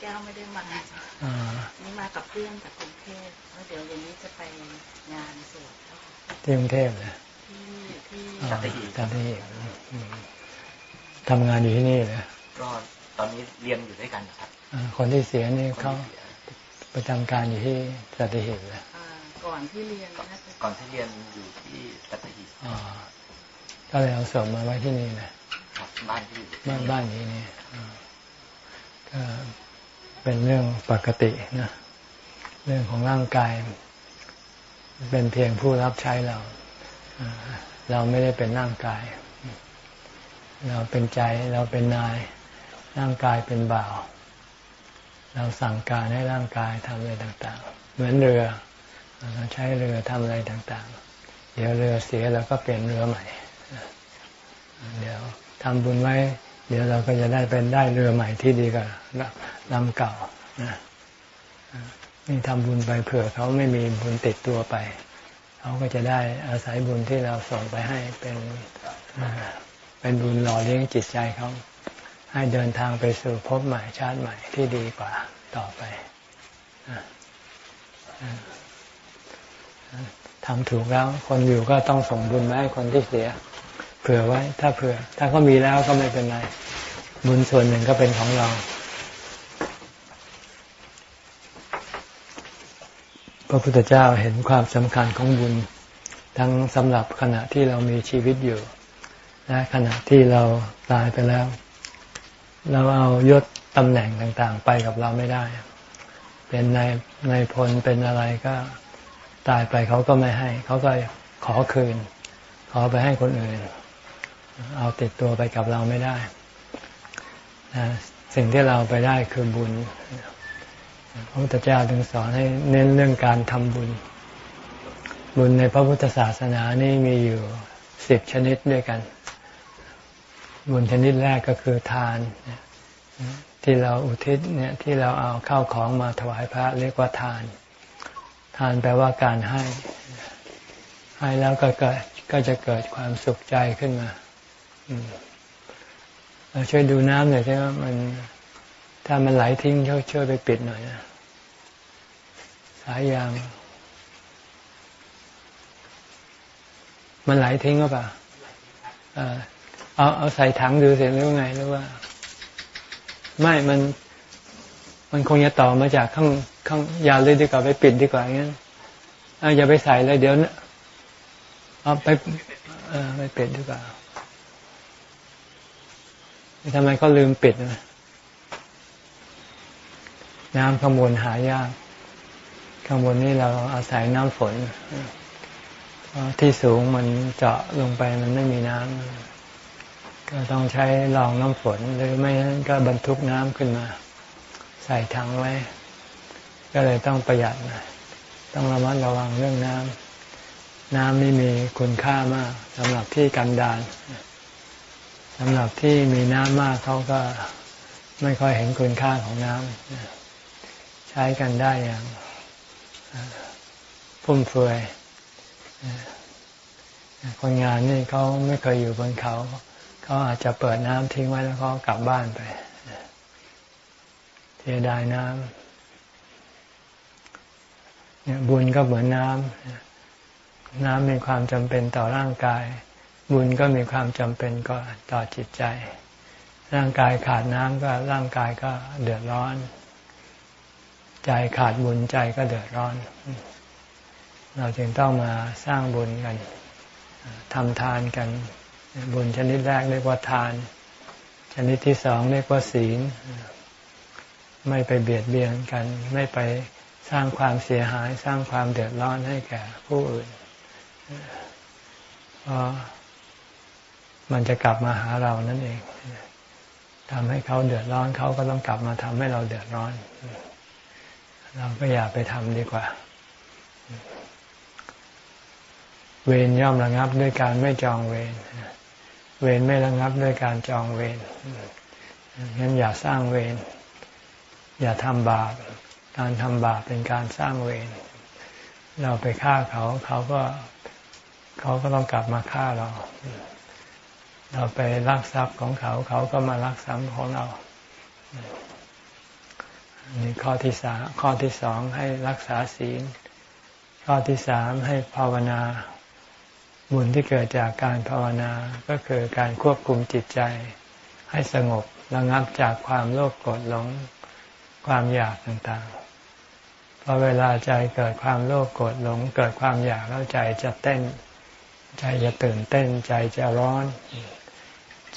แก้วไม่ได้มาอ่านี่มากับเพื่อนจากกรุงเทพแล้วเดี๋ยวเย็นนี้จะไปงานสวดเจ้าค่ะที่กรุงเทพนะที่ที่อ่าสัตหีบสัตหีบอืมทำงานอยู่ที่นี่เลยก็ตอนนี้เรียนอยู่ด้วยกันครับอ่าคนที่เสียนี่คนเขาที่เสียประจำการอยู่ที่สัตหีบเลยอ่าก่อนที่เรียนน่าจะก่อนที่เรียนอยู่ที่สัตหีบอ่าก็เลยเอาศพมาไว้ที่นี่เลยครับบ้านที่อยู่บ้านบ้านนี้นี่อ่าก็ เป็นเรื่องปกตินะเรื่องของร่างกาย เป็นเพียงผู้รับใช้เราอ่าเราไม่ได้เป็นร่างกาย เราเป็นใจเราเป็นนาย ร่างกายเป็นบ่าว เราสั่งการให้ร่างกายทำอะไรต่าง ๆ เหมือนเรือเราใช้เรือทำอะไรต่าง ๆ เดี๋ยวเรือเสียเราก็เปลี่ยนเรือใหม่ เดี๋ยวทำบุญไว้ เดี๋ยวเราก็จะได้เป็นได้เรือใหม่ที่ดีกว่าลำเก่านี่ทำบุญไปเผื่อเขาไม่มีบุญติดตัวไป เขาก็จะได้อาศัยบุญที่เราส่งไปให้เป็นเป็นบุญหล่อเลี้ยงจิตใจเขาให้เดินทางไปสู่ภพใหม่ชาติใหม่ที่ดีกว่าต่อไปทำถูกแล้ว คนอยู่ก็ต้องส่งบุญมาให้คนที่เสีย ผื่อไว้ ถ้าเผื่อ ถ้าเขามีแล้วก็ไม่เป็นไร บุญส่วนหนึ่งก็เป็นของเรา พระพุทธเจ้าเห็นความสำคัญของบุญ ทั้งสำหรับขณะที่เรามีชีวิตอยู่ และขณะที่เราตายไปแล้ว เราเอายศตำแหน่งต่างๆ ไปกับเราไม่ได้ เป็นนายนายพลเป็นอะไรก็ตายไปเขาก็ไม่ให้ เขาก็ขอคืน ขอไปให้คนอื่น เอาติดตัวไปกับเราไม่ได้นะสิ่งที่เราไปได้คือบุญพระพุทธเจ้าถึงสอนให้เน้นเรื่องการทำบุญ บุญในพระพุทธศาสนานี่มีอยู่สิบชนิดด้วยกัน บุญชนิดแรกก็คือทาน ที่เราอุทิศเนี่ยที่เราเอาเข้าของมาถวายพระเรียกว่าทาน ทานแปลว่าการให้ ให้แล้วก็เกิดก็จะเกิดความสุขใจขึ้นมา เราช่วยดูน้ำหน่อยใช่ไหมมัน ถ้ามันไหลทิ้งช่วยช่วยไปปิดหน่อยนะสายยางมันไหลทิ้งหรือเปล่าเอาเอาใส่ถังดูเสร็จหรือไงหรือว่า ไม่มัน มันคงจะต่อมาจากข้างข้างยาเลยดีกว่าไปปิดดีกว่าอย่างนั้นเอาอย่าไปใส่เลยเดี๋ยวนะเอาไปเออไปปิดดีกว่า ทำไมเขาลืมปิด น้ำข้างบนหายากข้างบนนี่เราอาศัยน้ำฝนที่สูงมันเจาะลงไปมันไม่มีน้ำก็ต้องใช้รองน้ำฝน หรือไม่นั้นก็บรรทุกน้ำขึ้นมา ใส่ถังไว้ ก็เลยต้องประหยัดน่อยต้องระมัดระวังเรื่องน้ำน้ำนี่มีคุณค่ามากสำหรับที่กันดาร สำหรับที่มีน้ำมากเขาก็ไม่ค่อยเห็นคุณค่าของน้ำใช้กันได้อย่างฟุ่มเฟือยคนงานนี่เขาไม่เคยอยู่บนเขา เขาอาจจะเปิดน้ำทิ้งไว้แล้วเขากลับบ้านไปเสียดายน้ำเนี่ยบุญก็เหมือนน้ำน้ำมีความจำเป็นต่อร่างกาย บุญก็มีความจำเป็นก็ต่อจิตใจ ร่างกายขาดน้ำก็ร่างกายก็เดือดร้อน ใจขาดบุญใจก็เดือดร้อน เราจึงต้องมาสร้างบุญกันทำทานกัน บุญชนิดแรกเรียกว่าทาน ชนิดที่สองเรียกว่าศีล ไม่ไปเบียดเบียนกัน ไม่ไปสร้างความเสียหายสร้างความเดือดร้อนให้แก่ผู้อื่นเพราะ มันจะกลับมาหาเรานั่นเองทำให้เขาเดือดร้อนเขาก็ต้องกลับมาทำให้เราเดือดร้อน เราก็อย่าไปทำดีกว่า เวรย่อมระงับด้วยการไม่จองเวรเวรไม่ระงับด้วยการจองเวรงั้นอย่าสร้างเวรอย่าทำบาป การทำบาปเป็นการสร้างเวร เราไปฆ่าเขา เขาก็ เขาก็ต้องกลับมาฆ่าเรา เราไปลักทรัพย์ของเขา เขาก็มาลักทรัพย์ของเรานี่ข้อที่สามข้อที่สองให้รักษาศีล ข้อที่สามให้ภาวนา บุญที่เกิดจากการภาวนาก็คือการควบคุมจิตใจ ให้สงบระงับจากความโลภโกรธหลงความอยากต่างๆพอเวลาใจเกิดความโลภโกรธหลง เกิดความอยากแล้วใจจะเต้น ใจจะตื่นเต้นใจจะร้อน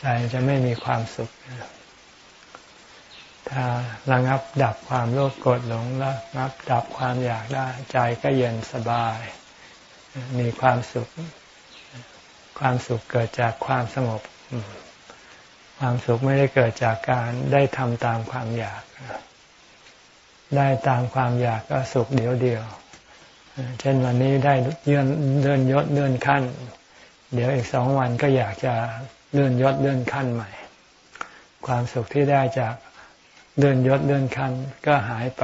ใจจะไม่มีความสุข ถ้าระงับดับความโลภโกรธหลงแล้วงับดับความอยากได้ ใจก็เย็นสบาย มีความสุข ความสุขเกิดจากความสงบ ความสุขไม่ได้เกิดจากการได้ทำตามความอยาก ได้ตามความอยากก็สุขเดียวเดียวเช่นวันนี้ได้เลื่อนเลื่อนยศเลื่อนขั้น เดี๋ยวอีกสองวันก็อยากจะ เลื่อนยศเลื่อนขั้นใหม่ ความสุขที่ได้จากเลื่อนยศเลื่อนขั้นก็หายไป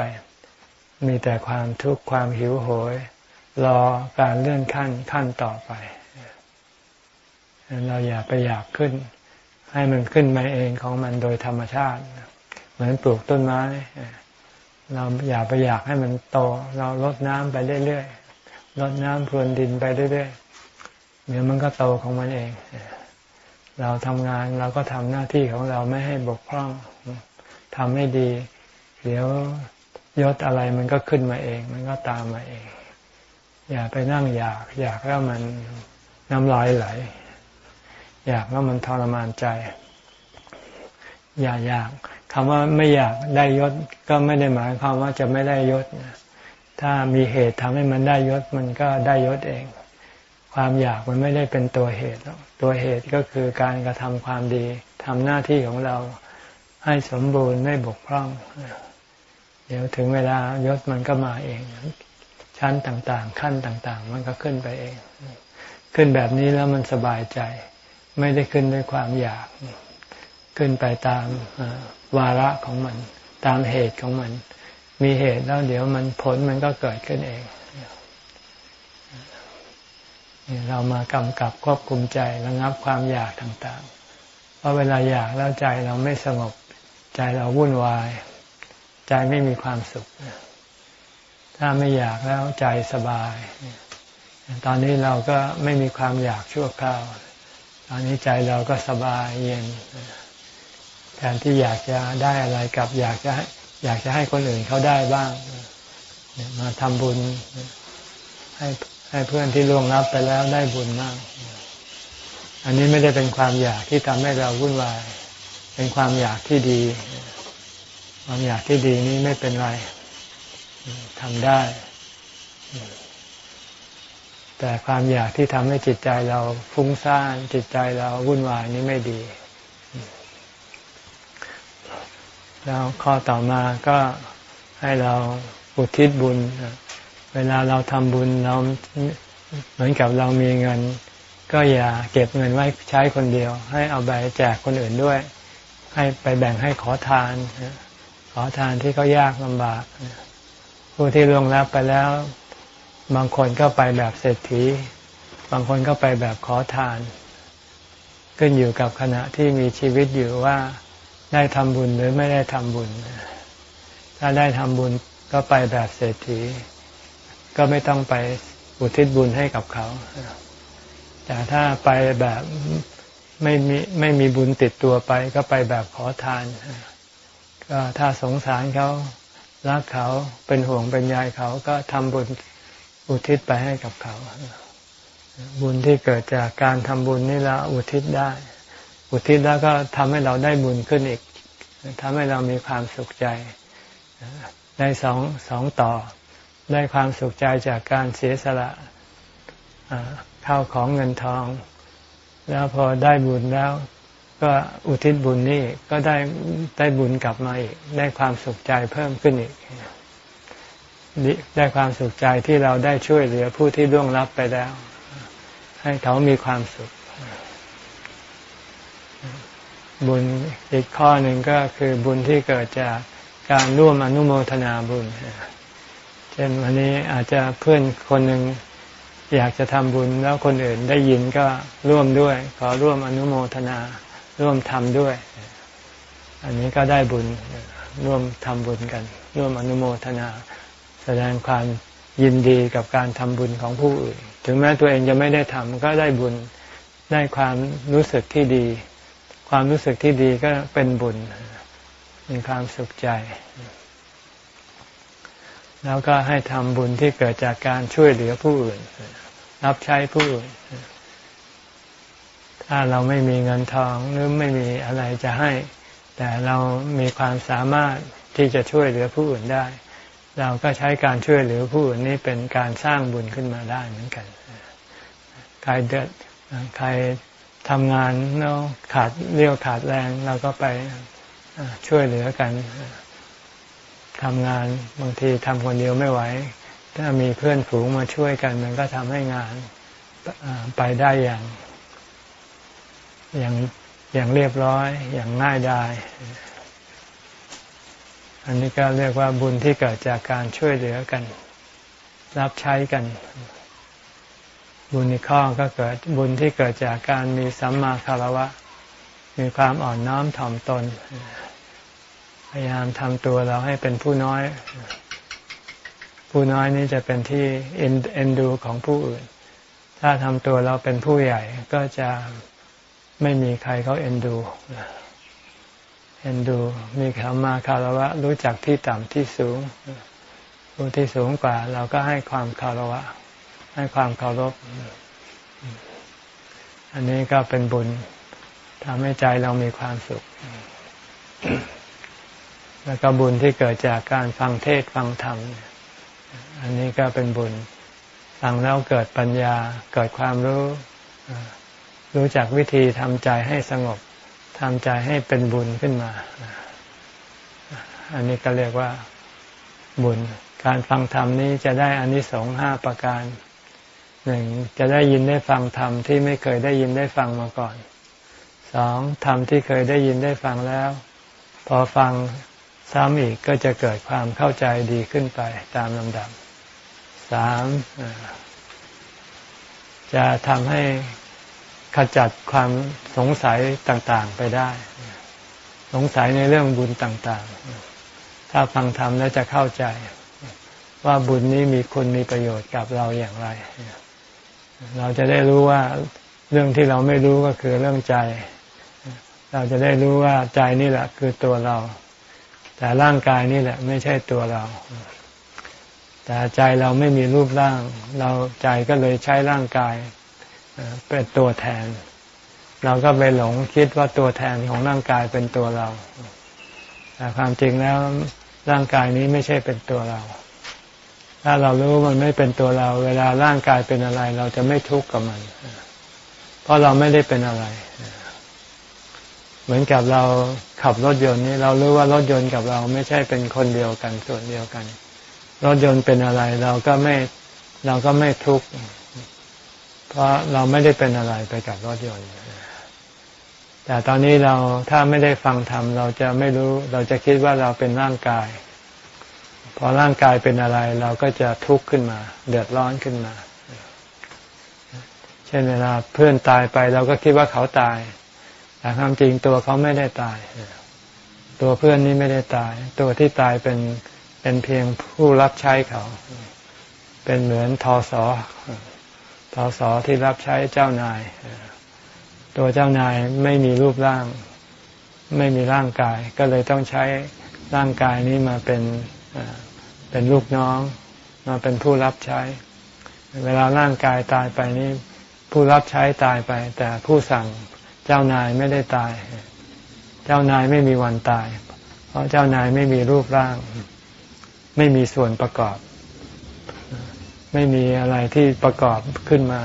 มีแต่ความทุกข์ความหิวโหย รอการเลื่อนขั้นขั้นต่อไป เราอย่าไปอยากขึ้น ให้มันขึ้นมาเองของมันโดยธรรมชาติ เหมือนปลูกต้นไม้ เราอย่าไปอยากให้มันโต เราลดน้ำไปเรื่อยๆลดน้ำพรวนดินไปเรื่อยๆเดี๋ยวมันก็โตของมันเอง เราทำงานเราก็ทำหน้าที่ของเราไม่ให้บกพร่องทำให้ดี เดี๋ยวยศอะไรมันก็ขึ้นมาเอง มันก็ตามมาเอง อย่าไปนั่งอยาก อยากแล้วมันน้ำลายไหล อยากแล้วมันทรมานใจ อย่าอยากคำว่าไม่อยากได้ยศก็ไม่ได้หมายความว่าจะไม่ได้ยศถ้ามีเหตุทำให้มันได้ยศมันก็ได้ยศเอง ความอยากมันไม่ได้เป็นตัวเหตุหรอก ตัวเหตุก็คือการกระทำความดีทำหน้าที่ของเราให้สมบูรณ์ไม่บกพร่อง เดี๋ยวถึงเวลายศมันก็มาเอง ชั้นต่างๆ ขั้นต่างๆ มันก็ขึ้นไปเอง ขึ้นแบบนี้แล้วมันสบายใจ ไม่ได้ขึ้นด้วยความอยาก ขึ้นไปตามวาระของมัน ตามเหตุของมัน มีเหตุแล้วเดี๋ยวมันผลมันก็เกิดขึ้นเอง เรามากำกับควบคุมใจระงับความอยากต่างๆ เพราะเวลาอยากแล้วใจเราไม่สงบใจเราวุ่นวาย ใจไม่มีความสุข ถ้าไม่อยากแล้วใจสบาย ตอนนี้เราก็ไม่มีความอยากชั่วคราว ตอนนี้ใจเราก็สบายเย็นแทนที่อยากจะได้อะไรกับอยากจะอยากจะให้คนอื่นเขาได้บ้าง มาทำบุญให้ ให้เพื่อนที่ล่วงลับไปแล้วได้บุญมาก อันนี้ไม่ได้เป็นความอยากที่ทำให้เราวุ่นวาย เป็นความอยากที่ดี ความอยากที่ดีนี้ไม่เป็นไรทำได้ แต่ความอยากที่ทำให้จิตใจเราฟุ้งซ่านจิตใจเราวุ่นวายนี้ไม่ดี แล้วข้อต่อมาก็ให้เราอุทิศบุญ เวลาเราทำบุญเราเหมือนกับเรามีเงิน ก็อย่าเก็บเงินไว้ใช้คนเดียว ให้เอาไปแจกคนอื่นด้วย ให้ไปแบ่งให้ขอทาน ขอทานที่เขายากลำบาก ผู้ที่ลงลับไปแล้ว บางคนก็ไปแบบเศรษฐี บางคนก็ไปแบบขอทาน ขึ้นอยู่กับขณะที่มีชีวิตอยู่ว่าได้ทำบุญหรือไม่ได้ทำบุญ ถ้าได้ทำบุญก็ไปแบบเศรษฐี ก็ไม่ต้องไปอุทิศบุญให้กับเขา แต่ถ้าไปแบบไม่มีไม่มีบุญติดตัวไป ก็ไปแบบขอทาน ก็ถ้าสงสารเขารักเขาเป็นห่วงเป็นใยเขาก็ทำบุญอุทิศไปให้กับเขา บุญที่เกิดจากการทำบุญนี่เราอุทิศได้ อุทิศแล้วก็ทำให้เราได้บุญขึ้นอีกทำให้เรามีความสุขใจ ได้สองสองต่อ ได้ความสุขใจจากการเสียสละข้าวของเงินทอง แล้วพอได้บุญแล้ว ก็อุทิศบุญนี่ก็ได้ได้บุญกลับมาอีก ได้ความสุขใจเพิ่มขึ้นอีก ได้ความสุขใจที่เราได้ช่วยเหลือผู้ที่ล่วงลับไปแล้ว ให้เขามีความสุข บุญอีกข้อหนึ่งก็คือบุญที่เกิดจากการร่วมอนุโมทนาบุญ ช่นวันนี้อาจจะเพื่อนคนหนึ่งอยากจะทำบุญแล้วคนอื่นได้ยินก็ร่วมด้วย ขอร่วมอนุโมทนา ร่วมทำด้วย อันนี้ก็ได้บุญร่วมทำบุญกัน ร่วมอนุโมทนา แสดงความยินดีกับการทำบุญของผู้อื่น ถึงแม้ตัวเองจะไม่ได้ทำก็ได้บุญได้ความรู้สึกที่ดี ความรู้สึกที่ดีก็เป็นบุญมีความสุขใจ แล้วก็ให้ทำบุญที่เกิดจากการช่วยเหลือผู้อื่น รับใช้ผู้อื่น ถ้าเราไม่มีเงินทองหรือไม่มีอะไรจะให้ แต่เรามีความสามารถที่จะช่วยเหลือผู้อื่นได้ เราก็ใช้การช่วยเหลือผู้อื่นนี้เป็นการสร้างบุญขึ้นมาได้เหมือนกันใครเดือดใครทำงานแล้วขาดเรี่ยวขาดแรงเราก็ไปช่วยเหลือกัน ทำงานบางทีทำคนเดียวไม่ไหว ถ้ามีเพื่อนฝูงมาช่วยกัน มันก็ทำให้งานไปได้อย่าง อย่างอย่างเรียบร้อย อย่างง่ายดายอันนี้ก็เรียกว่าบุญที่เกิดจากการช่วยเหลือกัน รับใช้กัน บุญในข้อก็เกิดบุญที่เกิดจากการมีสัมมาคารวะ มีความอ่อนน้อมถ่อมตนพ ยายามทำตัวเราให้เป็นผู้น้อย ผู้น้อยนี้จะเป็นที่เอ็นดูของผู้อื่น ถ้าทำตัวเราเป็นผู้ใหญ่ก็จะไม่มีใครเขาเอ็นดูเอ็นดู มีคำมาคารวะ รู้จักที่ต่ำที่สูงผู้ที่สูงกว่า เราก็ให้ความคารวะ ให้ความเคารพ อันนี้ก็เป็นบุญทำให้ใจเรามีความสุข แล้วก็บุญที่เกิดจากการฟังเทศฟังธรรม อันนี้ก็เป็นบุญฟังแล้วเกิดปัญญาเกิดความรู้ รู้จักวิธีทำใจให้สงบทำใจให้เป็นบุญขึ้นมา อันนี้ก็เรียกว่าบุญ การฟังธรรมนี้จะได้อานิสงส์ห้าประการหนึ่งจะได้ยินได้ฟังธรรมที่ไม่เคยได้ยินได้ฟังมาก่อนสองธรรมที่เคยได้ยินได้ฟังแล้ว พอฟัง ซ้ำอีกก็จะเกิดความเข้าใจดีขึ้นไปตามลำดับสามจะทำให้ขจัดความสงสัยต่างๆไปได้ สงสัยในเรื่องบุญต่างๆ ถ้าฟังธรรมแล้วจะเข้าใจ ว่าบุญนี้มีคุณมีประโยชน์กับเราอย่างไร เราจะได้รู้ว่าเรื่องที่เราไม่รู้ก็คือเรื่องใจ เราจะได้รู้ว่าใจนี่แหละคือตัวเรา แต่ร่างกายนี่แหละไม่ใช่ตัวเรา แต่ใจเราไม่มีรูปร่าง เราใจก็เลยใช้ร่างกายเป็นตัวแทน เราก็ไปหลงคิดว่าตัวแทนของร่างกายเป็นตัวเรา แต่ความจริงแล้วร่างกายนี้ไม่ใช่เป็นตัวเรา ถ้าเรารู้มันไม่เป็นตัวเรา เวลาร่างกายเป็นอะไร เราจะไม่ทุกข์กับมัน เพราะเราไม่ได้เป็นอะไรเเหมือนกับเราขับรถยนต์นี่เรารู้ว่ารถยนต์กับเราไม่ใช่เป็นคนเดียวกันส่วนเดียวกัน รถยนต์เป็นอะไรเราก็ไม่เราก็ไม่ทุกข์เพราะเราไม่ได้เป็นอะไรไปกับรถยนต์แต่ตอนนี้เราถ้าไม่ได้ฟังธรรมเราจะไม่รู้เราจะคิดว่าเราเป็นร่างกาย พอร่างกายเป็นอะไร เราก็จะทุกข์ขึ้นมา เดือดร้อนขึ้นมา เช่นเวลาเพื่อนตายไปเราก็คิดว่าเขาตาย แต่ความจริงตัวเขาไม่ได้ตาย ตัวเพื่อนนี้ไม่ได้ตาย ตัวที่ตายเป็นเป็นเพียงผู้รับใช้เขา เป็นเหมือนทอสอทอสอที่รับใช้เจ้านาย ตัวเจ้านายไม่มีรูปร่าง ไม่มีร่างกาย ก็เลยต้องใช้ร่างกายนี้มาเป็นเป็นลูกน้อง มาเป็นผู้รับใช้ เวลาร่างกายตายไปนี้ผู้รับใช้ตายไป แต่ผู้สั่ง เจ้านายไม่ได้ตาย เจ้านายไม่มีวันตาย เพราะเจ้านายไม่มีรูปร่าง ไม่มีส่วนประกอบ ไม่มีอะไรที่ประกอบขึ้นมา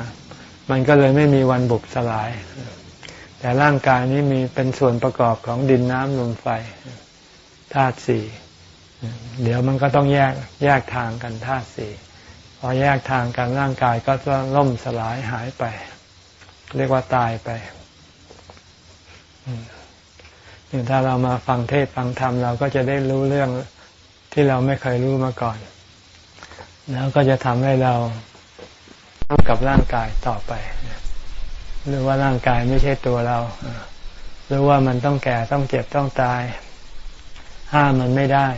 มันก็เลยไม่มีวันบุบสลาย แต่ร่างกายนี้มีเป็นส่วนประกอบของดินน้ำลมไฟธาตุสี่เดี๋ยวมันก็ต้องแยกแยกทางกันธาตุสี่พอแยกทางกันร่างกายก็จะล่มสลายหายไป เรียกว่าตายไป ถ้าเรามาฟังเทศฟังธรรมเราก็จะได้รู้เรื่องที่เราไม่เคยรู้มาก่อน แล้วก็จะทำให้เรากับร่างกายต่อไปหรือว่าร่างกายไม่ใช่ตัวเราหรือว่ามันต้องแก่ต้องเจ็บต้องตาย ห้ามมันไม่ได้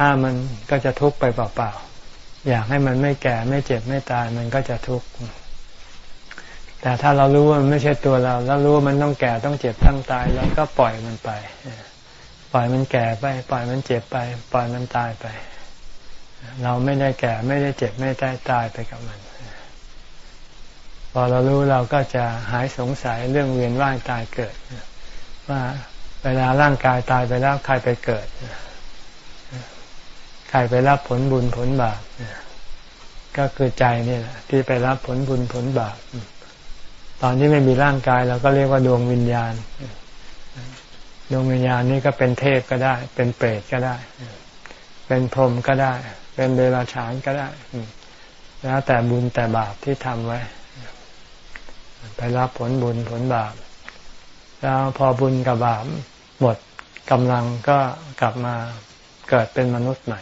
ห้ามมันก็จะทุกข์ไปเปล่าๆอยากให้มันไม่แก่ไม่เจ็บไม่ตายมันก็จะทุกข์ แต่ถ้าเรารู้ว่ามันไม่ใช่ตัวเรา แล้วรู้ว่ามันต้องแก่ต้องเจ็บต้องตายเราก็ปล่อยมันไป ปล่อยมันแก่ไป ปล่อยมันเจ็บไป ปล่อยมันตายไป เราไม่ได้แก่ไม่ได้เจ็บไม่ได้ตายไปกับมัน พอเรารู้เราก็จะหายสงสัยเรื่องเวียนว่ายตายเกิด ว่าเวลาร่างกายตายไปแล้วใครไปเกิดใครไปรับผลบุญผลบาปก็คือใจนี่แหละที่ไปรับผลบุญผลบาป ตอนที่ไม่มีร่างกายเราก็เรียกว่าดวงวิญญาณ ดวงวิญญาณนี่ก็เป็นเทพก็ได้ เป็นเปรตก็ได้ เป็นพรหมก็ได้ เป็นเดรัจฉานก็ได้ แล้วแต่บุญแต่บาปที่ทำไว้ ไปรับผลบุญผลบาป แล้วพอบุญกับบาปหมดกำลังก็กลับมาเกิดเป็นมนุษย์ใหม่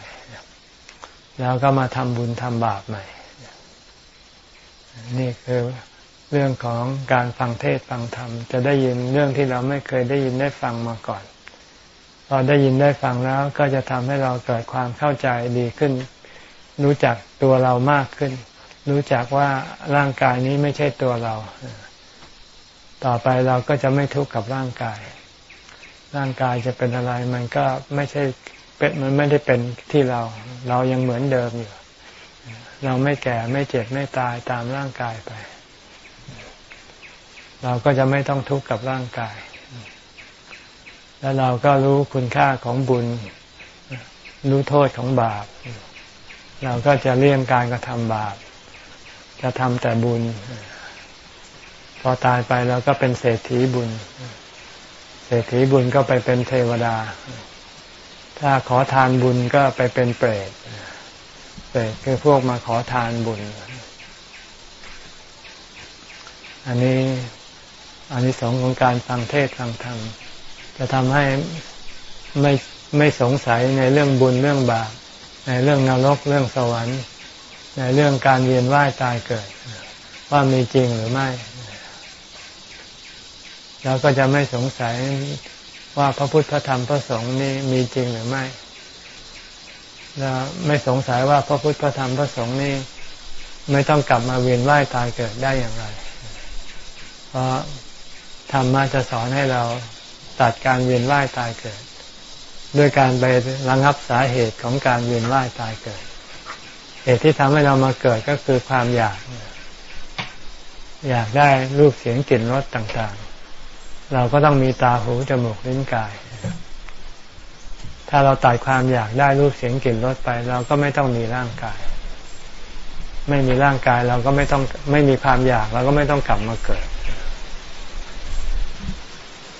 แล้วก็มาทำบุญทำบาปใหม่ นี่คือ เรื่องของการฟังเทศฟังธรรม จะได้ยินเรื่องที่เราไม่เคยได้ยินได้ฟังมาก่อนพอได้ยินได้ฟังแล้วก็จะทำให้เราเกิดความเข้าใจดีขึ้น รู้จักตัวเรามากขึ้น รู้จักว่าร่างกายนี้ไม่ใช่ตัวเรา ต่อไปเราก็จะไม่ทุกข์กับร่างกาย ร่างกายจะเป็นอะไรมันก็ไม่ใช่เป็นมันไม่ได้เป็นที่เรา เรายังเหมือนเดิมอยู่ เราไม่แก่ไม่เจ็บไม่ตายตามร่างกายไป เราก็จะไม่ต้องทุกข์กับร่างกาย แล้วเราก็รู้คุณค่าของบุญ รู้โทษของบาป เราก็จะเลี่ยงการกระทำบาป จะทำแต่บุญ พอตายไปเราก็เป็นเศรษฐีบุญ เศรษฐีบุญก็ไปเป็นเทวดา ถ้าขอทานบุญก็ไปเป็นเปรต เปรตคือพวกมาขอทานบุญอันนี้ อันนี้สองของการฟังเทศฟังธรรมจะทำให้ไม่ไม่สงสัยในเรื่องบุญเรื่องบาปในเรื่องนรกเรื่องสวรรค์ ในเรื่องการเวียนว่ายตายเกิด ว่ามีจริงหรือไม่แล้วก็จะไม่สงสัยว่าพระพุทธพระธรรมพระสงฆ์นี่มีจริงหรือไม่แล้วไม่สงสัยว่าพระพุทธพระธรรมพระสงฆ์นี่ไม่ต้องกลับมาเวียนว่ายตายเกิดได้อย่างไร เพราะ ธรรมะจะสอนให้เราตัดการเวียนว่ายตายเกิด ด้วยการไประงับสาเหตุของการเวียนว่ายตายเกิด เหตุที่ทำให้เรามาเกิดก็คือความอยาก อยากได้รูปเสียงกลิ่นรสต่างๆ เราก็ต้องมีตาหูจมูกลิ้นกาย ถ้าเราตัดความอยากได้รูปเสียงกลิ่นรสไป เราก็ไม่ต้องมีร่างกาย ไม่มีร่างกายเราก็ไม่ต้องไม่มีความอยาก เราก็ไม่ต้องกลับมาเกิด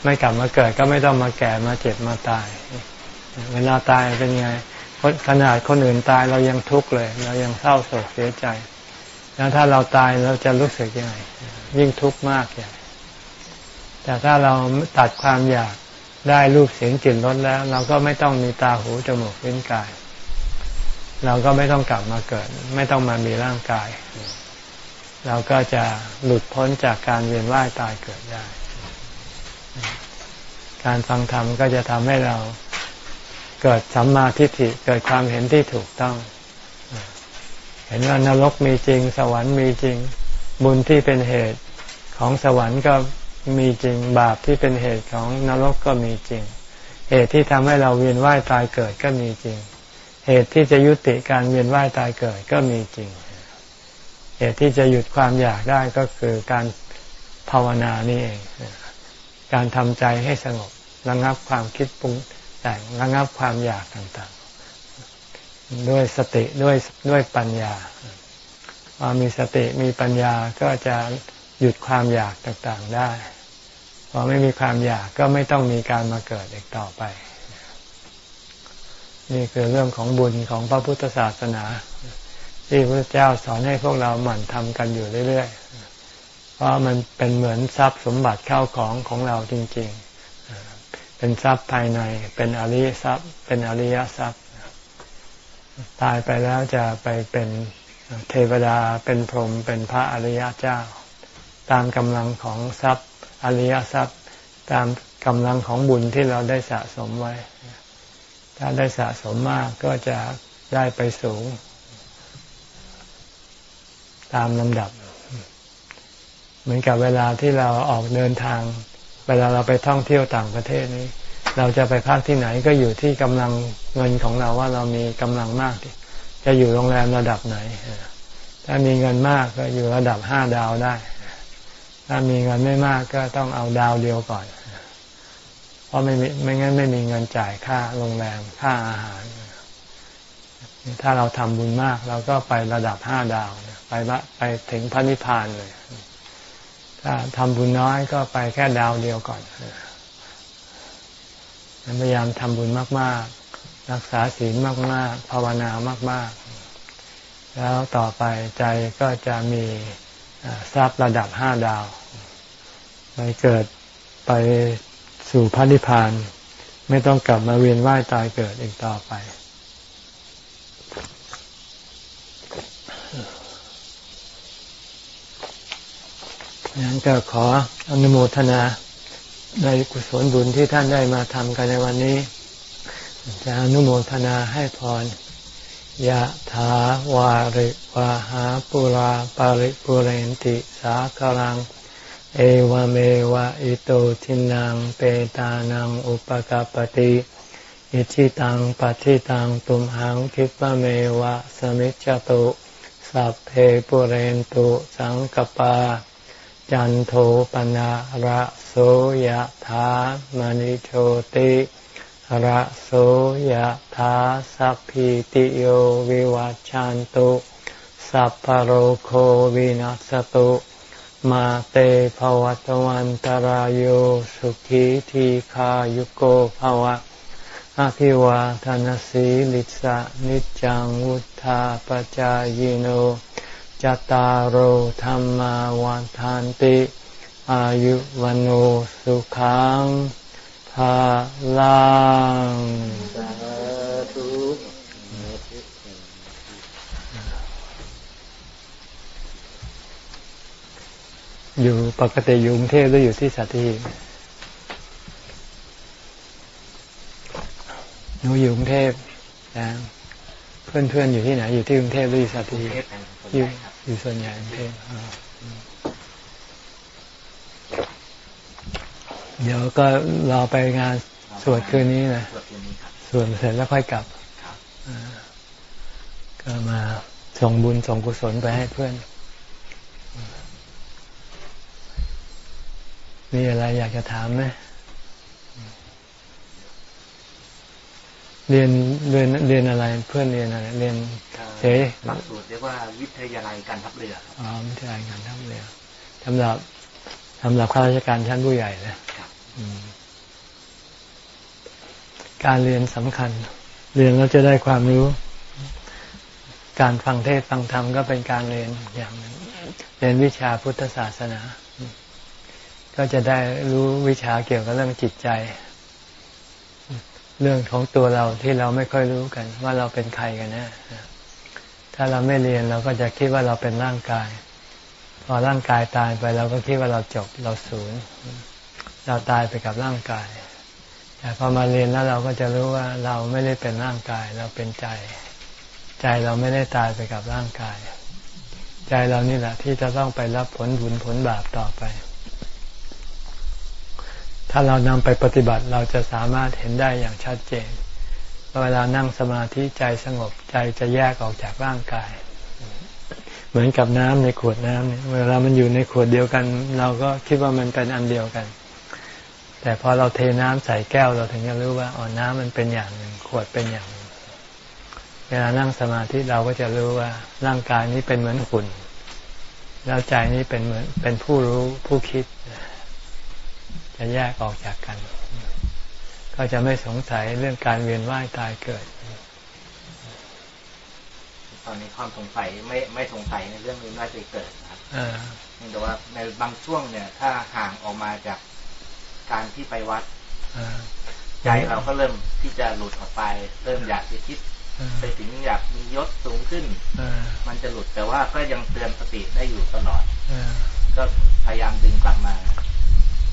ไม่กลับมาเกิดก็ไม่ต้องมาแก่มาเจ็บมาตาย เวลาตายเป็นไงขนาดคนอื่นตายเรายังทุกข์เลย เรายังเศร้าโศกเสียใจ แล้วถ้าเราตายเราจะรู้สึกยังไง ยิ่งทุกข์มากอย่างแต่ถ้าเราตัดความอยากได้รูปเสียงกลิ่นรสแล้ว เราก็ไม่ต้องมีตาหูจมูกลิ้นกาย เราก็ไม่ต้องกลับมาเกิด ไม่ต้องมามีร่างกาย เราก็จะหลุดพ้นจากการเวียนว่ายตายเกิดได้ การฟังธรรมก็จะทำให้เราเกิดสัมมาทิฏฐิเกิดความเห็นที่ถูกต้อง เห็นว่านรกมีจริง สวรรค์มีจริง บุญที่เป็นเหตุของสวรรค์ก็มีจริง บาปที่เป็นเหตุของนรกก็มีจริง เหตุที่ทำให้เราเวียนว่ายตายเกิดก็มีจริง เหตุที่จะยุติการเวียนว่ายตายเกิดก็มีจริง เหตุที่จะหยุดความอยากได้ก็คือการภาวนานี่เอง การทำใจให้สงบระงับความคิดปรุงแต่งระงับความอยากต่างๆ ด้วยสติด้วยด้วยปัญญาพอมีสติมีปัญญาก็จะหยุดความอยากต่างๆได้พอไม่มีความอยากก็ไม่ต้องมีการมาเกิดอีกต่อไป นี่คือเรื่องของบุญของพระพุทธศาสนา ที่พระเจ้าสอนให้พวกเราหมั่นทำกันอยู่เรื่อยๆ เพราะมันเป็นเหมือนทรัพย์สมบัติเข้าของของเราจริง ๆ เป็นทรัพย์ภายใน เป็นอริยทรัพย์ เป็นอริยทรัพย์ ตายไปแล้วจะไปเป็นเทวดา เป็นพรหม เป็นพระอริยเจ้า ตามกำลังของทรัพย์อริยทรัพย์ ตามกำลังของบุญที่เราได้สะสมไว้ ถ้าได้สะสมมากก็จะได้ไปสูง ตามลำดับ เหมือนกับเวลาที่เราออกเดินทาง เวลาเราไปท่องเที่ยวต่างประเทศนี้ เราจะไปพักที่ไหนก็อยู่ที่กำลังเงินของเราว่าเรามีกำลังมาก จะอยู่โรงแรมระดับไหน ถ้ามีเงินมากก็อยู่ระดับห้าดาวได้ ถ้ามีเงินไม่มากก็ต้องเอาดาวเดียวก่อน เพราะไม่มีไม่งั้นไม่มีเงินจ่ายค่าโรงแรมค่าอาหาร ถ้าเราทำบุญมากเราก็ไประดับห้าดาวไปไปถึงพระนิพพานเลย ถ้าทำบุญน้อยก็ไปแค่ดาวเดียวก่อนพยายามทำบุญมาก ๆ รักษาศีลมาก ๆ ภาวนามาก ๆ แล้วต่อไปใจก็จะมีทรัพย์ระดับห้าดาว ไปเกิดไปสู่พระนิพพาน ไม่ต้องกลับมาเวียนว่ายตายเกิดอีกต่อไป นั้นก็ขออนุโมทนาในกุศลบุญที่ท่านได้มาทำกันในวันนี้ จะอนุโมทนาให้พรยะถาวาริวาหาปุราปาริปุเรนติสาคลัง เอวเมวะอิโตทินังเปตานังอุปกาปติอิชิตังปัฏิตังตุมหังคิปะเมวะสมิจจตุสัพเพปุเรนตุสังกปา จันโทปนะระโสยธามณิโชติระโสยธาสัพพิติโยวิวัจจันตุสัพพโรโควินัสตุมาเตภวัตวันตารโยสุขีทีขายุโกภวะอภิวาทานสีลิสะนิจังวุธาปจายโน จตารโหธรรมวันทานติ อายุวันโอสุขังภาลังอยู่ปกติอยู่กรุงเทพหรืออยู่ที่สัตหีบหนูอยู่กรุงเทพนะเพื่อนเพื่อนอยู่ที่ไหน อยู่ที่กรุงเทพหรืออยู่สัตหีบอยู่ อยู่ส่วนใหญ่กรุงเทพเดี๋ยวก็รอไปงานสวดคืนนี้นะสวดเสร็จแล้วค่อยกลับก็มาส่งบุญส่งกุศลไปให้เพื่อน มีอะไรอยากจะถามไหม เรียนเรียนเรียนอะไรเพื่อนเรียนอะไรเรียนเสหลักสูตรเรียกว่าวิทยาลัยการทัพเรืออ๋อวิทยาลัยการทัพเรือสำหรับสำหรับข้าราชการชั้นผู้ใหญ่นะการเรียนสำคัญ เรียนแล้วจะได้ความรู้ การฟังเทศฟังธรรมก็เป็นการเรียนอย่างหนึ่งเรียนวิชาพุทธศาสนา ก็จะได้รู้วิชาเกี่ยวกับเรื่องจิตใจ เรื่องของตัวเราที่เราไม่ค่อยรู้กัน ว่าเราเป็นใครกันนะถ้าเราไม่เรียนเราก็จะคิดว่าเราเป็นร่างกาย พอร่างกายตายไปเราก็คิดว่าเราจบเราสูญเราตายไปกับร่างกาย แต่พอมาเรียนแล้วเราก็จะรู้ว่าเราไม่ได้เป็นร่างกาย เราเป็นใจ ใจเราไม่ได้ตายไปกับร่างกาย ใจเรานี่แหละที่จะต้องไปรับผลบุญผลบาปต่อไป ถ้าเรานำไปปฏิบัติเราจะสามารถเห็นได้อย่างชัดเจน เวลานั่งสมาธิใจสงบใจจะแยกออกจากร่างกาย เหมือนกับน้ำในขวดน้ำเนี่ยเวลามันอยู่ในขวดเดียวกัน เราก็คิดว่ามันเป็นอันเดียวกัน แต่พอเราเทน้ำใส่แก้วเราถึงจะรู้ว่าอ๋อน้ำมันเป็นอย่างหนึ่งขวดเป็นอย่างหนึ่งเวลานั่งสมาธิเราก็จะรู้ว่าร่างกายนี้เป็นเหมือนหุ่น แล้วใจนี้เป็นเหมือนเป็นผู้รู้ผู้คิด จะแยกออกจากกัน ก็จะไม่สงสัยเรื่องการเวียนว่ายตายเกิด ตอนนี้ความสงสัยไม่ไม่สงสัยในเรื่องนี้น่าจะเกิดนะครับแต่ว่าในบางช่วงเนี่ย ถ้าห่างออกมาจากการที่ไปวัดใจเราก็เริ่มที่จะหลุดออกไป เริ่มอยากจะคิดไปถึงอยากมียศสูงขึ้นมันจะหลุดแต่ว่าก็ยังเตือนสติได้อยู่ตลอดก็พยายามดึงกลับมา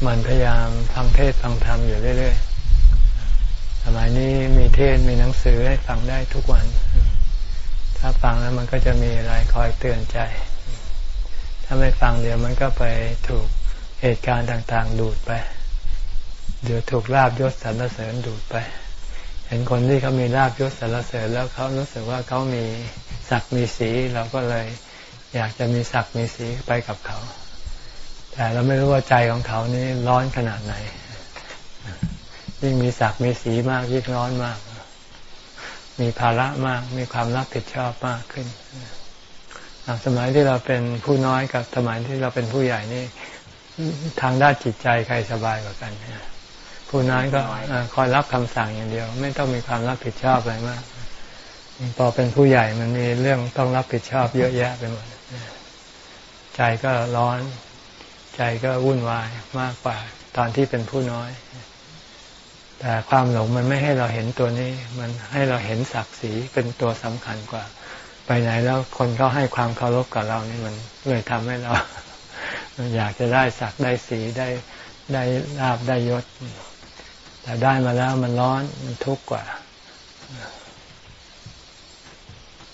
มันพยายามฟังเทศฟังธรรมอยู่เรื่อยๆ สมัยนี้มีเทศมีหนังสือให้ฟังได้ทุกวัน ถ้าฟังแล้วมันก็จะมีอะไรคอยเตือนใจ ถ้าไม่ฟังเดี๋ยวมันก็ไปถูกเหตุการณ์ต่างๆ ดูดไป เดี๋ยวถูกลาบยศสรรเสริญดูดไป เห็นคนที่เขามีลาบยศสรรเสริญแล้วเขารู้สึกว่าเขามีศักดิ์มีสีเราก็เลย อยากจะมีศักดิ์มีสีไปกับเขา แต่เราไม่รู้ว่าใจของเขานี่ร้อนขนาดไหน ยิ่งมีศักดิ์มีสีมากยิ่งร้อนมาก มีภาระมาก มีความรับผิดชอบมากขึ้นสมัยที่เราเป็นผู้น้อยกับสมัยที่เราเป็นผู้ใหญ่นี่ ทางด้านจิตใจใครสบายกว่ากันผู้น้อยก็คอยรับคำสั่งอย่างเดียว ไม่ต้องมีความรับผิดชอบอะไรมากพอเป็นผู้ใหญ่มันมีเรื่องต้องรับผิดชอบเยอะแยะไปหมดใจก็ร้อน ใจก็วุ่นวายมากกว่าตอนที่เป็นผู้น้อย แต่ความหลงมันไม่ให้เราเห็นตัวนี้ มันให้เราเห็นศักดิ์ศรีเป็นตัวสำคัญกว่า ไปไหนแล้วคนเขาให้ความเคารพกับเรานี่มันเลยทำให้เรา อยากจะได้ศักดิ์ได้สีได้ได้ลาบได้ยศ แต่ได้มาแล้วมันร้อนมันทุกข์กว่า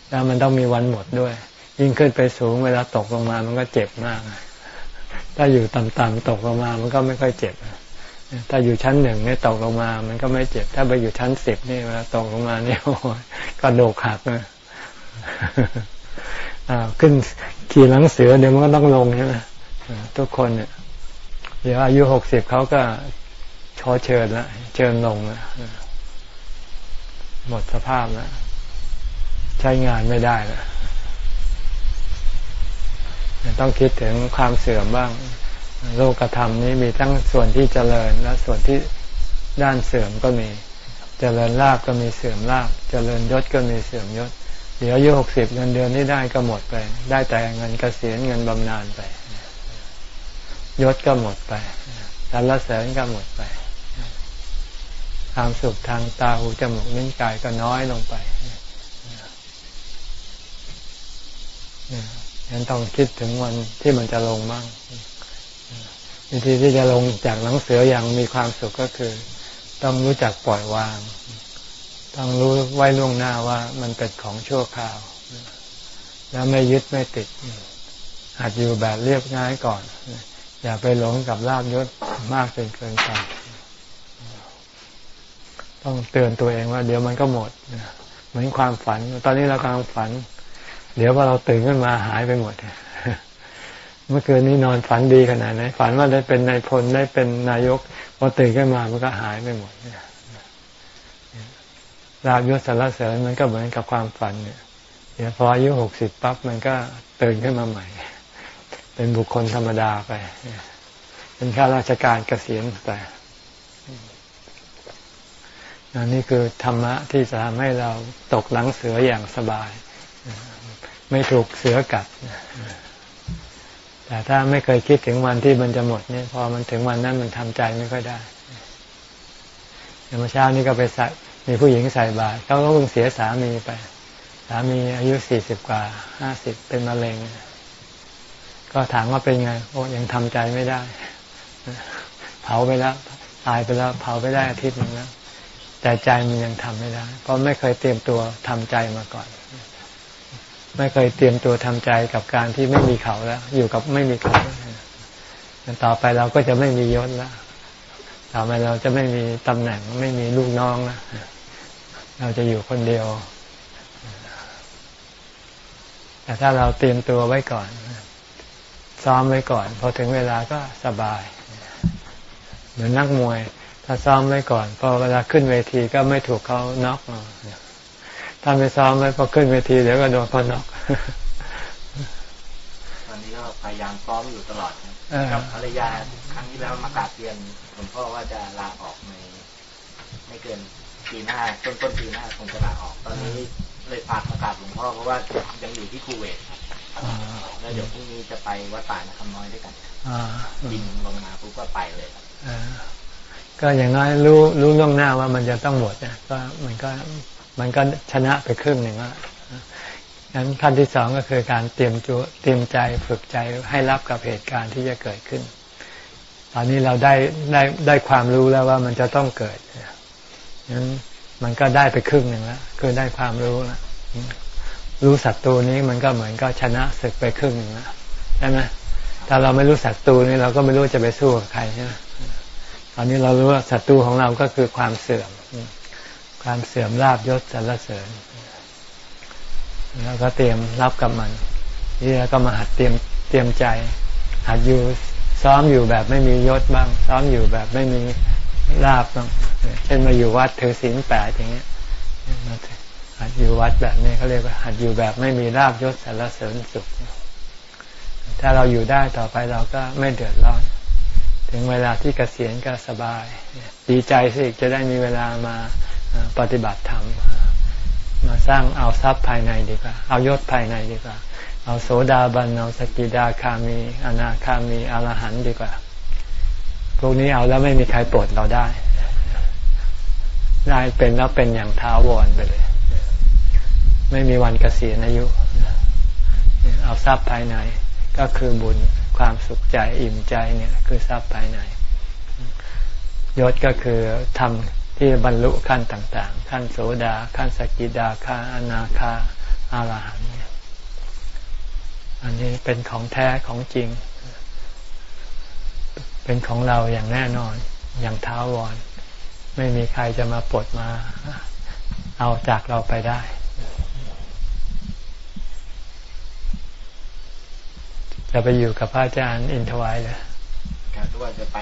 แล้วมันต้องมีวันหมดด้วย ยิ่งขึ้นไปสูงเวลาตกลงมามันก็เจ็บมาก ถ้าอยู่ต่ำๆตกลงมามันก็ไม่ค่อยเจ็บถ้าอยู่ชั้นหนึ่งเนี่ยตกลงมา มันก็ไม่เจ็บ ถ้าไปอยู่ชั้นสิบนี่เวลาตกลงมาเนี่ยโอ้ยกระโดกหักเลยขึ้นขี่หลังเสือเดี๋ยวมันก็ต้องลงใช่ไหมทุกคนเนี่ยเดี๋ยวอายุหกสิบเขาก็ชอเชิญล้วเชิญลงล้วหมดสภาพแล้วใช้งานไม่ได้แล้ว ต้องคิดถึงความเสื่อมบ้าง โลกธรรมนี้มีทั้งส่วนที่เจริญและส่วนที่ด้านเสื่อมก็มี เจริญลาบก็มีเสื่อมลาบ เจริญยศก็มีเสื่อมยศ เดี๋ยวอายุหกสิบเงินเดือนที่ได้ก็หมดไป ได้แต่เงินเกษียณเงินบำนาญไป ยศก็หมดไปสรรเสริญก็หมดไป ความสุขทางตาหูจมูกนิ้วกายก็น้อยลงไป ยังต้องคิดถึงวันที่มันจะลงมั่งวิธีที่จะลงจากหนังเสืออย่างมีความสุขก็คือ ต้องรู้จักปล่อยวาง ต้องรู้ไว้ล่วงหน้าว่ามันเป็นของชั่วคราว แล้วไม่ยึดไม่ติดอาจอยู่แบบเรียบง่ายก่อน อย่าไปหลงกับลาบยศมากจนเกินไปต้องเตือนตัวเองว่า เดี๋ยวมันก็หมดเหมือนความฝัน ตอนนี้เรากำลังฝัน เดี๋ยวพอเราตื่นขึ้นมาหายไปหมด เมื่อคืนนี้นอนฝันดีขนาดไหนฝันว่าได้เป็นนายพลได้เป็นนายกพอตื่นขึ้นมามันก็หายไปหมดลาบยศสารเสริญมันก็เหมือนกับความฝันเนี่ยเดี๋ยวพออายุหกสิบปั๊บมันก็ตื่นขึ้นมาใหม่ เป็นบุคคลธรรมดาไป เป็นข้าราชการเกษียณไปนนี่คือธรรมะที่จะทำให้เราตกหลังเสืออย่างสบาย ไม่ถูกเสือกัด แต่ถ้าไม่เคยคิดถึงวันที่มันจะหมดเนี่ย พอมันถึงวันนั้นมันทำใจไม่ค่อยได้เมื่อเช้านี้ก็ไปใส่มีผู้หญิงใส่บาตรเขาก็เพิ่งเสียสามีไป สามีอายุสี่สิบกว่าห้าสิบเป็นมะเร็ง ก็ถามว่าเป็นไง โอ้ยังทำใจไม่ได้ เผาไปแล้วตายไปแล้วเผาไปได้อาทิตย์นึงแล้วแต่ใจมันยังทำไม่ได้ เพราะไม่เคยเตรียมตัวทำใจมาก่อน ไม่เคยเตรียมตัวทำใจกับการที่ไม่มีเขาแล้ว อยู่กับไม่มีเขาต่อไปเราก็จะไม่มียศแล้วต่อไปเราจะไม่มีตำแหน่งไม่มีลูกน้องแล้วเราจะอยู่คนเดียว แต่ถ้าเราเตรียมตัวไว้ก่อน ซ้อมไว้ก่อน พอถึงเวลาก็สบาย เหมือนนักมวย ถ้าซ้อมไว้ก่อน พอเวลาขึ้นเวทีก็ไม่ถูกเขาน็อก ถ้าไม่ซ้อมไว้พอขึ้นเวทีเดี๋ยวก็โดนพอนอกตอนนี้ก็พยายามซ้อมอยู่ตลอดกับภรรยาครั้งที่แล้วมากราบเรียนหลวงพ่อว่าจะลาออกในไม่เกินปีหน้าต้นต้นปีหน้าคงจะลาออก ตอนนี้เลยฝากมากราบหลวงพ่อเพราะว่ายังอยู่ที่คูเวตครับแล้วเดี๋ยวพรุ่งนี้จะไปวัดป่านะคำน้อยด้วยกันบินลงมาปุ๊บก็ไปเลยครับก็อย่างน้อยรู้รู้ล่วงหน้าว่ามันจะต้องหมดเนี่ยก็มันก็ มันก็ชนะไปครึ่งหนึ่งแล้วงั้นขั้นที่สองก็คือการเตรียมจเตรียมใจฝึกใจให้รับกับเหตุการณ์ที่จะเกิดขึ้น ตอนนี้เราได้ได้ได้ความรู้แล้วว่ามันจะต้องเกิดนั้นมันก็ได้ไปครึ่งหนึ่งแล้วคือได้ความรู้แล้วรู้ศัตรูนี้มันก็เหมือนก็ชนะศึกไปครึ่งหนึ่งแล้วใช่ไหมถ้าเราไม่รู้ศัตรูนี่เราก็ไม่รู้จะไปสู้กับใครใช่ไหมตอนนี้เรารู้ว่าศัตรูของเราก็คือความเสื่อม ความเสื่อมลาบยศสรรเสริญ แล้วก็เตรียมรับกับมันนี่แล้วก็มาหัดเตรียมเตรียมใจ หัดอยู่ซ้อมอยู่แบบไม่มียศบ้าง ซ้อมอยู่แบบไม่มีลาบบ้างเช่นมาอยู่วัดถือศีลแปดอย่างเงี้ยหัดอยู่วัดแบบนี้เขาเรียกว่าหัดอยู่แบบไม่มีลาบยศสรรเสริญสุข ถ้าเราอยู่ได้ต่อไปเราก็ไม่เดือดร้อน ถึงเวลาที่เกษียณก็สบาย ดีใจสิจะได้มีเวลามา ปฏิบัติธรรมมาสร้างเอาทรัพย์ภายในดีกว่า เอายศภายในดีกว่า เอาโสดาบันเอาสกิดาคามี อนาคามีอรหันต์ดีกว่า พวกนี้เอาแล้วไม่มีใครปลดเราได้ ได้เป็นแล้วเป็นอย่างท้าวรไปเลย ไม่มีวันเกษียณอายุ เอาทรัพย์ภายในก็คือบุญความสุขใจอิ่มใจเนี่ย คือทรัพย์ภายในยศก็คือทำ ที่บรรลุขั้นต่างๆ ขั้นโสดา ขั้นสกิดาคาอนาคาอารหันเนี่ยอันนี้เป็นของแท้ของจริง เป็นของเราอย่างแน่นอน อย่างท้าวร ไม่มีใครจะมาปลดมา เอาจากเราไปได้ จะไปอยู่กับพระอาจารย์อินทวายเลยครับทุกวันจะไป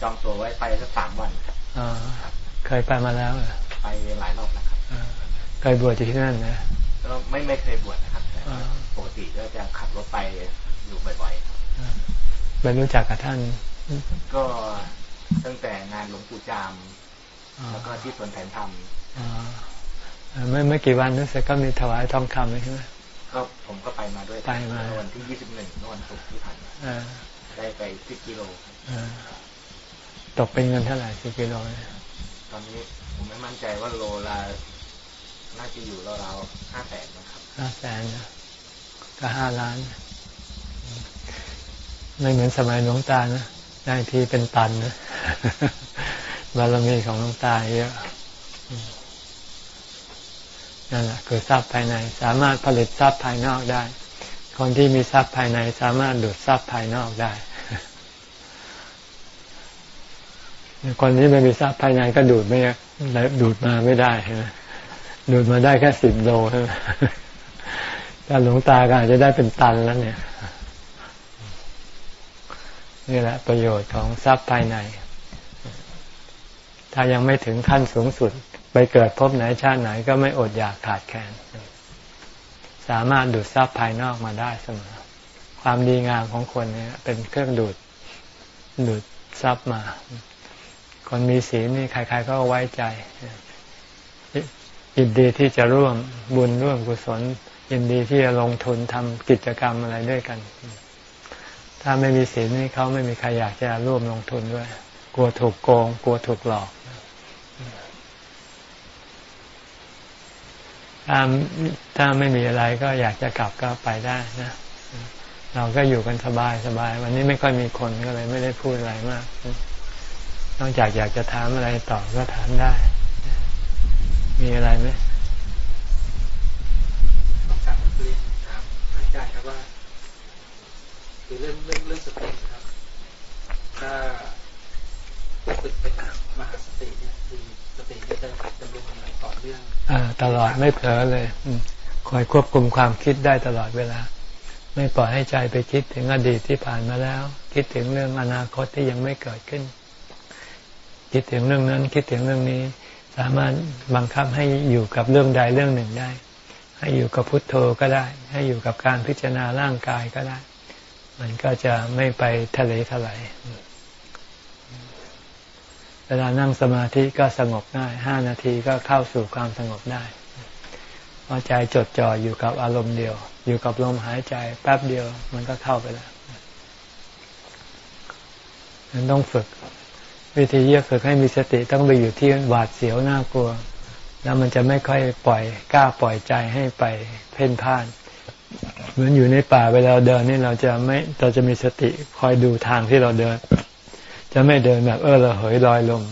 จองตัวไว้ไปสักสามวันครับ เคยไปมาแล้วเหรอไปหลายรอบแล้วครับเคยบวชที่นั่นนะก็ไม่ไม่เคยบวชนะครับปกติก็จะขับรถไปอยู่บ่อยๆไปรู้จักกับท่าน ก็ตั้งแต่งานหลวงปู่จามแล้วก็ที่สวนแผนธรรมไม่ไม่กี่วันนึกเสร็จก็มีถวายทองคำใช่ไหมก็ผมก็ไปมาด้วยไปมาวันที่ยี่สิบหนึ่งวันศุกร์ที่ผ่านมาได้ไปสิบกิโลตกเป็นเงินเท่าไหร่สิบกิโลต อนนี้ผมไม่มั่นใจว่าโลละน่าจะอยู่ราวๆห้าแสนนะครับห้าแสนนะก็ห้าล้าน ไม่เหมือนสมัยหลวงตานะได้ทีเป็นตันนะบารมีของหลวงตาเยอะนั่นแหละคือทรัพย์ภายใน สามารถผลิตทรัพย์ภายนอกได้ คนที่มีทรัพย์ภายในสามารถดูดทรัพย์ภายนอกได้ คนที่ไม่มีทรัพย์ภายในก็ดูดไม่ดูดมาไม่ได้ใช่ไหมดูดมาได้แค่สิบโลใช่ไหมถ้าหลวงตาก็อาจจะได้เป็นตันแล้วเนี่ย นี่แหละ ประโยชน์ของทรัพย์ภายใน ถ้ายังไม่ถึงขั้นสูงสุด ไปเกิดพบไหนชาติไหนก็ไม่อดอยากขาดแคลนสามารถดูดทรัพย์ภายนอกมาได้เสมอ ความดีงามของคนเนี่ยเป็นเครื่องดูดดูดทรัพย์มา คนมีศีลนี่ใคร ๆ ก็ไว้ใจยินดีที่จะร่วมบุญร่วมกุศลยินดีที่จะลงทุนทำกิจกรรมอะไรด้วยกัน ถ้าไม่มีศีลนี่เขาไม่มีใครอยากจะร่วมลงทุนด้วย กลัวถูกโกง กลัวถูกหลอกถ้าถ้าไม่มีอะไรก็อยากจะกลับก็ไปได้นะ เราก็อยู่กันสบายสบาย วันนี้ไม่ค่อยมีคนก็เลยไม่ได้พูดอะไรมาก นอกจากอยากจะถามอะไรต่อก็ถามได้ มีอะไรไหมต้องการเรียนถามอาจารย์ครับว่าคือเรื่องเรื่องเรื่องสติครับ ถ้าฝึกเป็นมหาสติเนี่ยคือสติจะดำรงอย่างต่อเนื่องอ่าตลอดไม่เผลอเลยคอยควบคุมความคิดได้ตลอดเวลา ไม่ปล่อยให้ใจไปคิดถึงอดีตที่ผ่านมาแล้ว คิดถึงเรื่องอนาคตที่ยังไม่เกิดขึ้น คิดถึงเรื่องนั้น คิดถึงเรื่องนี้ สามารถบังคับให้อยู่กับเรื่องใดเรื่องหนึ่งได้ ให้อยู่กับพุทโธก็ได้ ให้อยู่กับการพิจารณาร่างกายก็ได้ มันก็จะไม่ไปทะเลทลายเวลานั่งสมาธิก็สงบง่ายห้านาทีก็เข้าสู่ความสงบได้พอใจจดจ่ออยู่กับอารมณ์เดียว อยู่กับลมหายใจแป๊บเดียว มันก็เข้าไปแล้วมันต้องฝึก วิธีเยอะฝึกให้มีสติต้องไปอยู่ที่หวาดเสียวน่ากลัว แล้วมันจะไม่ค่อยปล่อยกล้าปล่อยใจให้ไปเพ่นพ่าน เหมือนอยู่ในป่าเวลาเดินนี่เราจะไม่เราจะมีสติคอยดูทางที่เราเดิน จะไม่เดินแบบเออเระเหยลอยลม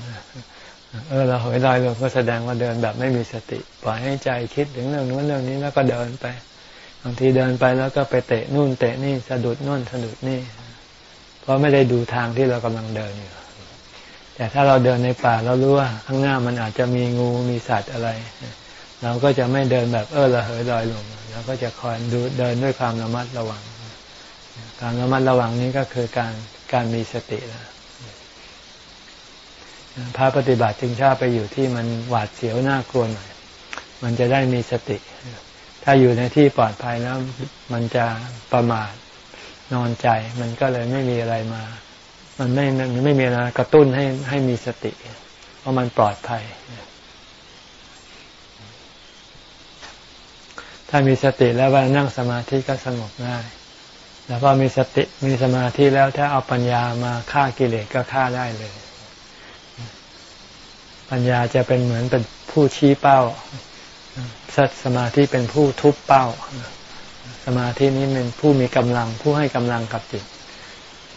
เออเระเหยลอยลมก็แสดงว่าเดินแบบไม่มีสติ ปล่อยให้ใจคิดถึงเรื่องนู้นเรื่องนี้แล้วก็เดินไปบางทีเดินไปแล้วก็ไปเตะนู่นเตะนี่สะดุดนู่นสะดุดนี่ เพราะไม่ได้ดูทางที่เรากำลังเดินอยู่ แต่ถ้าเราเดินในป่าเรารู้ว่าข้างหน้ามันอาจจะมีงูมีสัตว์อะไร เราก็จะไม่เดินแบบเออระเหยลอยลมเราก็จะคอยดูเดินด้วยความระมัดระวัง การระมัดระวังนี้ก็คือการการมีสติแล้วพระปฏิบัติจึงชอบไปอยู่ที่มันหวาดเสียวน่ากลัวหน่อย มันจะได้มีสติ ถ้าอยู่ในที่ปลอดภัยแล้ว มันจะประมาทนอนใจ มันก็เลยไม่มีอะไรมา มันไม่มันไม่มีอะไรกระตุ้นให้ให้มีสติ เพราะมันปลอดภัย ถ้ามีสติแล้วเวลานั่งสมาธิก็สงบง่ายแล้วพอมีสติมีสมาธิแล้วถ้าเอาปัญญามาฆ่ากิเลสก็ฆ่าได้เลย ปัญญาจะเป็นเหมือนเป็นผู้ชี้เป้าสัตสมาธิเป็นผู้ทุบเป้า สมาธินี้เป็นผู้มีกำลังผู้ให้กำลังกับจิต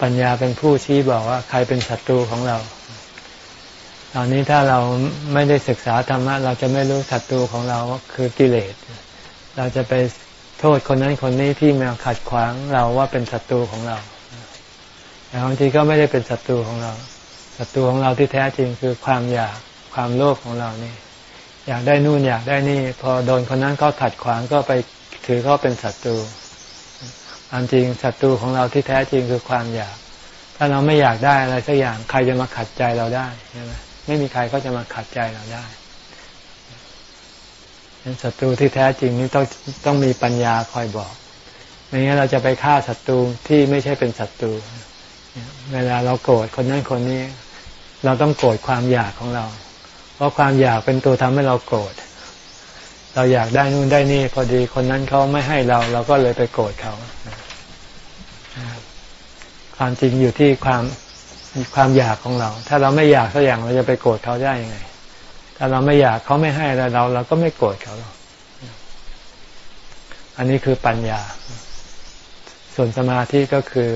ปัญญาเป็นผู้ชี้บอกว่าใครเป็นศัตรูของเรา ตอนนี้ถ้าเราไม่ได้ศึกษาธรรมะเราจะไม่รู้ศัตรูของเราคือกิเลส เราจะไปโทษคนนั้นคนนี้ที่มาขัดขวางเราว่าเป็นศัตรูของเราแต่บางทีก็ไม่ได้เป็นศัตรูของเรา ศัตรูของเราที่แท้จริงคือความอยากความโลภของเรานี่ อยากได้นู่นอยากได้นี่ พอโดนคนนั้นเขาขัดขวางก็ไปถือเขาเป็นศัตรู ความจริงศัตรูของเราที่แท้จริงคือความอยาก ถ้าเราไม่อยากได้อะไรสักอย่างใครจะมาขัดใจเราได้ใช่ไหมไม่มีใครก็จะมาขัดใจเราได้เป็นศัตรูที่แท้จริงนี่ต้องต้องมีปัญญาคอยบอกไม่งั้นเราจะไปฆ่าศัตรูที่ไม่ใช่เป็นศัตรู เวลาเราโกรธคนนั้นคนนี้ เราต้องโกรธความอยากของเรา เพราะความอยากเป็นตัวทำให้เราโกรธ เราอยากได้นู่นได้นี่ พอดีคนนั้นเขาไม่ให้เรา เราก็เลยไปโกรธเขา ความจริงอยู่ที่ความความอยากของเรา ถ้าเราไม่อยากสักอย่างเราจะไปโกรธเขาได้ยังไง ถ้าเราไม่อยากเขาไม่ให้เรา เราก็ไม่โกรธเขาหรอกอันนี้คือปัญญา ส่วนสมาธิก็คือ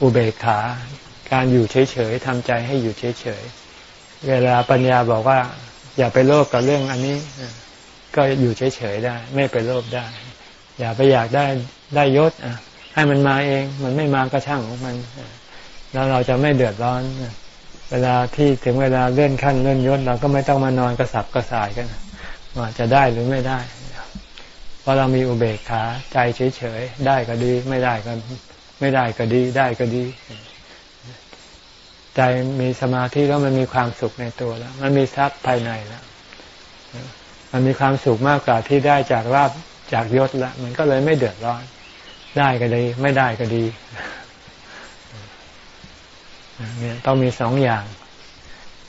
อุเบกขา การอยู่เฉยๆทำใจให้อยู่เฉยๆ เวลาปัญญาบอกว่า อย่าไปโลภกับเรื่องอันนี้ ก็อยู่เฉยๆได้ ไม่ไปโลภได้ อย่าไปอยากได้ได้ยศอะให้มันมาเอง มันไม่มาก็ช่างของมัน แล้วเราจะไม่เดือดร้อน เวลาที่ถึงเวลาเลื่อนขั้นเลื่อนยศเราก็ไม่ต้องมานอนกระสับกระส่ายกันว่าจะได้หรือไม่ได้เพราะเรามีอุเบกขาใจเฉยๆได้ก็ดี ไม่ได้ก็ไม่ได้ก็ดี ได้ก็ดี ใจมีสมาธิแล้วมันมีความสุขในตัวแล้ว มันมีทรัพย์ภายในแล้ว มันมีความสุขมากกว่าที่ได้จากราบจากยศล้วมันก็เลยไม่เดือดร้อน ได้ก็ดี ไม่ได้ก็ดีเนี่ยต้องมีสองอย่าง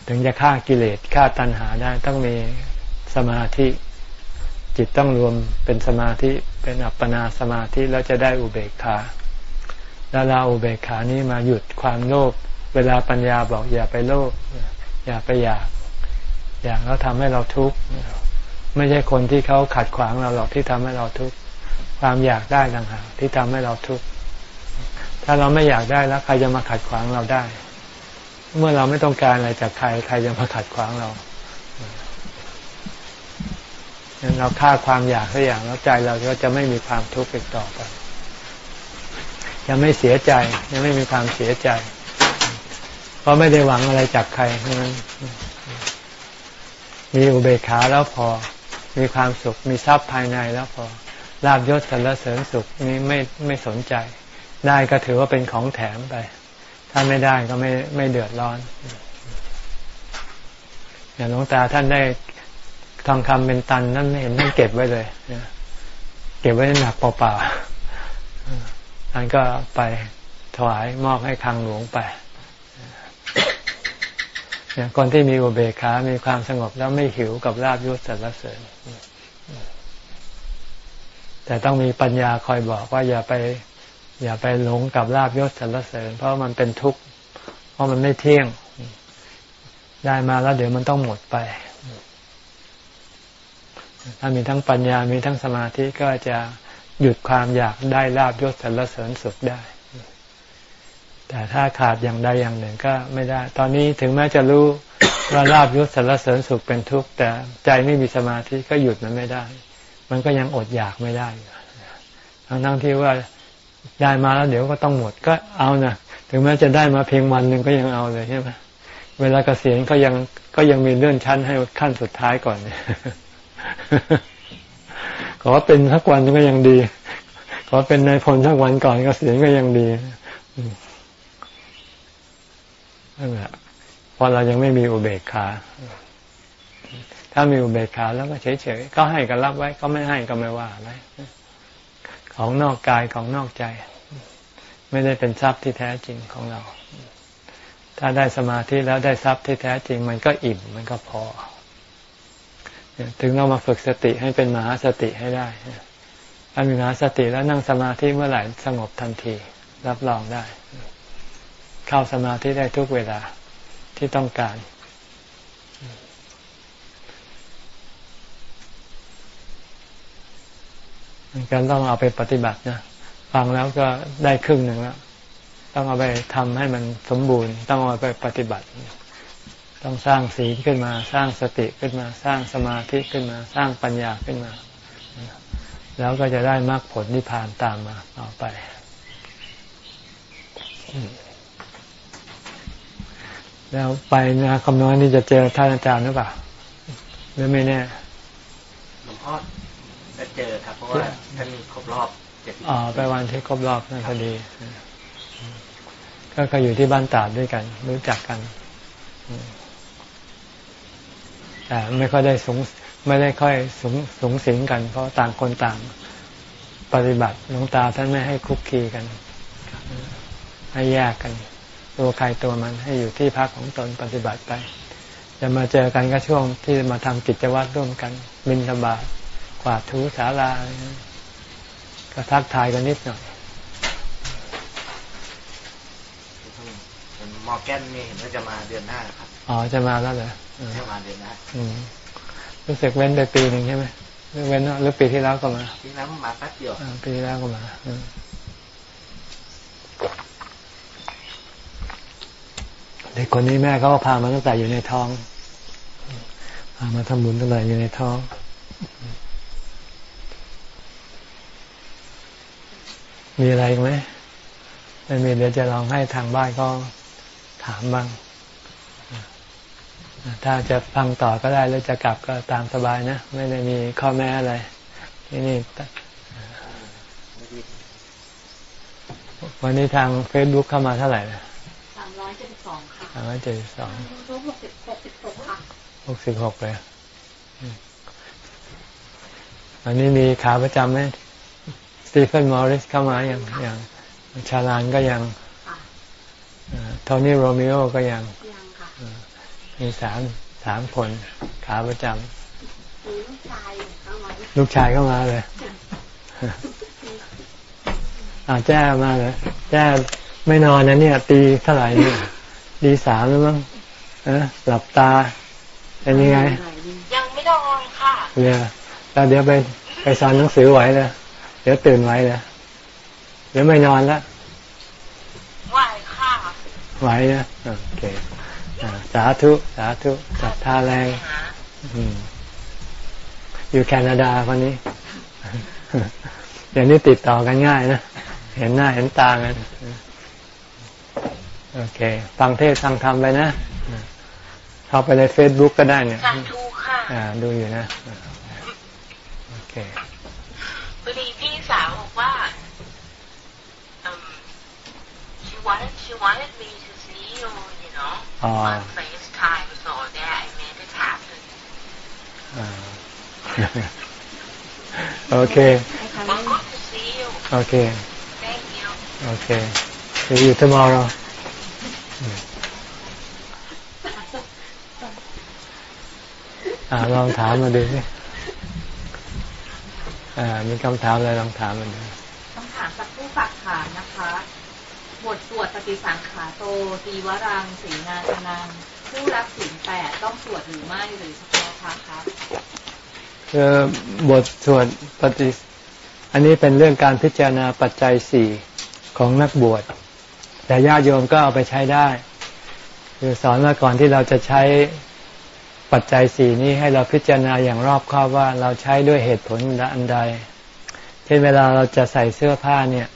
ถึงจะฆ่ากิเลสฆ่าตัณหาได้ต้องมีสมาธิจิตต้องรวมเป็นสมาธิเป็นอัปปนาสมาธิแล้วจะได้อุเบกขาแล้วเราอุเบกขานี้มาหยุดความโลภเวลาปัญญาบอกอย่าไปโลภอย่าไปอยาก อยากแล้วทำให้เราทุกข์ ไม่ใช่คนที่เขาขัดขวางเราหรอกที่ทำให้เราทุกข์ความอยากได้ต่างหากที่ทำให้เราทุกข์ถ้าเราไม่อยากได้แล้ว ใครจะมาขัดขวางเราได้ เมื่อเราไม่ต้องการอะไรจากใคร ใครจะมาขัดขวางเราเราฆ่าความอยากทุกอย่างแล้วใจเราก็จะไม่มีความทุกข์อีกต่อไปจะไม่เสียใจจะไม่มีความเสียใจ เพราะไม่ได้หวังอะไรจากใครเพราะนั้นมีอุเบกขาแล้วพอ มีความสุขมีทรัพย์ภายในแล้วพอลาบยศสรรเสริญสุขนี้ไม่ไม่สนใจ ได้ก็ถือว่าเป็นของแถมไป ถ้าไม่ได้ก็ไม่ไม่เดือดร้อน อย่างหลวงตาท่านได้ทองคำเป็นตันนั่นเห็นท่านเก็บไว้เลยเก็บไว้หนักเปล่าๆท่านก็ไปถวายมอบให้คลังหลวงไป คนที่มีอุเบกขา มีความสงบแล้วไม่หิวกับลาบยศสรรเสริญ แต่ต้องมีปัญญาคอยบอกว่าอย่าไป อย่าไปหลงกับลาบยศสรรเสริญ เพราะมันเป็นทุกข์ เพราะมันไม่เที่ยง ได้มาแล้วเดี๋ยวมันต้องหมดไป ถ้ามีทั้งปัญญา มีทั้งสมาธิก็จะหยุดความอยากได้ลาบยศสรรเสริญสุขได้ แต่ถ้าขาดอย่างใดอย่างหนึ่งก็ไม่ได้ ตอนนี้ถึงแม้จะรู้ว่าลาบยศสารเสริญสุขเป็นทุกข์แต่ใจไม่มีสมาธิก็หยุดมันไม่ได้ มันก็ยังอดอยากไม่ได้ทั้งทั้งที่ว่าได้มาแล้วเดี๋ยวก็ต้องหมดก็เอานะถึงแม้จะได้มาเพียงวันหนึ่งก็ยังเอาเลยใช่ไหมเวลาเกษียณก็ยังก็ยังมีเลื่อนชั้นให้ขั้นสุดท้ายก่อนเนี่ยขอเป็นสักวันก็ยังดี ขอเป็นนายพลสักวันก่อนเกษียณก็ยังดีนั่นแหละ เพราะเรายังไม่มีอุเบกขา ถ้ามีอุเบกขาแล้วก็เฉยๆ ก็ให้ก็รับไว้ ก็ไม่ให้ก็ไม่ว่าอะไรของนอกกายของนอกใจ ไม่ได้เป็นทรัพย์ที่แท้จริงของเรา ถ้าได้สมาธิแล้วได้ทรัพย์ที่แท้จริง มันก็อิ่มมันก็พอ ถึงเรามาฝึกสติให้เป็นมหาสติให้ได้ถ้ามีมหาสติแล้วนั่งสมาธิเมื่อไหร่สงบทันที รับรองได้ เข้าสมาธิได้ทุกเวลาที่ต้องการ การต้องเอาไปปฏิบัตินะฟังแล้วก็ได้ครึ่งหนึ่งแล้วต้องเอาไปทำให้มันสมบูรณ์ ต้องเอาไปปฏิบัติ ต้องสร้างศีขึ้นมา สร้างสติขึ้นมา สร้างสมาธิขึ้นมา สร้างปัญญาขึ้นมา แล้วก็จะได้มรรคผลนิพพานตามมาต่อไป แล้วไปนะคำน้อยนี่จะเจอท่านอาจารย์หรือเปล่าหรือไม่แน่หลวงพ่อจะเจอครับเพราะว่าท่านมีครบรอบเจ็ดอ๋อไปวันที่ครบรอบนั่นพอดี ก็ก็อยู่ที่บ้านตาดด้วยกัน รู้จักกันแต่ไม่ค่อยได้สูงไม่ได้ค่อยสูงสูงสิงกัน เพราะต่างคนต่างปฏิบัติหลวงตาท่านไม่ให้คุกคีกันให้แยกกัน ตัวใครตัวมันให้อยู่ที่พักของตนปฏิบัติไป จะมาเจอกันก็ช่วงที่มาทำกิจวัตรร่วมกันบินธบาตกวาดทูสาราก็ทักทายกันนิดหน่อยมอแกนนี่เห็นว่าจะมาเดือนหน้าครับอ๋อจะมาแล้วเหรอจะมาเดือนหน้ารู้สึกเว้นไปปีหนึ่งใช่ไหมเว้นหรือปีที่แล้วก็มาปีแล้วมาแป๊บเดียวปีที่แล้วก็มา เด็กคนนี้แม่เขาก็พามาตั้งแต่อยู่ในท้องพามาทำบุญตั้งแต่อยู่ในท้องมีอะไรไหมไม่มีเดี๋ยวจะลองให้ทางบ้านก็ถามบ้าง ถ้าจะฟังต่อก็ได้หรือจะกลับก็ตามสบายนะ ไม่ได้มีข้อแม้อะไรที่นี่ วันนี้ทางเฟซบุ๊กเข้ามาเท่าไหร่นะ สามร้อยเจ็ดสิบสองหกสิบหกสิบหกค่ะหกสิบหกเลยอันนี้มีขาประจำไหมสตีเฟนมอริสเข้ามาอย่างอย่างชาลานก็ยังโทนี่โรมิโอก็ยังมีสามสามคนขาประจำลูกชายลูกชายเข้ามาเลยอ่าแจ้มาเลยแจ้ไม่นอนนะเนี่ย ตีเท่าไหร่เนี่ย ดีสามแล้วมั้งเออหลับตาเป็นยังไง ยังไม่นอนค่ะเนี่ยแล้วเดี๋ยวไปไปสอนหนังสือไหวเลยเดี๋ยวตื่นไหวเลยเดี๋ยวไม่นอนแล้วไหวค่ะไหวนะโอเคสาธุสาธุศรัทธาแรงอยู่แคนาดาคนนี้ เดี๋ยวนี้ติดต่อกันง่ายนะ เห็นหน้าเห็นตากัน โอเค ฟังเทศฟังธรรมไปนะ เข้าไปในเฟซบุ๊กก็ได้เนี่ยดูค่ะอ่าดูอยู่นะ โอเคพอดีพี่สาวบอกว่า she wanted she wanted me to see you you know on FaceTime so that I made it happen โอเค Well good to see you โอเค Thank you โอเค see you tomorrow อ่าลองถามมาดูสิอ่า มีคำถามอะไรลองถามมาดูคำถามจากผู้ฝากถามนะคะบทสวดปฏิสังขาโตตีวรังสีนาชนังผู้รับสินแปดต้องสวดหรือไม่หรือเฉพาะพระครับคือบทสวดปฏิ อันนี้เป็นเรื่องการพิจารณาปัจจัยสี่ของนักบวช แต่ญาติโยมก็เอาไปใช้ได้ คือสอนว่าก่อนที่เราจะใช้ ปัจจัยสี่นี้ให้เราพิจารณาอย่างรอบคอบว่าเราใช้ด้วยเหตุผลอันใด เช่นเวลาเราจะใส่เสื้อผ้าเนี่ย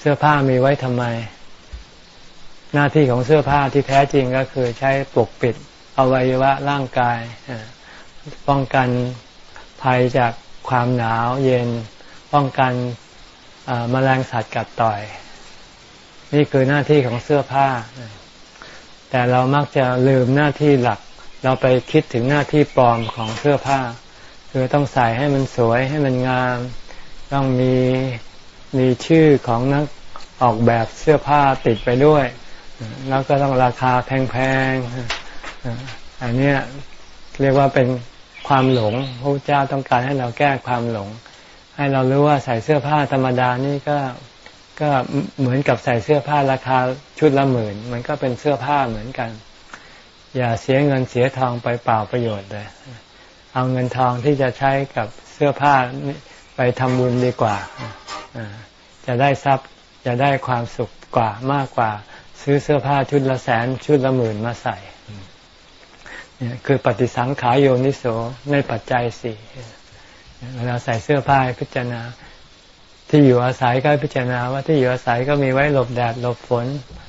เสื้อผ้ามีไว้ทำไม หน้าที่ของเสื้อผ้าที่แท้จริงก็คือใช้ปกปิดอวัยวะร่างกาย ป้องกันภัยจากความหนาวเย็น ป้องกันมแมลงสัตว์กัดต่อย นี่คือหน้าที่ของเสื้อผ้า แต่เรามักจะลืมหน้าที่หลัก เราไปคิดถึงหน้าที่ปลอมของเสื้อผ้า คือต้องใส่ให้มันสวยให้มันงาม ต้องมีมีชื่อของนักออกแบบเสื้อผ้าติดไปด้วย แล้วก็ต้องราคาแพงๆอันนี้เรียกว่าเป็นความหลงพระเจ้าต้องการให้เราแก้ความหลง ให้เรารู้ว่าใส่เสื้อผ้าธรรมดานี่ก็ก็เหมือนกับใส่เสื้อผ้าราคาชุดละหมื่น มันก็เป็นเสื้อผ้าเหมือนกัน อย่าเสียเงินเสียทองไปเปล่าประโยชน์เลย เอาเงินทองที่จะใช้กับเสื้อผ้าไปทำบุญดีกว่า จะได้ทรัพย์จะได้ความสุขกว่ามากกว่า ซื้อเสื้อผ้าชุดละแสนชุดละหมื่นมาใส่คือปฏิสังขายโยนิโสในปัจจัยสี่เวลาใส่เสื้อผ้าพิจารณา ที่อยู่อาศัยก็พิจารณาว่าที่อยู่อาศัยก็มีไว้หลบแดดหลบฝน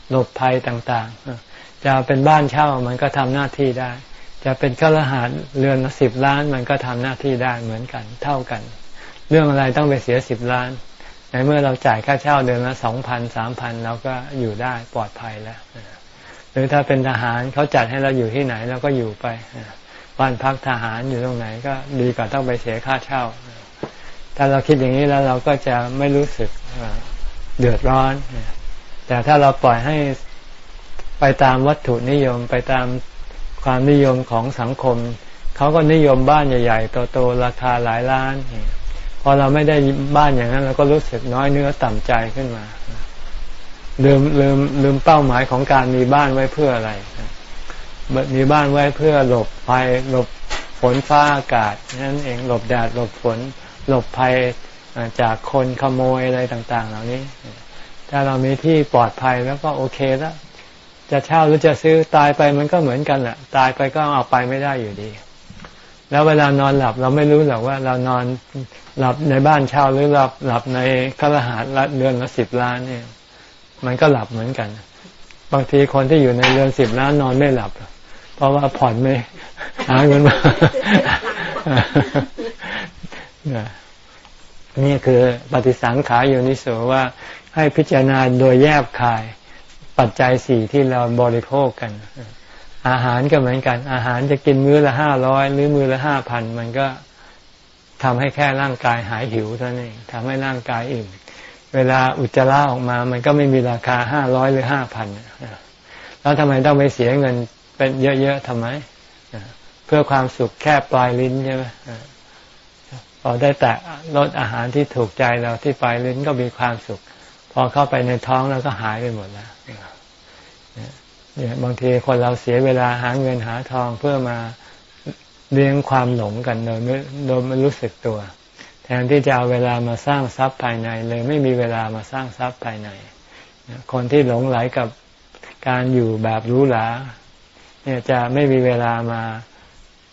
หลบภัยต่าง ๆ จะเป็นบ้านเช่ามันก็ทำหน้าที่ได้ จะเป็นข้าราชการเรือนละสิบล้านมันก็ทำหน้าที่ได้เหมือนกัน เท่ากัน เรื่องอะไรต้องไปเสียสิบล้านในเมื่อเราจ่ายค่าเช่าเดือนละสองพันสามพันเราก็อยู่ได้ปลอดภัยแล้วหรือถ้าเป็นทหารเขาจัดให้เราอยู่ที่ไหนเราก็อยู่ไปบ้านพักทหารอยู่ตรงไหนก็ดีกว่าต้องไปเสียค่าเช่า ถ้าเราคิดอย่างนี้แล้วเราก็จะไม่รู้สึกเดือดร้อน แต่ถ้าเราปล่อยให้ ไปตามวัตถุนิยมไปตามความนิยมของสังคม เขาก็นิยมบ้านใหญ่ๆโตๆราคาหลายล้านพอเราไม่ได้บ้านอย่างนั้นเราก็รู้สึกน้อยเนื้อต่ำใจขึ้นมา ลืมลืมลืมเป้าหมายของการมีบ้านไว้เพื่ออะไร มีบ้านไว้เพื่อหลบภัยหลบฝนฟ้าอากาศนั่นเองหลบแดดหลบฝน หลบภัยจากคนขโมยอะไรต่าง ๆ เหล่านี้ ถ้าเรามีที่ปลอดภัยแล้วก็โอเคแล้ว จะเช่าหรือจะซื้อตายไปมันก็เหมือนกันแหละตายไปก็เอาไปไม่ได้อยู่ดี แล้วเวลานอนหลับเราไม่รู้หรอกว่าเรานอนหลับในบ้านเช่าหรือหลับหลับในคฤหาสน์เดือนละสิบล้านเนี่ย มันก็หลับเหมือนกัน บางทีคนที่อยู่ในเรือนสิบล้านนอนไม่หลับ เพราะว่าผ่อนไม่หาเงินมานี่คือปฏิสังขารอยู่นิสว่าให้พิจารณาโดยแยบคาย ปัจจัยสี่ที่เราบริโภคกัน อาหารก็เหมือนกัน อาหารจะกินมื้อละห้าร้อยหรือมื้อละห้าพันมันก็ทำให้แค่ร่างกายหายหิวเท่านั้นเองทำให้ร่างกายอิ่ม เวลาอุจจาระออกมา มันก็ไม่มีราคาห้าร้อยหรือห้าพันแล้วทำไมต้องไปเสียเงินเป็นเยอะๆทำไม เพื่อความสุขแค่ปลายลิ้นใช่ไหมพอได้แตะรสอาหารที่ถูกใจเราที่ปลายลิ้นก็มีความสุข พอเข้าไปในท้องแล้วก็หายไปหมดแล้ว เนี่ยบางทีคนเราเสียเวลาหาเงินหาทองเพื่อมาเลี้ยงความหลงกันโดยไม่โดยไม่รู้สึกตัว แทนที่จะเอาเวลามาสร้างทรัพย์ภายในเลยไม่มีเวลามาสร้างทรัพย์ภายใน คนที่หลงไหลกับการอยู่แบบรู้หลาเนี่ยจะไม่มีเวลามา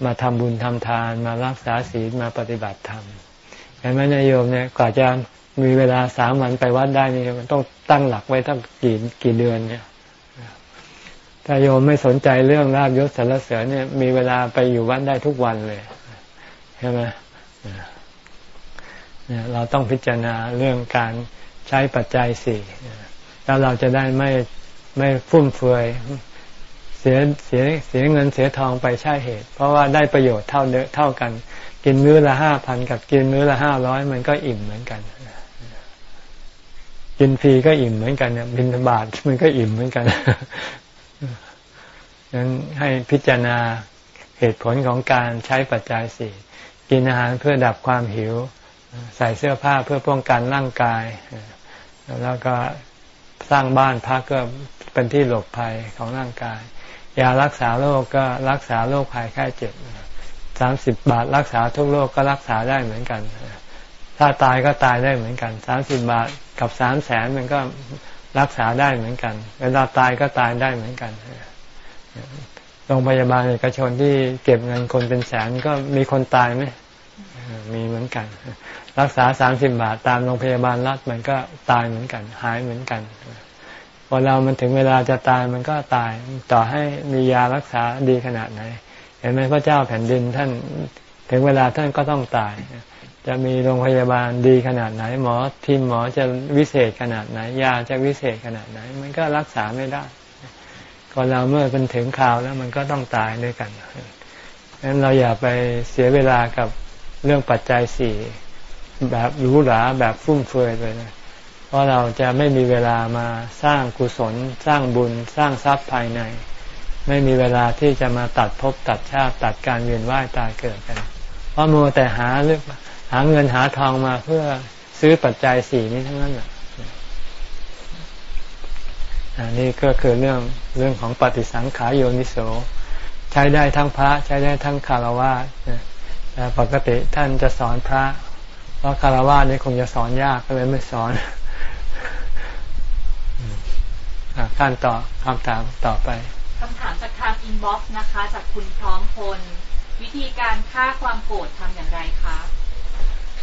มาทำบุญทำทาน มารักษาศีลมาปฏิบัติธรรมเห็นไหมนายโยมเนี่ยกว่าจะมีเวลาสามวันไปวัดได้นี่มันต้องตั้งหลักไว้ตั้งกี่กี่เดือนเนี่ย ถ้าโยมไม่สนใจเรื่องราบยศสารเสริญเนี่ย มีเวลาไปอยู่วัดได้ทุกวันเลยใช่ไหมเราต้องพิจารณาเรื่องการใช้ปัจจัยสี่แล้วเราจะได้ไม่ไม่ฟุ่มเฟือยเสียเสียเสียเงินเสียทองไปใช่เหตุ เพราะว่าได้ประโยชน์เท่าเเท่ากัน กินมื้อละห้าพันกับกินมื้อละห้าร้อยมันก็อิ่มเหมือนกัน กินฟรีก็อิ่มเหมือนกันเนี่ยบินบาทมันก็อิ่มเหมือนกัน นั้นให้พิจารณาเหตุผลของการใช้ปัจจัยสี่กินอาหารเพื่อดับความหิว ใส่เสื้อผ้าเพื่อป้องกันร่างกาย แล้วก็สร้างบ้านพักก็เป็นที่หลบภัยของร่างกาย ยารักษาโรคก็รักษาโรคภัยไข้เจ็บสามสิบบาทรักษาทุกโรคก็รักษาได้เหมือนกัน ถ้าตายก็ตายได้เหมือนกันสามสิบบาทกับสามแสนมันก็รักษาได้เหมือนกัน เวลาตายก็ตายได้เหมือนกัน โรงพยาบาลเอกชนที่เก็บเงินคนเป็นแสนก็มีคนตายไหมมีเหมือนกัน รักษาสามสิบบาทตามโรงพยาบาลรัฐมันก็ตายเหมือนกัน หายเหมือนกันพอเรามันถึงเวลาจะตายมันก็ตายต่อให้มียารักษาดีขนาดไหน เห็นไหมพระเจ้าแผ่นดินท่านถึงเวลาท่านก็ต้องตาย จะมีโรงพยาบาลดีขนาดไหน หมอทีมหมอจะวิเศษขนาดไหน ยาจะวิเศษขนาดไหน มันก็รักษาไม่ได้ ก่อนเราเมื่อเป็นถึงคราวแล้วมันก็ต้องตายด้วยกันดังนั้นเราอย่าไปเสียเวลากับเรื่องปัจจัยสี่แบบหรูหราแบบฟุ่มเฟือยไปนะเพราะเราจะไม่มีเวลามาสร้างกุศล สร้างบุญ สร้างทรัพย์ภายใน ไม่มีเวลาที่จะมาตัดภพตัดชาติตัดการเวียนว่ายตายเกิดกัน เพราะมัวแต่หาเรื่องหาเงินหาทองมาเพื่อซื้อปัจจัยสี่นี้ทั้งนั้นแหละ อันนี้ก็คือเรื่องเรื่องของปฏิสังขารโยนิโส ใช้ได้ทั้งพระใช้ได้ทั้งฆราวาสแต่ปกติท่านจะสอนพระ เพราะฆราวาสนี่คงจะสอนยากก็เลยไม่สอนขั้นต่อคำถามต่อไปคำถามจากทาง inbox นะคะ จากคุณพร้อมพล วิธีการฆ่าความโกรธทำอย่างไรคะ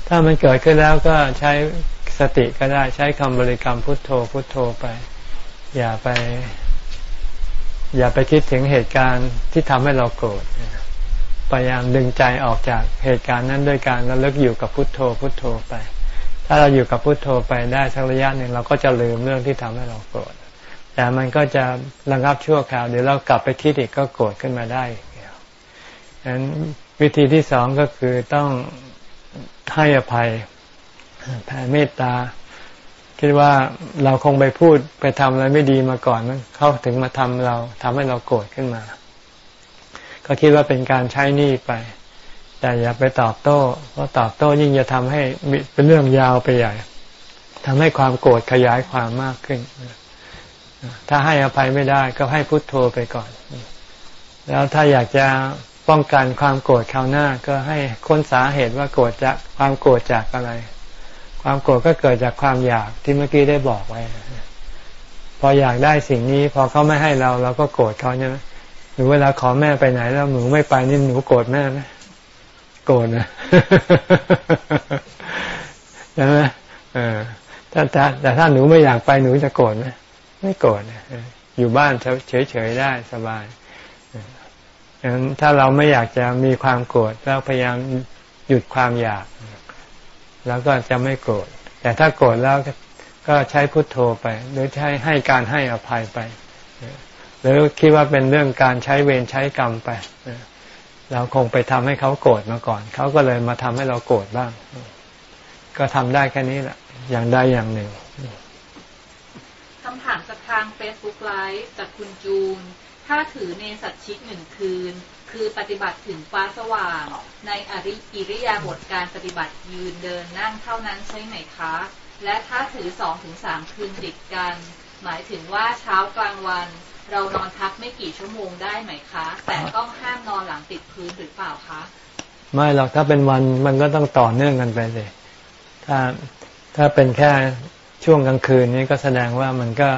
ถ้ามันเกิดขึ้นแล้วก็ใช้สติก็ได้ใช้คำบริกรรมพุทโธพุทโธไป อย่าไป อย่าไปคิดถึงเหตุการณ์ที่ทำให้เราโกรธพยายามดึงใจออกจากเหตุการณ์นั้นด้วยการระลึกอยู่กับพุทโธ พุทโธไป ถ้าเราอยู่กับพุทโธไปได้สักระยะหนึ่งเราก็จะลืมเรื่องที่ทำให้เราโกรธ แต่มันก็จะระงับชั่วคราวเดี๋ยวเรากลับไปคิดอีกก็โกรธขึ้นมาได้ฉะนั้นวิธีที่สองก็คือต้องให้อภัยแผ่เมตตา คิดว่าเราคงไปพูดไปทำอะไรไม่ดีมาก่อนมันเขาถึงมาทำเราทำให้เราโกรธขึ้นมา ก็คิดว่าเป็นการใช้หนี้ไป แต่อย่าไปตอบโต้เพราะตอบโต้ยิ่งจะทำให้เป็นเรื่องยาวไปใหญ่ทำให้ความโกรธขยายความมากขึ้น ถ้าให้อภัยไม่ได้ก็ให้พุโทโธไปก่อน แล้วถ้าอยากจะป้องกันความโกรธคราวหน้า ก็ให้ค้นสาเหตุว่าโกรธจากความโกรธจากอะไร ความโกรธก็เกิดจากความอยากที่เมื่อกี้ได้บอกไว้ พออยากได้สิ่งนี้ พอเขาไม่ให้เราเราก็โกรธเขาใช่ไหมหรือเวลาขอแม่ไปไหนแล้วหนูไม่ไปนี่หนูโกรธแม่ไหมโกรธนะใช่ไหมเออถ้าแต่ถ้าหนูไม่อยากไปหนูจะโกรธไหมไม่โกรธอยู่บ้านเฉยๆได้สบายดังนั้นถ้าเราไม่อยากจะมีความโกรธเราพยายามหยุดความอยาก แล้วก็จะไม่โกรธ แต่ถ้าโกรธแล้วก็ใช้พุทโธไป หรือใช้ให้การให้อภัยไป หรือคิดว่าเป็นเรื่องการใช้เวรใช้กรรมไป เราคงไปทำให้เขาโกรธมาก่อน เขาก็เลยมาทำให้เราโกรธบ้าง ก็ทำได้แค่นี้แหละ อย่างใดอย่างหนึ่งคำถามจากทาง Facebook Live จากคุณจูน ถ้าถือเนสัตชิกหนึ่งคืน คือปฏิบัติถึงฟ้าสว่าง ในอริกิริยาบทการปฏิบัติยืนเดินนั่งเท่านั้นใช่ไหมคะ และถ้าถือสองถึงสามคืนติดกัน หมายถึงว่าเช้ากลางวัน เรานอนพักไม่กี่ชั่วโมงได้ไหมคะ แต่ต้องห้ามนอนหลังติดพื้นหรือเปล่าคะ ไม่หรอกถ้าเป็นวันมันก็ต้องต่อเนื่องกันไปเลย ถ้าถ้าเป็นแค่ช่วงกลางคืนนี้ก็แสดงว่ามันก็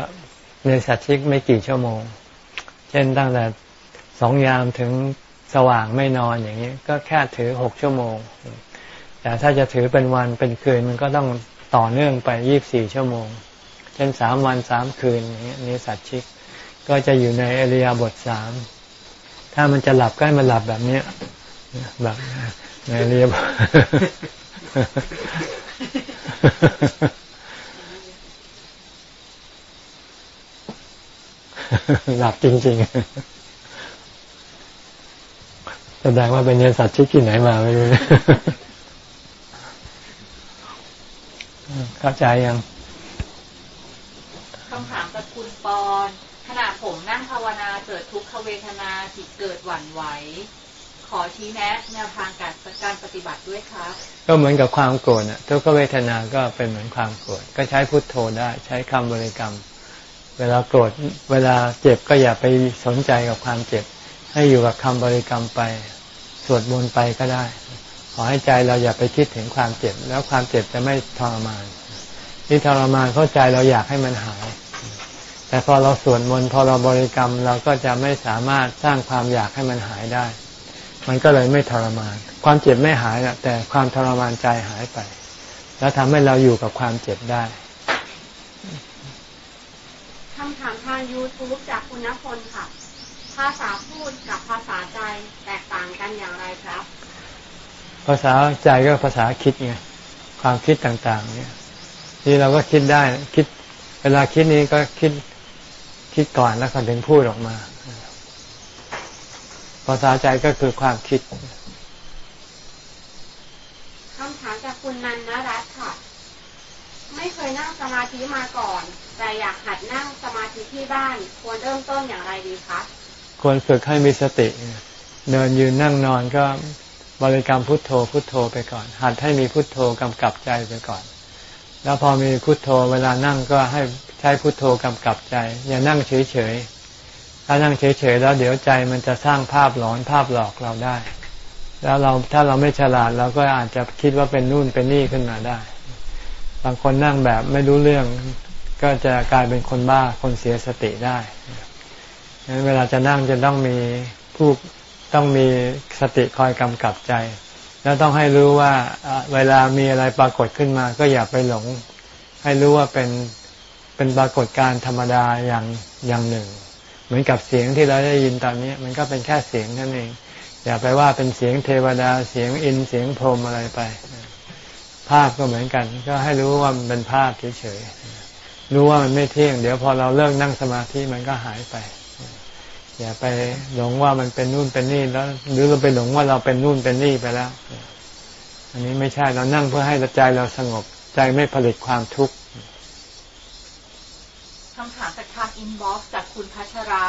ในสัตว์ชิกไม่กี่ชั่วโมง เช่นตั้งแต่ สองยามถึงสว่างไม่นอนอย่างนี้ ก็แค่ถือหกชั่วโมง แต่ถ้าจะถือเป็นวันเป็นคืนมันก็ต้องต่อเนื่องไปยี่บสี่ชั่วโมง เช่นสามวันสามคืนอย่างนี้สัตว์ชิก ก็จะอยู่ในเอริยาบทสามถ้ามันจะหลับก็ให้มันหลับแบบนี้แบบในเรียบหลับจริง ๆ แสดงว่าเป็นเนื้อสัตว์ที่ไหนมาไม่รู้เข้าใจยังคำถามจากคุณปอนขณะผมนั่งภาวนาเกิดทุกขเวทนาจิตเกิดหวั่นไหว ขอชี้แนะแนวทางการการปฏิบัติด้วยครับ ก็เหมือนกับความโกรธทุกขเวทนาก็เป็นเหมือนความโกรธก็ใช้พุทโธได้ ใช้คำบริกรรม เวลาโกรธเวลาเจ็บก็อย่าไปสนใจกับความเจ็บ ให้อยู่กับคำบริกรรมไป สวดมนต์ไปก็ได้ ขอให้ใจเราอย่าไปคิดถึงความเจ็บ แล้วความเจ็บจะไม่ทรมานที่ทรมานเข้าใจเราอยากให้มันหาย แต่พอเราสวดมนต์พอเราบริกรรมเราก็จะไม่สามารถสร้างความอยากให้มันหายได้ มันก็เลยไม่ทรมาน ความเจ็บไม่หายแต่ความทรมานใจหายไป แล้วทำให้เราอยู่กับความเจ็บได้คำถามทาง YouTube จากคุณณพลค่ะ ภาษาพูดกับภาษาใจแตกต่างกันอย่างไรครับ ภาษาใจก็ภาษาคิดไงความคิดต่างๆ เนี่ยที่เราก็คิดได้คิด เวลาคิดนี้ก็คิดคิดก่อนแล้วก็ถึงพูดออกมา ภาษาใจก็คือความคิดคำถามจากคุณนันนรัตค่ะ ไม่เคยนั่งสมาธิมาก่อน แต่อยากหัดนั่งสมาธิที่บ้าน ควรเริ่มต้นอย่างไรดีคะ ควรฝึกให้มีสติ เดินยืนนั่งนอนก็บริกรรมพุทโธพุทโธไปก่อน หัดให้มีพุทโธกำกับใจไปก่อน แล้วพอมีพุทโธเวลานั่งก็ให้ใช้พุทโธกำกับใจ อย่านั่งเฉยๆถ้านั่งเฉยๆแล้วเดี๋ยวใจมันจะสร้างภาพหลอนภาพหลอกเราได้ แล้วเราถ้าเราไม่ฉลาดเราก็อาจจะคิดว่าเป็นนู่นเป็นนี่ขึ้นมาได้ บางคนนั่งแบบไม่รู้เรื่อง ก็จะกลายเป็นคนบ้าคนเสียสติได้ งั้นเวลาจะนั่งจะต้องมีผู้ต้องมีสติคอยกำกับใจ แล้วต้องให้รู้ว่าเวลามีอะไรปรากฏขึ้นมา ก็อย่าไปหลง ให้รู้ว่าเป็นเป็นปรากฏการธรรมดาอย่างอย่างหนึ่ง เหมือนกับเสียงที่เราได้ยินตอนนี้ มันก็เป็นแค่เสียงนั่นเอง อย่าไปว่าเป็นเสียงเทวดาเสียงอินเสียงพรหมอะไรไป ภาพก็เหมือนกัน ก็ให้รู้ว่ามันเป็นภาพเฉยๆรู้ว่ามันไม่เที่ยง เดี๋ยวพอเราเลิกนั่งสมาธิมันก็หายไป อย่าไปหลงว่ามันเป็นนู่นเป็นนี่แล้ว หรือเราไปหลงว่าเราเป็นนู่นเป็นนี่ไปแล้ว อันนี้ไม่ใช่เรานั่งเพื่อให้ใจเราสงบ ใจไม่ผลิตความทุกข์คำถามจากทางอินบ็อกซ์จากคุณพัชระ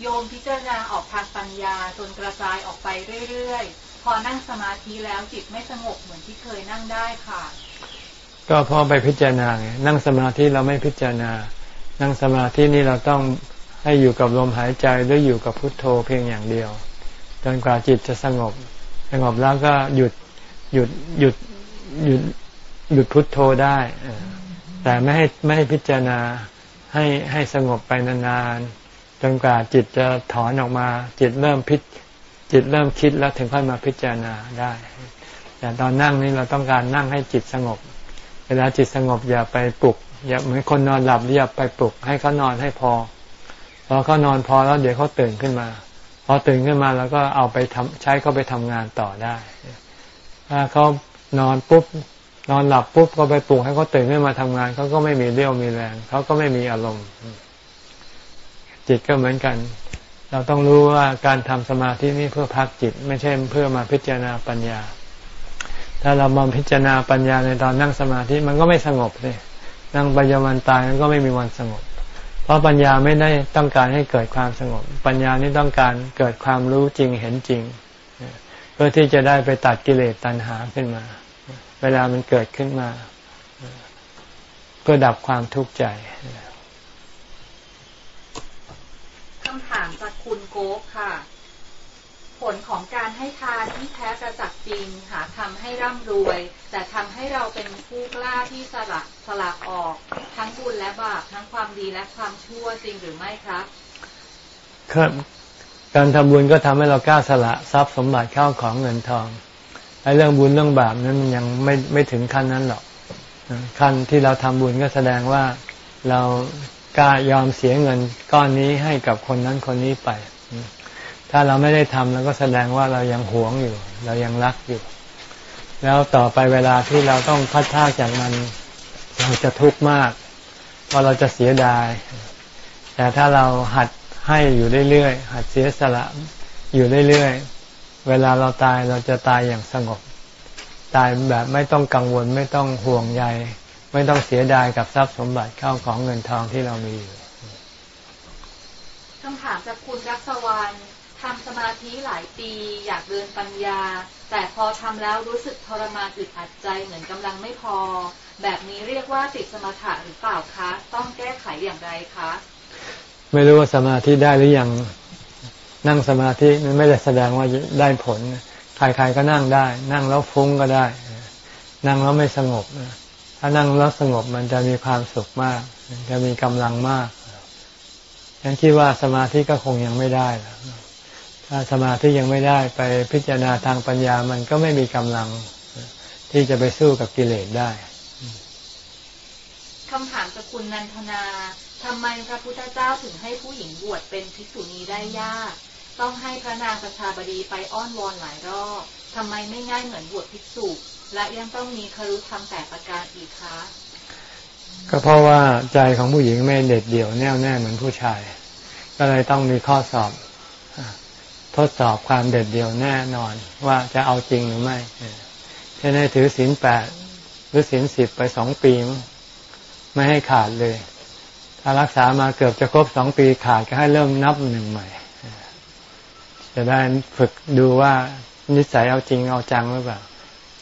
โยมพิจารณาออกทางปัญญาจนกระจายออกไปเรื่อยๆ พอนั่งสมาธิแล้วจิตไม่สงบเหมือนที่เคยนั่งได้ค่ะ ก็พอไปพิจารณาไงนั่งสมาธิเราไม่พิจารณา นั่งสมาธินี่เราต้อง ให้อยู่กับลมหายใจหรืออยู่กับพุทโธเพียงอย่างเดียว จนกว่าจิตจะสงบ สงบแล้วก็หยุดหยุดหยุดหยุดหยุดพุทโธได้แต่ไม่ให้ไม่ให้พิจารณาให้ให้สงบไปนานๆจนกว่าจิตจะถอนออกมา จิตเริ่มพิจิตเริ่มคิดแล้วถึงค่อยมาพิจารณาได้ แต่ตอนนั่งนี่เราต้องการนั่งให้จิตสงบ เวลาจิตสงบอย่าไปปลุกอย่าเหมือนคนนอนหลับอย่าไปปลุก ให้เขานอนให้พอ พอเขานอนพอแล้วเดี๋ยวเขาตื่นขึ้นมา พอตื่นขึ้นมาแล้วก็เอาไปทำใช้เขาไปทำงานต่อได้ ถ้าเขานอนปุ๊บนอนหลับปุ๊บก็ไปปลุกให้เขาตื่นขึ้นมาทำงานเขาก็ไม่มีเรี่ยวมีแรงเขาก็ไม่มีอารมณ์ จิตก็เหมือนกัน เราต้องรู้ว่าการทำสมาธินี่เพื่อพักจิต ไม่ใช่เพื่อมาพิจารณาปัญญา ถ้าเรามาพิจารณาปัญญาในตอนนั่งสมาธิมันก็ไม่สงบเลยนั่งปัญญาวันตายมันก็ไม่มีวันสงบ เพราะปัญญาไม่ได้ต้องการให้เกิดความสงบ ปัญญานี่ต้องการเกิดความรู้จริงเห็นจริง เพื่อที่จะได้ไปตัดกิเลสตัณหาขึ้นมา เวลามันเกิดขึ้นมา เพื่อดับความทุกข์ใจคำถามจากคุณโก๊ค่ะ ผลของการให้ทานที่แท้กระจักจริง หาทำให้ร่ำรวย แต่ทำให้เราเป็นผู้กล้าที่สละสละออก ทั้งบุญและบาปทั้งความดีและความชั่วจริงหรือไม่ครับครับการทำบุญก็ทำให้เรากล้าสละทรัพย์สมบัติเข้าของเงินทองไอ้เรื่องบุญเรื่องบาปนั้นมันยังไม่ไม่ถึงขั้นนั้นหรอกขั้นที่เราทำบุญก็แสดงว่าเรากล้ายอมเสียเงินก้อนนี้ให้กับคนนั้นคนนี้ไป ถ้าเราไม่ได้ทำเราก็แสดงว่าเรายังหวงอยู่ เรายังรักอยู่ แล้วต่อไปเวลาที่เราต้องพัดพากจากมัน เราจะทุกข์มากเพราะเราจะเสียดาย แต่ถ้าเราหัดให้อยู่เรื่อยๆหัดเสียสละอยู่เรื่อยๆเวลาเราตายเราจะตายอย่างสงบ ตายแบบไม่ต้องกังวลไม่ต้องห่วงใยไม่ต้องเสียดายกับทรัพย์สมบัติเข้าของเงินทองที่เรามีอยู่คำถามจากคุณรักษวรรณ ทำสมาธิหลายปีอยากเดินปัญญา แต่พอทำแล้วรู้สึกทรมานอึดอัดใจเหมือนกำลังไม่พอ แบบนี้เรียกว่าติดสมถะหรือเปล่าคะ ต้องแก้ไขอย่างไรคะ ไม่รู้ว่าสมาธิได้หรือยังนั่งสมาธิมันไม่ได้แสดงว่าได้ผล ใครๆก็นั่งได้ นั่งแล้วฟุ้งก็ได้ นั่งแล้วไม่สงบ ถ้านั่งแล้วสงบมันจะมีความสุขมาก จะมีกำลังมากฉันคิดว่าสมาธิก็คงยังไม่ได้ ถ้าสมาธิยังไม่ได้ไปพิจารณาทางปัญญามันก็ไม่มีกำลังที่จะไปสู้กับกิเลสได้คำถามสกุลนันทนาทำไมพระพุทธเจ้าถึงให้ผู้หญิงบวชเป็นภิกษุณีได้ยาก ต้องให้พระนางประชาบดีไปอ้อนวอนหลายรอบทำไมไม่ง่ายเหมือนบวชภิกษุ และยังต้องมีคารุธรรมแต่ประการอีกคะก็เพราะว่าใจของผู้หญิงไม่เด็ดเดี่ยวแน่วแน่เหมือนผู้ชาย ก็เลยต้องมีข้อสอบ ทดสอบความเด็ดเดี่ยวแน่นอนว่าจะเอาจริงหรือไม่เช่นให้ถือศีลแปดหรือศีลสิบไปสองปี ไม่ให้ขาดเลย ถ้ารักษามาเกือบจะครบสองปีขาดก็ให้เริ่มนับหนึ่งใหม่ จะได้ฝึกดูว่านิสัยเอาจริงเอาจังหรือเปล่า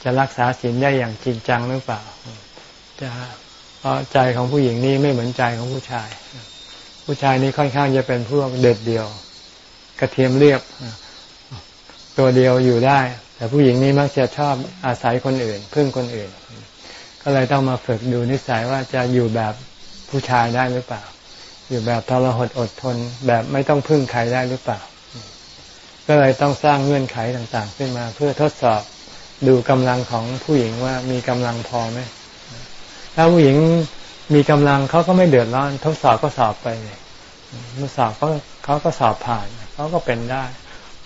จะรักษาศีลได้อย่างจริงจังหรือเปล่า จะเพราะใจของผู้หญิงนี้ไม่เหมือนใจของผู้ชาย ผู้ชายนี้ค่อนข้างจะเป็นพวกเด็ดเดียว กระเทียมเรียบ ตัวเดียวอยู่ได้ แต่ผู้หญิงนี้มักจะชอบอาศัยคนอื่น พึ่งคนอื่น ก็เลยต้องมาฝึกดูนิสัยว่าจะอยู่แบบผู้ชายได้หรือเปล่า อยู่แบบทรหดอดทน แบบไม่ต้องพึ่งใครได้หรือเปล่า ก็เลยต้องสร้างเงื่อนไขต่างๆ ขึ้นมาเพื่อทดสอบดูกำลังของผู้หญิงว่ามีกำลังพอไหมถ้าผู้หญิงมีกำลังเขาก็ไม่เดือดร้อนทดสอบก็สอบไปเลยเมื่อสอบเขาเขาก็สอบผ่าน เขาก็เป็นได้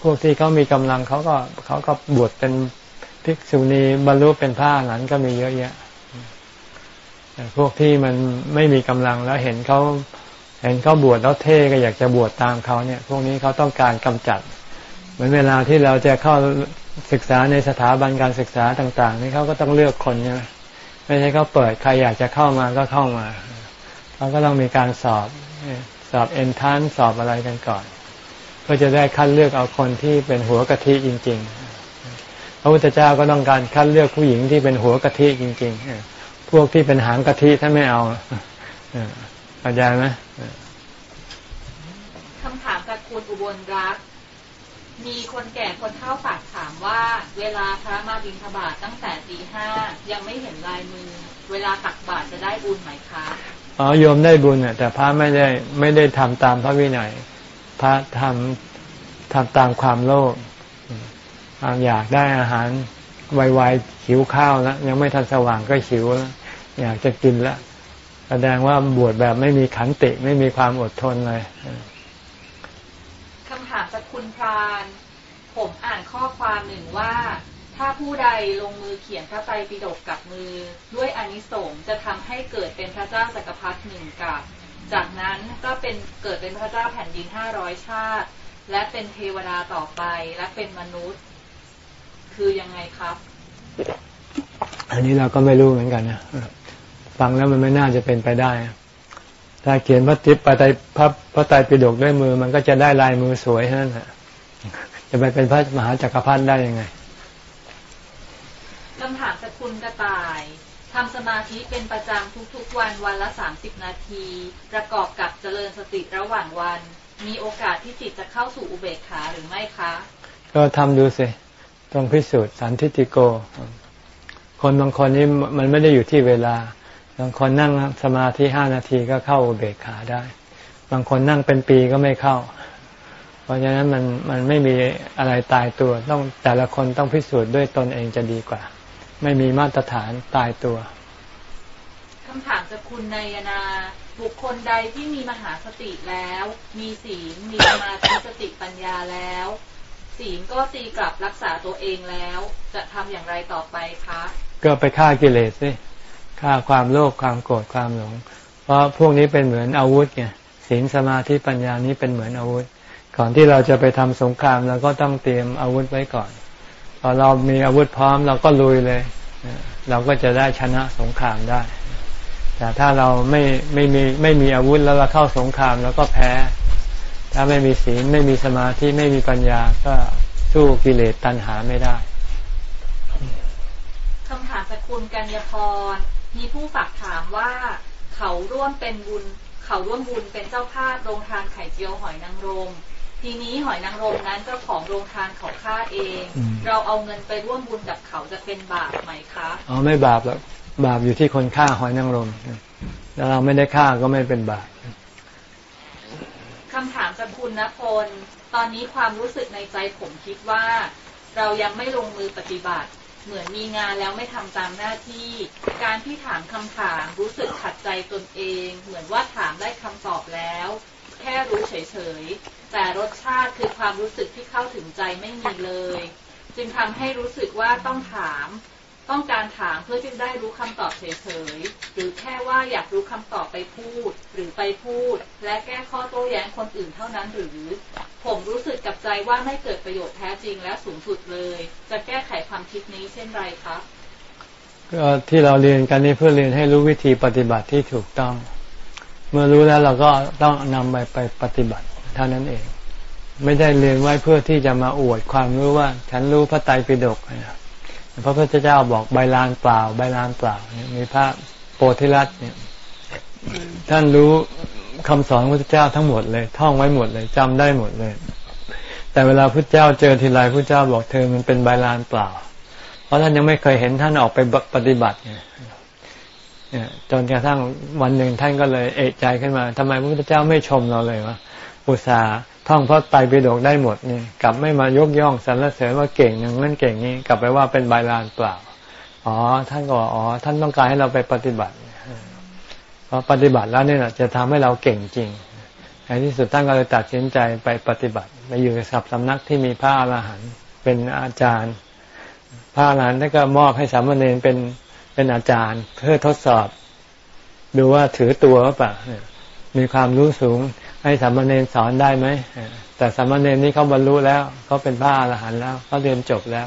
พวกที่เขามีกำลังเขาก็เขาก็บวชเป็นภิกษุณีบรรลุเป็นพระหลันก็มีเยอะแยะพวกที่มันไม่มีกำลังแล้วเห็นเขาเห็นเขาบวชแล้วเท่ก็อยากจะบวชตามเขาเนี่ย พวกนี้เขาต้องการกำจัด เหมือนเวลาที่เราจะเข้าศึกษาในสถาบันการศึกษาต่าง ๆ นี่เขาก็ต้องเลือกคนใช่ไหมไม่ใช่เขาเปิดใครอยากจะเข้ามาก็เข้ามาเขาก็ต้องมีการสอบสอบเอนทานสอบอะไรกันก่อน เพื่อจะได้คัดเลือกเอาคนที่เป็นหัวกะทิจริง ๆ พระพุทธเจ้าก็ต้องการคัดเลือกผู้หญิงที่เป็นหัวกะทิจริง ๆ พวกที่เป็นหางกะทิท่านไม่เอาเข้าใจไหมคำถามจากคุณอุบลรักมีคนแก่คนเฒ่าฝากถามว่าเวลาพระมาบิณฑบาตตั้งแต่ตีห้ายังไม่เห็นลายมือ เวลาตักบาตรจะได้บุญไหมคะอ๋อโยมได้บุญอะแต่พระไม่ได้ไม่ได้ทำตามพระวินัย พระทำทำตามความโลภอยากได้อาหารไวๆหิวข้าวแล้วยังไม่ทันสว่างก็หิวแล้วอยากจะกินแล้วแสดงว่าบวชแบบไม่มีขันติไม่มีความอดทนเลยคำถามจากคุณพรานผมอ่านข้อความหนึ่งว่า ถ้าผู้ใดลงมือเขียนพระไตรปิฎกกับมือ ด้วยอนิสงส์จะทำให้เกิดเป็นพระเจ้าจักรพรรดิหนึ่งกับ จากนั้นก็เป็นเกิดเป็นพระเจ้าแผ่นดินห้าร้อยชาติ และเป็นเทวดาต่อไปและเป็นมนุษย์ คือยังไงครับ อันนี้เราก็ไม่รู้เหมือนกันนะฟังแล้วมันไม่น่าจะเป็นไปได้ ถ้าเขียนพระติปไตพระพระไตรปิฎกด้วยมือ มันก็จะได้ลายมือสวยนั่นแหละจะไปเป็นพระมหาจักรพรรดิได้ยังไงคำถามสกุลกระต่าย ทำสมาธิเป็นประจำทุกๆวันวันละสามสิบนาที ประกอบกับเจริญสติระหว่างวัน มีโอกาสที่จิตจะเข้าสู่อุเบกขาหรือไม่คะ ก็ทำดูสิต้องพิสูจน์สันทิติโก คนบางคนนี้มันไม่ได้อยู่ที่เวลา บางคนนั่งสมาธิห้านาทีก็เข้าอุเบกขาได้ บางคนนั่งเป็นปีก็ไม่เข้า เพราะฉะนั้นมันมันไม่มีอะไรตายตัว ต้องแต่ละคนต้องพิสูจน์ด้วยตนเองจะดีกว่า ไม่มีมาตรฐานตายตัวคำถามจากคุณนายนาบุคคลใดที่มีมหาสติแล้ว มีศีลมีสมาธิสติปัญญาแล้ว ศีลก็ตีกลับรักษาตัวเองแล้ว จะทำอย่างไรต่อไปคะก็ไปฆ่ากิเลสสิฆ่าความโลภความโกรธความหลง เพราะพวกนี้เป็นเหมือนอาวุธไงศีลสมาธิปัญญานี้เป็นเหมือนอาวุธ ก่อนที่เราจะไปทำสงครามเราก็ต้องเตรียมอาวุธไว้ก่อนพ อเรามีอาวุธพร้อมเราก็ลุยเลย เราก็จะได้ชนะสงครามได้ แต่ถ้าเราไม่ไม่มีไม่มีอาวุธแล้วเราเข้าสงครามแล้วก็แพ้ ถ้าไม่มีศีลไม่มีสมาธิไม่มีปัญญาก็สู้กิเลสตัณหาไม่ได้คำถามสกุลกัญญพร มีผู้ฝากถามว่าเขาร่วมเป็นบุญ เขาร่วมบุญเป็นเจ้าภาพโรงทานไข่เจียวหอยนางรม ทีนี้หอยนางรมนั้นเจ้าของโรงทานเขาฆ่าเอง เราเอาเงินไปร่วมบุญกับเขาจะเป็นบาปไหมคะอ๋อไม่บาปหรอกบาปอยู่ที่คนฆ่าหอยนางรมแล้วเราไม่ได้ฆ่าก็ไม่เป็นบาปคำถามจากคุณณพลตอนนี้ความรู้สึกในใจผมคิดว่า เรายังไม่ลงมือปฏิบัติ เหมือนมีงานแล้วไม่ทำตามหน้าที่ การที่ถามคำถามรู้สึกขัดใจตนเอง เหมือนว่าถามได้คำตอบแล้ว แค่รู้เฉยๆ แต่รสชาติคือความรู้สึกที่เข้าถึงใจไม่มีเลย จึงทำให้รู้สึกว่าต้องถาม ต้องการถามเพื่อที่ได้รู้คำตอบเฉยๆ หรือแค่ว่าอยากรู้คำตอบไปพูด หรือไปพูด และแก้ข้อโต้แย้งคนอื่นเท่านั้นหรือ ผมรู้สึกกับใจว่าไม่เกิดประโยชน์แท้จริงและสูงสุดเลย จะแก้ไขความคิดนี้เช่นไรครับก็ที่เราเรียนกันนี้เพื่อเรียนให้รู้วิธีปฏิบัติที่ถูกต้อง เมื่อรู้แล้วเราก็ต้องนำไปไปปฏิบัติ ท่านั้นเอง ไม่ได้เรียนไว้เพื่อที่จะมาอวดความรู้ว่า ฉันรู้พระไตรปิฎกนะพระพุทธเจ้าบอกใบลานเปล่า ใบลานเปล่ามีพระโพธิรัตน์เนี่ย ท่านรู้คำสอนพระพุทธเจ้าทั้งหมดเลย ท่องไว้หมดเลยจำได้หมดเลย แต่เวลาพระเจ้าเจอทีไรพระเจ้าบอกเธอมันเป็นใบลานเปล่า เพราะท่านยังไม่เคยเห็นท่านออกไปปฏิบัติเนี่ยจนกระทั่งวันหนึ่งท่านก็เลยเอะใจขึ้นมาทำไมพระพุทธเจ้าไม่ชมเราเลยวะ อุตส่าห์ท่องพระไตรปิฎกได้หมดนี่กลับไม่มายกย่องสรรเสริญว่าเก่งอย่างนั้นเก่งนี้กลับไปว่าเป็นใบลานเปล่า อ๋อ ท่านก็อ๋อ ท่านต้องการให้เราไปปฏิบัติเพราะปฏิบัติแล้วเนี่ยจะทำให้เราเก่งจริงในที่สุดท่านก็เลยตัดสินใจไปปฏิบัติไปอยู่กับสำนักที่มีพระอรหันต์เป็นอาจารย์ พระอรหันต์ก็มอบให้สามเณรเป็นเป็นอาจารย์ เพื่อทดสอบ ดูว่าถือตัวหรือเปล่ามีความรู้สูง ให้สามเณรสอนได้ไหมแต่สามเณรนี้เขาบรรลุแล้วเขาเป็นพระอรหันต์แล้วเขาเรียนจบแล้ว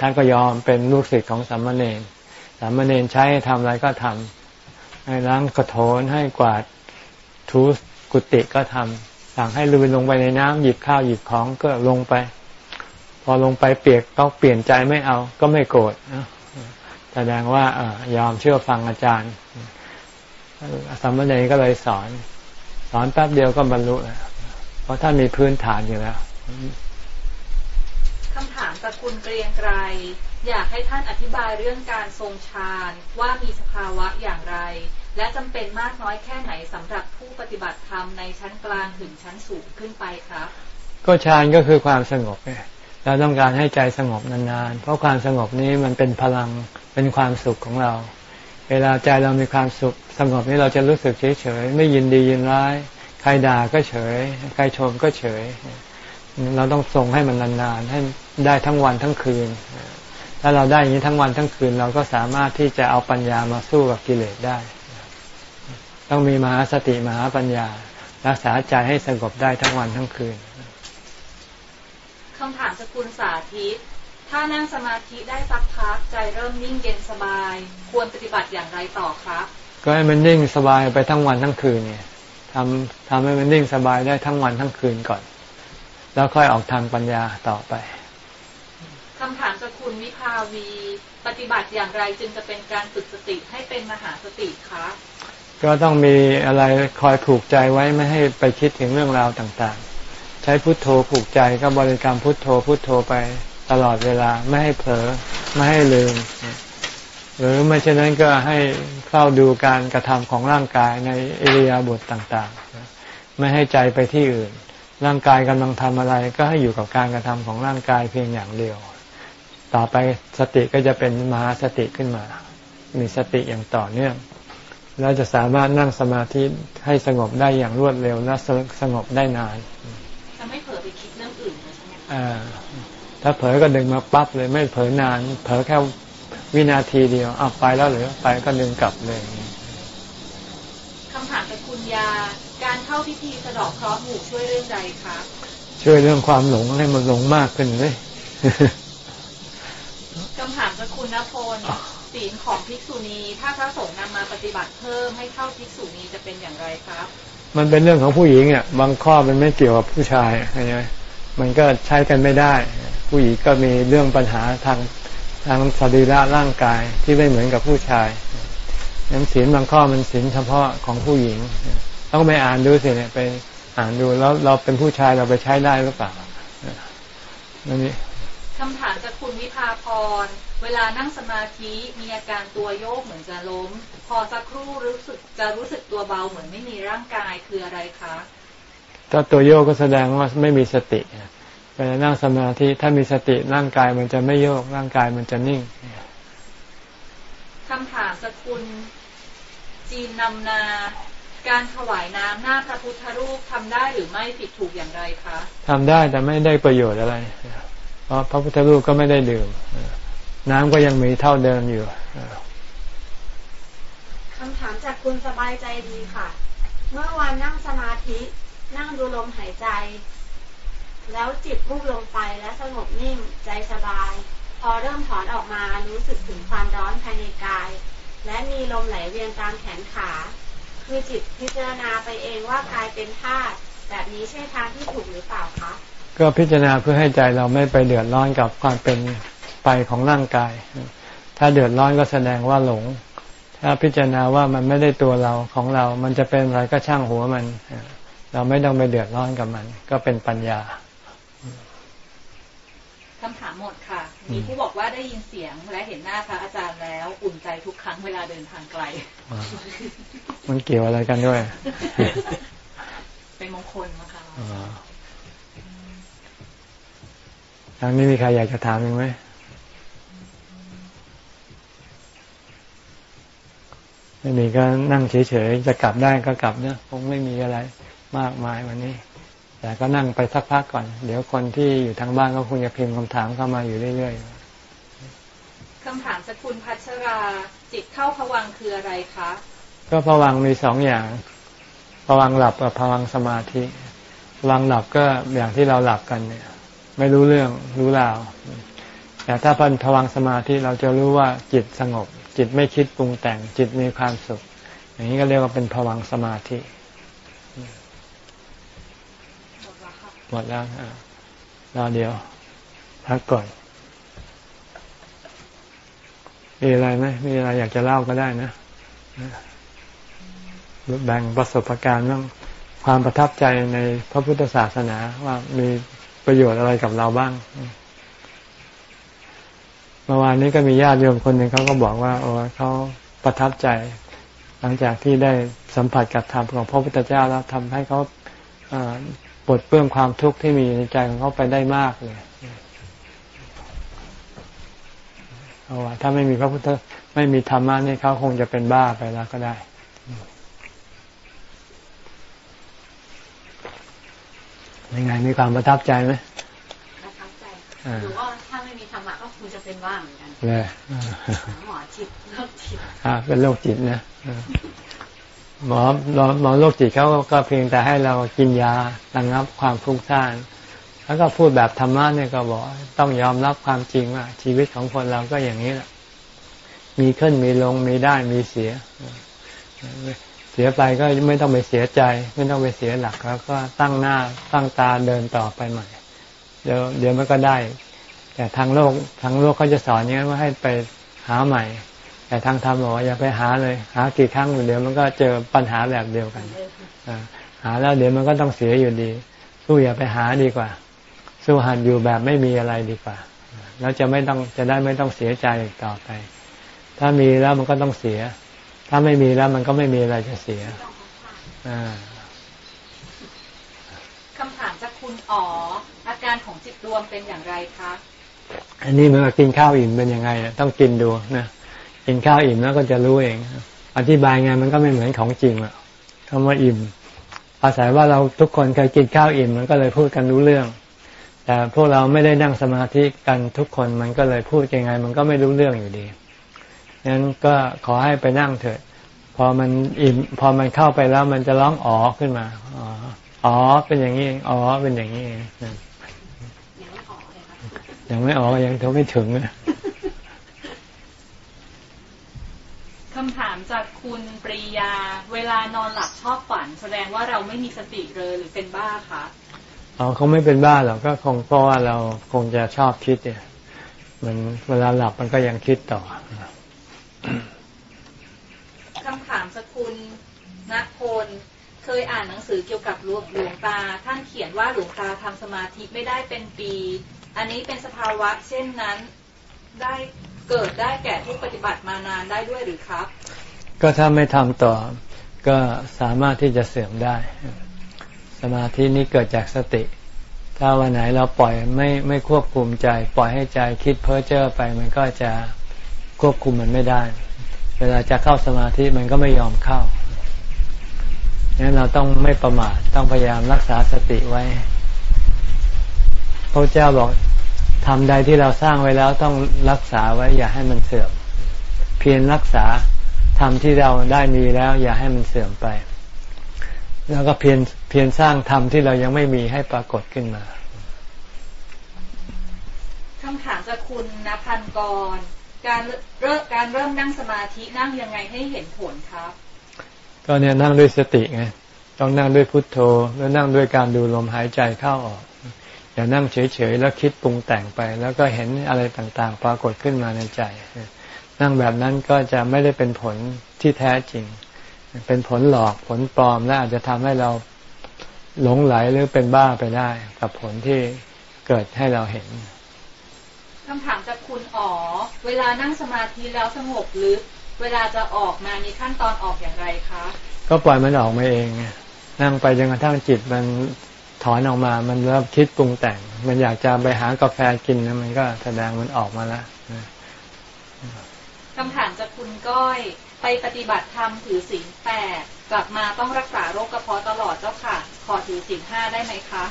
ท่านก็ยอมเป็นลูกศิษย์ของสามเณรสามเณรใช้ให้ทำอะไรก็ทำให้ล้างกระโถนให้กวาดทูกุฏิก็ทำสั่งให้ลุยลงไปในน้ำหยิบข้าวหยิบของก็ลงไป พอลงไปเปียกต้องเปลี่ยนใจไม่เอาก็ไม่โกรธแสดงว่ายอมเชื่อฟังอาจารย์สามเณรก็เลยสอน สอนแป๊บเดียวก็บรรลุแล้วเพราะท่านมีพื้นฐานอยู่แล้วคำถามจากคุณเกรียงไกรอยากให้ท่านอธิบายเรื่องการทรงฌานว่ามีสภาวะอย่างไร และจำเป็นมากน้อยแค่ไหนสำหรับผู้ปฏิบัติธรรมในชั้นกลางถึงชั้นสูงขึ้นไปครับ ก็ฌานก็คือความสงบไงเราต้องการให้ใจสงบนานๆ เพราะความสงบนี้มันเป็นพลังเป็นความสุขของเรา เวลาใจเรามีความสุขสงบนี้เราจะรู้สึกเฉยเฉยไม่ยินดียินร้าย ใครด่าก็เฉย ใครชมก็เฉย เราต้องทรงให้มันนานๆให้ได้ทั้งวันทั้งคืน ถ้าเราได้อย่างนี้ทั้งวันทั้งคืน เราก็สามารถที่จะเอาปัญญามาสู้กับกิเลสได้ ต้องมีมหาสติมหาปัญญา รักษาใจให้สงบได้ทั้งวันทั้งคืนคำถามสกุลสาธิต ถ้านั่งสมาธิได้สักพักใจเริ่มนิ่งเย็นสบาย ควรปฏิบัติอย่างไรต่อครับ ก็ให้มันนิ่งสบายไปทั้งวันทั้งคืนเนี่ยทำทำให้มันนิ่งสบายได้ทั้งวันทั้งคืนก่อน แล้วค่อยออกทางปัญญาต่อไปคำถามจากคุณวิภาวีปฏิบัติอย่างไรจึงจะเป็นการฝึกสติให้เป็นมหาสติคะก็ต้องมีอะไรคอยผูกใจไว้ไม่ให้ไปคิดถึงเรื่องราวต่างๆ ใช้พุทโธผูกใจก็บริกรรมพุทโธพุทโธไป ตลอดเวลาไม่ให้เผลอไม่ให้ลืม หรือไม่เช่นนั้นก็ให้เข้าดูการกระทำของร่างกายในอิริยาบถต่างๆ ไม่ให้ใจไปที่อื่น ร่างกายกำลังทำอะไร ก็ให้อยู่กับการกระทำของร่างกายเพียงอย่างเดียว ต่อไปสติก็จะเป็นมหาสติขึ้นมา มีสติอย่างต่อเนื่องแล้วจะสามารถนั่งสมาธิให้สงบได้อย่างรวดเร็วและสงบได้นานจะไม่เผลอไปคิดเรื่องอื่นใช่ไหมอ่า ถ้าเผลอก็ดึงมาปั๊บเลย ไม่เผลอนาน เผลอแค่วินาทีเดียวเอาไปแล้วหรือไปก็ดึงกลับเลยคำถามจากคุณยา การเข้าพิธีสะดอกเคราะห์หมู่ช่วยเรื่องใดคะช่วยเรื่องความหลงให้มันหลงมากขึ้นเลยคำถามจากคุณนพลศีลของภิกษุณีถ้าพระสงฆ์นำมาปฏิบัติเพิ่มให้เข้าภิกษุณีจะเป็นอย่างไรครับ มันเป็นเรื่องของผู้หญิงอะบางข้อมันไม่เกี่ยวกับผู้ชายใช่ไหม มันก็ใช้กันไม่ได้ ผู้หญิงก็มีเรื่องปัญหาทางทางสรีระร่างกายที่ไม่เหมือนกับผู้ชายนั้นศีลบางข้อมันศีลเฉพาะของผู้หญิง ต้องไปอ่านดูสิเนี่ยไปอ่านดูแล้วเราเป็นผู้ชายเราไปใช้ได้หรือเปล่านั่นนี่คำถามจากคุณวิภาพร เวลานั่งสมาธิมีอาการตัวโยกเหมือนจะล้ม พอสักครู่รู้สึกจะรู้สึกตัวเบาเหมือนไม่มีร่างกายคืออะไรคะ ถ้าตัวโยกก็แสดงว่าไม่มีสติเวลานั่งสมาธิถ้ามีสติร่างกายมันจะไม่โยก ร่างกายมันจะนิ่งคำถามสกุล จีนนำนา การถวายน้ำหน้าพระพุทธรูปทำได้หรือไม่ผิดถูกอย่างไรคะทำได้แต่ไม่ได้ประโยชน์อะไร เพราะพระพุทธรูปก็ไม่ได้ดื่ม น้ำก็ยังมีเท่าเดิมอยู่คำถามจากคุณสบายใจดีค่ะ เมื่อวันนั่งสมาธิ นั่งดูลมหายใจ แล้วจิตพุ่งลงไปและสงบนิ่งใจสบาย พอเริ่มถอนออกมารู้สึกถึงความร้อนภายในกาย และมีลมไหลเวียนตามแขนขา คือจิตพิจารณาไปเองว่ากายเป็นธาตุแบบนี้ใช่ทางที่ถูกหรือเปล่าคะก็พิจารณาเพื่อให้ใจเราไม่ไปเดือดร้อนกับความเป็นไปของร่างกาย ถ้าเดือดร้อนก็แสดงว่าหลง ถ้าพิจารณาว่ามันไม่ได้ตัวเราของเรา มันจะเป็นอะไรก็ช่างหัวมัน เราไม่ต้องไปเดือดร้อนกับมัน ก็เป็นปัญญาคำถามหมดค่ะ มีผู้บอกว่าได้ยินเสียงและเห็นหน้าพระอาจารย์แล้วอุ่นใจทุกครั้งเวลาเดินทางไกล มันเกี่ยวอะไรกันด้วย เป็นมงคลมาค่ะทางนี้มีใครอยากจะถามยังไหมไม่มีก็นั่งเฉยๆ จะกลับได้ก็กลับเนี่ยคงไม่มีอะไร มากมายวันนี้ แต่ก็นั่งไปสักพักก่อน เดี๋ยวคนที่อยู่ทางบ้านก็คงจะพิมพ์คำถามเข้ามาอยู่เรื่อยๆคำถามสกุลพัชราจิตเข้าผวังคืออะไรคะ ก็ผวังมีสองอย่างผวังหลับกับผวังสมาธิผวังหลับก็อย่างที่เราหลับกันเนี่ย ไม่รู้เรื่องรู้ราวแต่ถ้าพันผวังสมาธิเราจะรู้ว่าจิตสงบ จิตไม่คิดปรุงแต่ง จิตมีความสุข อย่างนี้ก็เรียกว่าเป็นผวังสมาธิ หมดแล้วรอเดียวพักก่อนมีอะไรไหมมีอะไรอยากจะเล่าก็ได้นะแบ่งประสบการณ์เรื่องความประทับใจในพระพุทธศาสนาว่ามีประโยชน์อะไรกับเราบ้างเมื่อวานนี้ก็มีญาติโยมคนหนึ่งเขาก็บอกว่าโอ้เขาประทับใจ หลังจากที่ได้สัมผัสกับธรรมของพระพุทธเจ้าแล้วทำให้เขา ปลดเปลื้องความทุกข์ที่มีในใจของเขาไปได้มากเลยเอาว่าถ้าไม่มีพระพุทธไม่มีธรรมะนี่เขาคงจะเป็นบ้าไปแล้วก็ได้ยังไงมีความประทับใจไหมประทับใจหรือว่าถ้าไม่มีธรรมะก็คงจะเป็นบ้าเหมือนกันเลยหมอจิตโรคจิตอ่าเป็นโรคจิตนะ หมอหมอโรคจิตเขาก็เพียงแต่ให้เรากินยาระงับความฟุ้งซ่านแล้วก็พูดแบบธรรมะเนี่ยก็บอกต้องยอมรับความจริงว่าชีวิตของคนเราก็อย่างนี้แหละ มีขึ้นมีลงมีได้มีเสีย เสียไปก็ไม่ต้องไปเสียใจ ไม่ต้องไปเสียหลักแล้วก็ตั้งหน้าตั้งตาเดินต่อไปใหม่ เดี๋ยวเดี๋ยวมันก็ได้ แต่ทางโลกทางโลกเขาจะสอนอย่างนี้ว่าให้ไปหาใหม่ แต่ทางธรรมบอกว่าอย่าไปหาเลย หากี่ครั้งเดี๋ยวมันก็เจอปัญหาแบบเดียวกันหาแล้วเดี๋ยวมันก็ต้องเสียอยู่ดี สู้อย่าไปหาดีกว่า สู้หัดอยู่แบบไม่มีอะไรดีกว่า แล้วจะไม่ต้องจะได้ไม่ต้องเสียใจอีกต่อไป ถ้ามีแล้วมันก็ต้องเสีย ถ้าไม่มีแล้วมันก็ไม่มีอะไรจะเสียคำถามจากคุณอ๋ออาการของจิตรวมเป็นอย่างไรคะอันนี้เมื่อกินข้าวอิ่มเป็นยังไงต้องกินดูนะ กินข้าวอิ่มแล้วก็จะรู้เอง อธิบายไงมันก็ไม่เหมือนของจริงอะคำว่าอิ่มอาศัยว่าเราทุกคนเคยกินข้าวอิ่มมันก็เลยพูดกันรู้เรื่อง แต่พวกเราไม่ได้นั่งสมาธิกันทุกคนมันก็เลยพูดยังไง มันก็ไม่รู้เรื่องอยู่ดีนั้นก็ขอให้ไปนั่งเถิดพอมันอิ่มพอมันเข้าไปแล้วมันจะร้องอ๋อขึ้นมาอ๋ออ๋อเป็นอย่างนี้อ๋อเป็นอย่างนี้ยังไม่อ๋อยังเท่าไม่ถึงเลยคำถามจาก คุณปรียา เวลานอนหลับชอบฝัน แสดงว่าเราไม่มีสติเลยหรือเป็นบ้าคะอ๋อเขาไม่เป็นบ้าหรอกก็คงเพราะว่าเราคงจะชอบคิดเนี่ยมันเวลาหลับมันก็ยังคิดต่อคำถามสกุลนักพลเคยอ่านหนังสือเกี่ยวกับหลวงหลวงตา ท่านเขียนว่าหลวงตาทำสมาธิไม่ได้เป็นปี อันนี้เป็นสภาวะ เช่นนั้นได้เกิดได้แก่ผู้ปฏิบัติมานานได้ด้วยหรือครับ ก็ถ้าไม่ทำต่อ ก็สามารถที่จะเสื่อมได้ สมาธินี้เกิดจากสติ ถ้าวันไหนเราปล่อยไม่ไม่ควบคุมใจ ปล่อยให้ใจคิดเพ้อเจ้อไป มันก็จะควบคุมมันไม่ได้ เวลาจะเข้าสมาธิมันก็ไม่ยอมเข้างั้นเราต้องไม่ประมาทต้องพยายามรักษาสติไว้พระเจ้าบอกทำใดที่เราสร้างไว้แล้วต้องรักษาไว้อย่าให้มันเสื่อม เพียรรักษา ทำที่เราได้มีแล้ว อย่าให้มันเสื่อมไป แล้วก็เพียรเพียรสร้างธรรมที่เรายังไม่มีให้ปรากฏขึ้นมาคำถามจากคุณนภันกร การเริ่มการเริ่มนั่งสมาธินั่งยังไงให้เห็นผลครับ ก็เนี่ยนั่งด้วยสติไงต้องนั่งด้วยพุทโธ แล้วนั่งด้วยการดูลมหายใจเข้าออก อย่านั่งเฉยๆแล้วคิดปรุงแต่งไป แล้วก็เห็นอะไรต่างๆ ปรากฏขึ้นมาในใจ นั่งแบบนั้นก็จะไม่ได้เป็นผลที่แท้จริง เป็นผลหลอกผลปลอมและอาจจะทำให้เราหลงไหลหรือเป็นบ้าไปได้ กับผลที่เกิดให้เราเห็นคำถามจากคุณอ๋อ เวลานั่งสมาธิแล้วสงบหรือเวลาจะออกมามีขั้นตอนออกอย่างไรคะ ก็ปล่อยมันออกมาเอง นั่งไปจนกระทั่งจิตมันถอนออกมา มันเริ่มคิดปรุงแต่ง มันอยากจะไปหากาแฟกินนะมันก็แสดงมันออกมาแล้ว คำถามจากคุณก้อยไปปฏิบัติธรรมถือศีลแปดกลับมาต้องรักษาโรคกระเพาะตลอดเจ้าค่ะ ขอถือศีลห้าได้ไหมคะ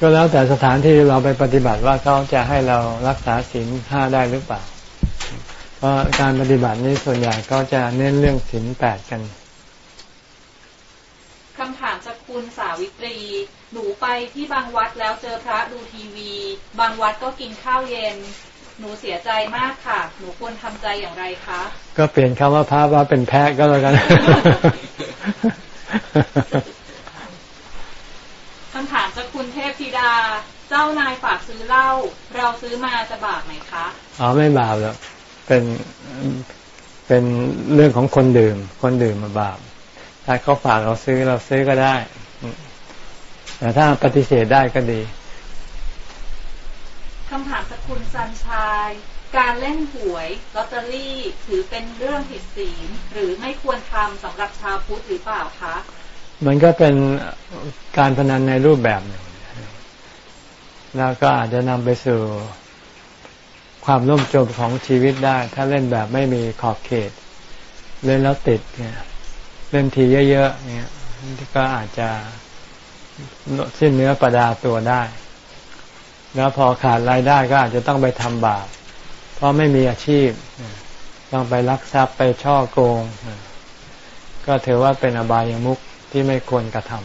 ก็แล้วแต่สถานที่เราไปปฏิบัติว่าเขาจะให้เรารักษาศีลห้าได้หรือเปล่า เพราะการปฏิบัตินี้ส่วนใหญ่ก็จะเน้นเรื่องศีลแปดกันคำถามจากคุณสาวิตรี หนูไปที่บางวัดแล้วเจอพระดูทีวี บางวัดก็กินข้าวเย็น หนูเสียใจมากค่ะ หนูควรทำใจอย่างไรคะ ก็เปลี่ยนคำว่าพระว่าเป็นแพะก็แล้วกันคำถามจากคุณเทพธิดา เจ้านายฝากซื้อเหล้าเราซื้อมาจะบาปไหมคะอ๋อไม่บาปหรอกเป็นเป็นเรื่องของคนดื่ม คนดื่มมาบาปถ้าเขาฝากเราซื้อเราซื้อก็ได้แต่ถ้าปฏิเสธได้ก็ดีคำถามสกุ ลสันชาย การเล่นหวยลอตเตอรี่ถือเป็นเรื่องผิดศีลหรือไม่ควรทำสำหรับชาวพุทธหรือเปล่าคะ มันก็เป็นการพนันในรูปแบบหนึ่งแล้วก็อาจจะนำไปสู่ความล่มจมของชีวิตได้ ถ้าเล่นแบบไม่มีขอบเขต เล่นแล้วติดเนี่ยเล่นทีเยอะๆเนี่ยก็อาจจะสิ้นเนื้อประดาตัวได้ แล้วพอขาดรายได้ก็อาจจะต้องไปทำบาป เพราะไม่มีอาชีพ ต้องไปลักทรัพย์ไปช่อโกง ก็ถือว่าเป็นอบายามุขที่ไม่ควรกระทำ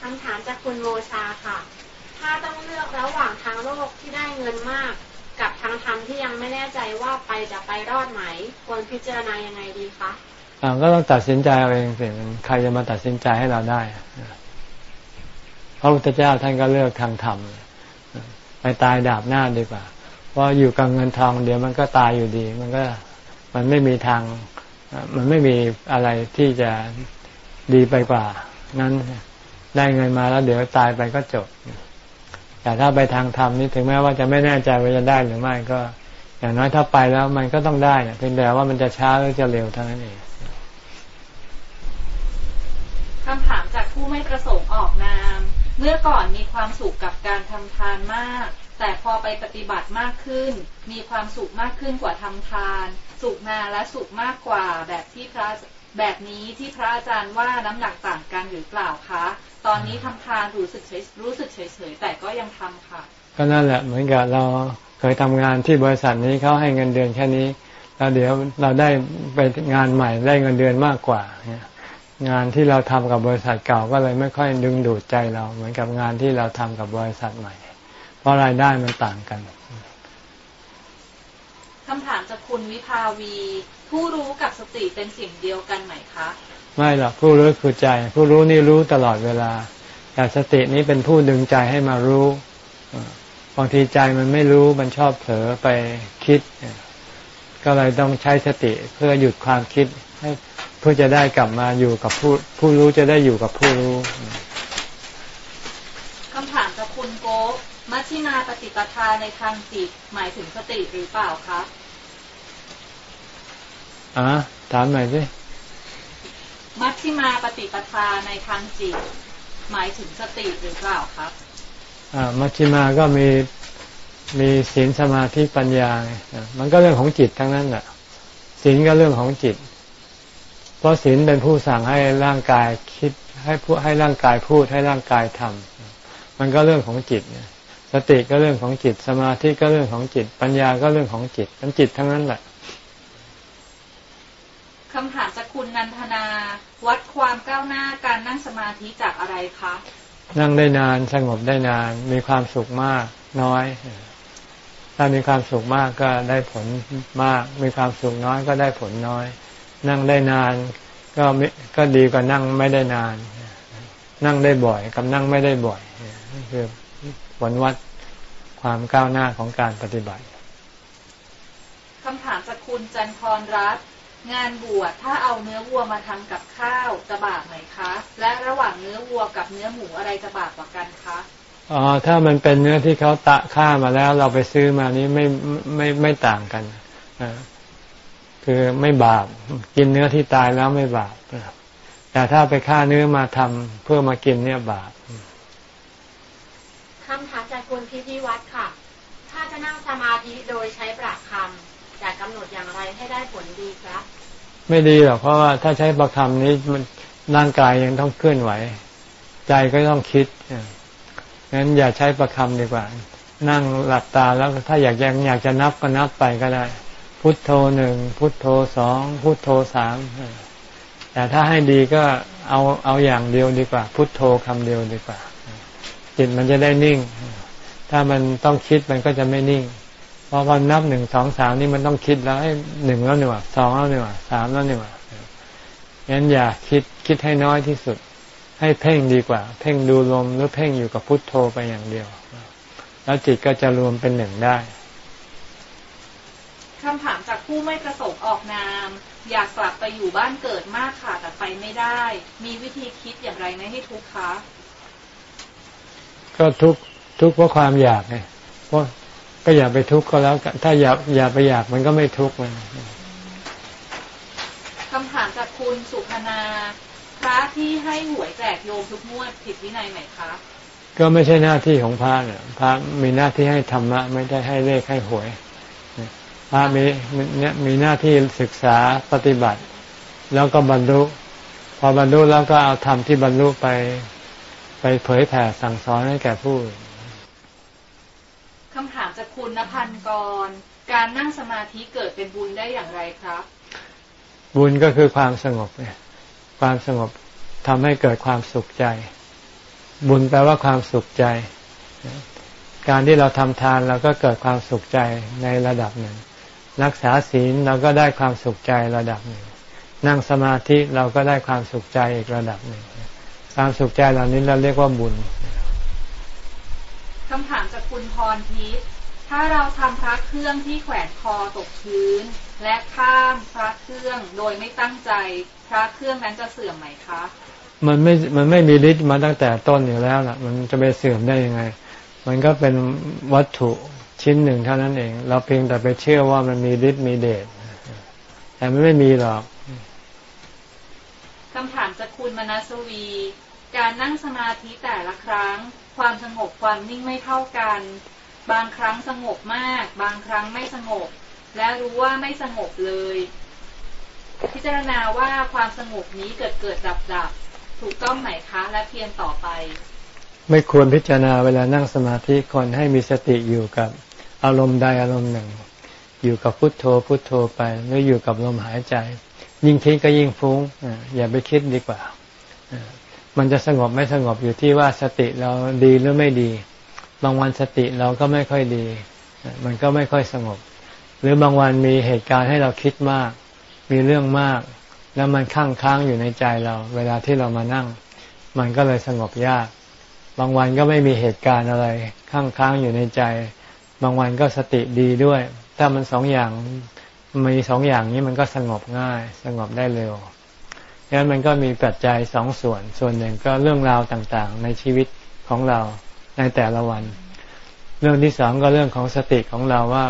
คำถามจากคุณโมชาค่ะ ถ้าต้องเลือกระหว่างทางโลกที่ได้เงินมาก กับทางธรรมที่ยังไม่แน่ใจว่าไปจะไปรอดไหม ควรพิจารณายังไงดีคะอ่าก็ต้องตัดสินใจเอาเองสิใครจะมาตัดสินใจให้เราได้พ ระพุทธเจ้าท่านก็เลือกทางธรรมไปตายดาบหน้าดีกว่า เพราะอยู่กับเงินทองเดี๋ยวมันก็ตายอยู่ดี มันก็มันไม่มีทาง มันไม่มีอะไรที่จะดีไปกว่า นั้นได้เงินมาแล้วเดี๋ยวตายไปก็จบ แต่ถ้าไปทางธรรมนี่ถึงแม้ว่าจะไม่แน่ใจว่าจะได้หรือไม่ก็ อย่างน้อยถ้าไปแล้วมันก็ต้องได้เนี่ยเพียงแต่ว่ามันจะช้าหรือจะเร็วเท่านั้นเองคำถามจากผู้ไม่ประสงค์ออกนาม เมื่อก่อนมีความสุขกับการทำทานมาก แต่พอไปปฏิบัติมากขึ้น มีความสุขมากขึ้นกว่าทำทาน สุขนาและสุขมากกว่าแบบที่พระแบบนี้ที่พระอาจารย์ว่าน้ำหนักต่างกันหรือเปล่าคะ ตอนนี้ทำทานรู้สึกเฉยรู้สึกเฉยแต่ก็ยังทำค่ะ ก็นั่นแหละเหมือนกับเราเคยทำงานที่บริษัทนี้เขาให้เงินเดือนแค่นี้ แล้วเดี๋ยวเราได้ไปงานใหม่ได้เงินเดือนมากกว่าเนี่ย งานที่เราทำกับบริษัทเก่าก็เลยไม่ค่อยดึงดูดใจเรา เหมือนกับงานที่เราทำกับบริษัทใหม่ เพราะรายได้มันต่างกันคำถามจากคุณวิภาวี ผู้รู้กับสติเป็นสิ่งเดียวกันไหมคะ ไม่หรอกผู้รู้คือใจ ผู้รู้นี่รู้ตลอดเวลาแต่สตินี้เป็นผู้ดึงใจให้มารู้บางทีใจมันไม่รู้มันชอบเผลอไปคิด ก็เลยต้องใช้สติเพื่อหยุดความคิดให้เพื่อจะได้กลับมาอยู่กับผู้ผู้รู้จะได้อยู่กับผู้รู้คำถามจากคุณโกมัชชินาปฏิปทาในทางจิตหมายถึงสติหรือเปล่าคะอ่าถามหน่อยสิมัชฌิมาปฏิปทาในทางจิต หมายถึงสติหรือเปล่าครับอ่ามัชฌิมาก็มีมีศีลสมาธิปัญญา มันก็เรื่องของจิตทั้งนั้นแหละศีลก็เรื่องของจิตเพ ราะศีลเป็นผู้สั่งให้ร่างกายคิดให้พูดให้ร่างกายพูดให้ร่างกายทำมันก็เรื่องของจิตสติก็เรื่องของจิต สมาธิก็เรื่องของจิต ปัญญาก็เรื่องของจิตมันจิตทั้งนั้นแหละคำถามจากคุณนันทนา วัดความก้าวหน้าการนั่งสมาธิจากอะไรคะนั่งได้นานสงบได้นาน มีความสุขมากน้อย ถ้ามีความสุขมากก็ได้ผลมาก มีความสุขน้อยก็ได้ผลน้อย นั่งได้นาน ก็ก็ดีกว่านั่งไม่ได้นาน นั่งได้บ่อย กับนั่งไม่ได้บ่อยคือผลวัดความก้าวหน้าของการปฏิบัติคำถามจากคุณจันทรรัตน์งานบวชถ้าเอาเนื้อวัวมาทำกับข้าวจะบาปไหมคะ และระหว่างเนื้อวัวกับเนื้อหมูอะไรจะบาปกว่ากันคะอ๋อถ้ามันเป็นเนื้อที่เขาตะฆ่ามาแล้วเราไปซื้อมานี้ไม่ไม่ไม่ต่างกันอ่า คือไม่บาป กินเนื้อที่ตายแล้วไม่บาปแต่ถ้าไปฆ่าเนื้อมาทำเพื่อมากินเนี่ยบาปคำถามจากคุณพิพิวัตรค่ะ ถ้าจะนั่งสมาธิโดยใช้ปรักคำจะกำหนดอย่างไรให้ได้ผลดีครับ ไม่ดีหรอกเพราะว่าถ้าใช้ประคำนี้มันร่างกายยังต้องเคลื่อนไหว ใจก็ต้องคิดงั้นอย่าใช้ประคำดีกว่า นั่งหลับตาแล้วถ้าอยากยังอยากจะนับก็นับไปก็ได้ พุทโธหนึ่งพุทโธสองพุทโธสามแต่ถ้าให้ดีก็เอาเอาอย่างเดียวดีกว่า พุทโธคำเดียวดีกว่า จิตมันจะได้นิ่ง ถ้ามันต้องคิดมันก็จะไม่นิ่ง เพอพอนับหนึ่งสองสามนี่มันต้องคิดแล้วให้หนึ่งแล้วหนึ่งสองแล้วหนึ่งสามแล้วหนึ่งงั้นอย่าคิดคิดให้น้อยที่สุด ให้เพ่งดีกว่า เพ่งดูลมหรือเพ่งอยู่กับพุทโธไปอย่างเดียว แล้วจิตก็จะรวมเป็นหนึ่งได้ คำถามจากผู้ไม่ประสงค์ออกนาม อยากกลับไปอยู่บ้านเกิดมากค่ะแต่ไปไม่ได้ มีวิธีคิดอย่างไรไม่ให้ทุกข์คะ ก็ทุกทุกเพราะความอยากไงเพราะก็อย่าไปทุกข์ก็แล้วถ้าอย่าอย่าไปอยากมันก็ไม่ทุกข์มันคำถามจากคุณสุพนาพระที่ให้หวยแจกโยมทุกงวดผิดวินัยไหมคะก็ไม่ใช่หน้าที่ของพระเนี่ยพระมีหน้าที่ให้ธรรมะ ไม่ได้ให้เลขให้หวยพ ระมีเนี่ยมีหน้าที่ศึกษาปฏิบัติ แล้วก็บรรลุพอบรรลุแล้วก็เอาธรรมที่บรรลุไป ไปเผยแผ่สั่งสอนให้แก่ผู้คำถามจากคุณนภันกร การนั่งสมาธิเกิดเป็นบุญได้อย่างไรครับ บุญก็คือความสงบเนี่ยความสงบทำให้เกิดความสุขใจ บุญแปลว่าความสุขใจ การที่เราทำทานเราก็เกิดความสุขใจในระดับหนึ่ง รักษาศีลเราก็ได้ความสุขใจระดับหนึ่ง นั่งสมาธิเราก็ได้ความสุขใจอีกระดับหนึ่ง ความสุขใจเหล่านี้เราเรียกว่าบุญคำถามจากคุณพรทิพย์ถ้าเราทำพระเครื่องที่แขวนคอตกพื้น และข้ามพระเครื่องโดยไม่ตั้งใจ พระเครื่องนั้นจะเสื่อมไหมคะ มันไม่ มันไม่มีฤทธิ์มาตั้งแต่ต้นอยู่แล้วล่ะ มันจะไปเสื่อมได้ยังไง มันก็เป็นวัตถุ ชิ้นหนึ่งเท่านั้นเอง เราเพียงแต่ไปเชื่อว่ามันมีฤทธิ์มีเดชแต่มันไม่มีหรอกคำถามจากคุณมนัสวี การนั่งสมาธิแต่ละครั้ง ความสงบความนิ่งไม่เท่ากัน บางครั้งสงบมาก บางครั้งไม่สงบ และรู้ว่าไม่สงบเลย พิจารณาว่าความสงบนี้เกิดเกิดดับดับถูกต้องไหมคะและเพียรต่อไป ไม่ควรพิจารณาเวลานั่งสมาธิก่อนให้มีสติอยู่กับ อารมณ์ใดอารมณ์หนึ่ง อยู่กับพุทโธพุทโธไปหรืออยู่กับลมหายใจ ยิ่งคิดก็ยิ่งฟุ้งอย่าไปคิดดีกว่า มันจะสงบไม่สงบอยู่ที่ว่าสติเราดีหรือไม่ดี บางวันสติเราก็ไม่ค่อยดี มันก็ไม่ค่อยสงบ หรือบางวันมีเหตุการณ์ให้เราคิดมาก มีเรื่องมาก แล้วมันค้างค้างอยู่ในใจเรา เวลาที่เรามานั่ง มันก็เลยสงบยาก บางวันก็ไม่มีเหตุการณ์อะไรค้างค้างอยู่ในใจ บางวันก็สติดีด้วย ถ้ามันสองอย่างมีสองอย่างนี้มันก็สงบง่าย สงบได้เร็วงั้นมันก็มีปัจจัยสองส่วน ส่วนหนึ่งก็เรื่องราวต่างๆ ในชีวิตของเราในแต่ละวัน เรื่องที่สองก็เรื่องของสติของเราว่า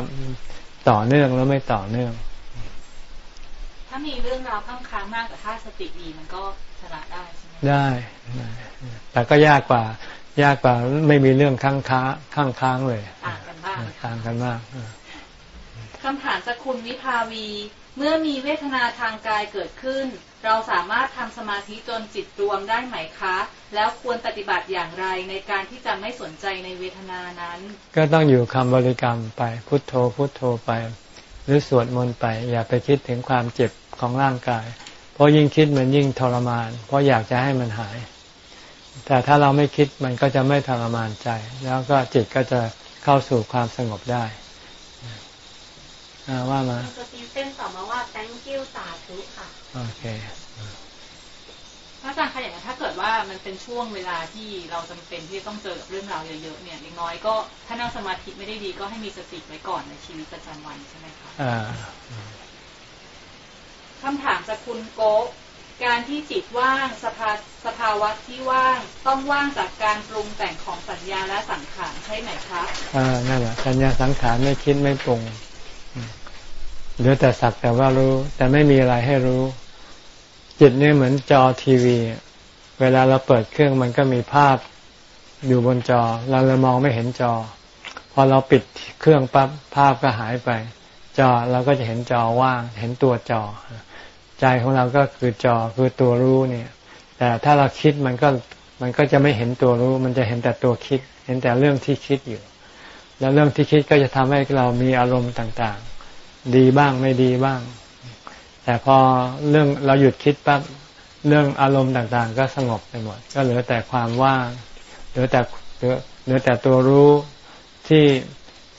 ต่อเนื่องแล้วไม่ต่อเนื่องถถ้ามีเรื่องราวข้างค้างมากแต่ถ้าสติดีมันก็ชนะได้ใช่ไหมได้ แต่ก็ยากกว่ายากกว่าไม่มีเรื่องข้างค้าข้างค้างเลยต่างกันมาก ต่างกันมากคำถามจากคุณวิภาวี เมื่อมีเวทนาทางกายเกิดขึ้น เราสามารถทำสมาธิจนจิตรวมได้ไหมคะ แล้วควรปฏิบัติอย่างไรในการที่จะไม่สนใจในเวทนานั้น ก็ต้องอยู่คำบริกรรมไปพุทโธพุทโธไป หรือสวดมนต์ไป อย่าไปคิดถึงความเจ็บของร่างกาย เพราะยิ่งคิดมันยิ่งทรมาน เพราะอยากจะให้มันหาย แต่ถ้าเราไม่คิดมันก็จะไม่ทรมานใจ แล้วก็จิตก็จะ เข้าสู่ความสงบได้ว่ามาสตีเฟนตอบมาว่า thank you สาธุค่ะ โอเคพระอาจารย์คะอย่างถ้าเกิดว่ามันเป็นช่วงเวลาที่เราจำเป็นที่ต้องเจอกับเรื่องราวเยอะๆเนี่ยอย่างน้อยก็ถ้านั่งสมาธิไม่ได้ดีก็ให้มีสติไว้ก่อนในชีวิตประจำวันใช่ไหมคะคำถามจากคุณโก การที่จิตว่างสภาสภาวะที่ว่างต้องว่างจากการปรุงแต่งของสัญญาและสังขารใช่ไหมครับอ่านั่นแหละสัญญาสังขารไม่คิดไม่ปรุงเหลือแต่สักแต่ว่ารู้ แต่ไม่มีอะไรให้รู้ จิตนี่เหมือนจอทีวี เวลาเราเปิดเครื่องมันก็มีภาพอยู่บนจอ เราเลยมองไม่เห็นจอ พอเราปิดเครื่องปั๊บภาพก็หายไป จอเราก็จะเห็นจอว่าง เห็นตัวจอ ใจของเราก็คือจอคือตัวรู้เนี่ย แต่ถ้าเราคิดมันก็มันก็จะไม่เห็นตัวรู้ มันจะเห็นแต่ตัวคิด เห็นแต่เรื่องที่คิดอยู่ แล้วเรื่องที่คิดก็จะทำให้เรามีอารมณ์ต่างๆ ดีบ้างไม่ดีบ้าง แต่พอเรื่องเราหยุดคิดปั๊บเรื่องอารมณ์ต่างๆ ก็สงบไปหมด ก็เหลือแต่ความว่างเหลือแต่เหลือเหลือแต่ตัวรู้ที่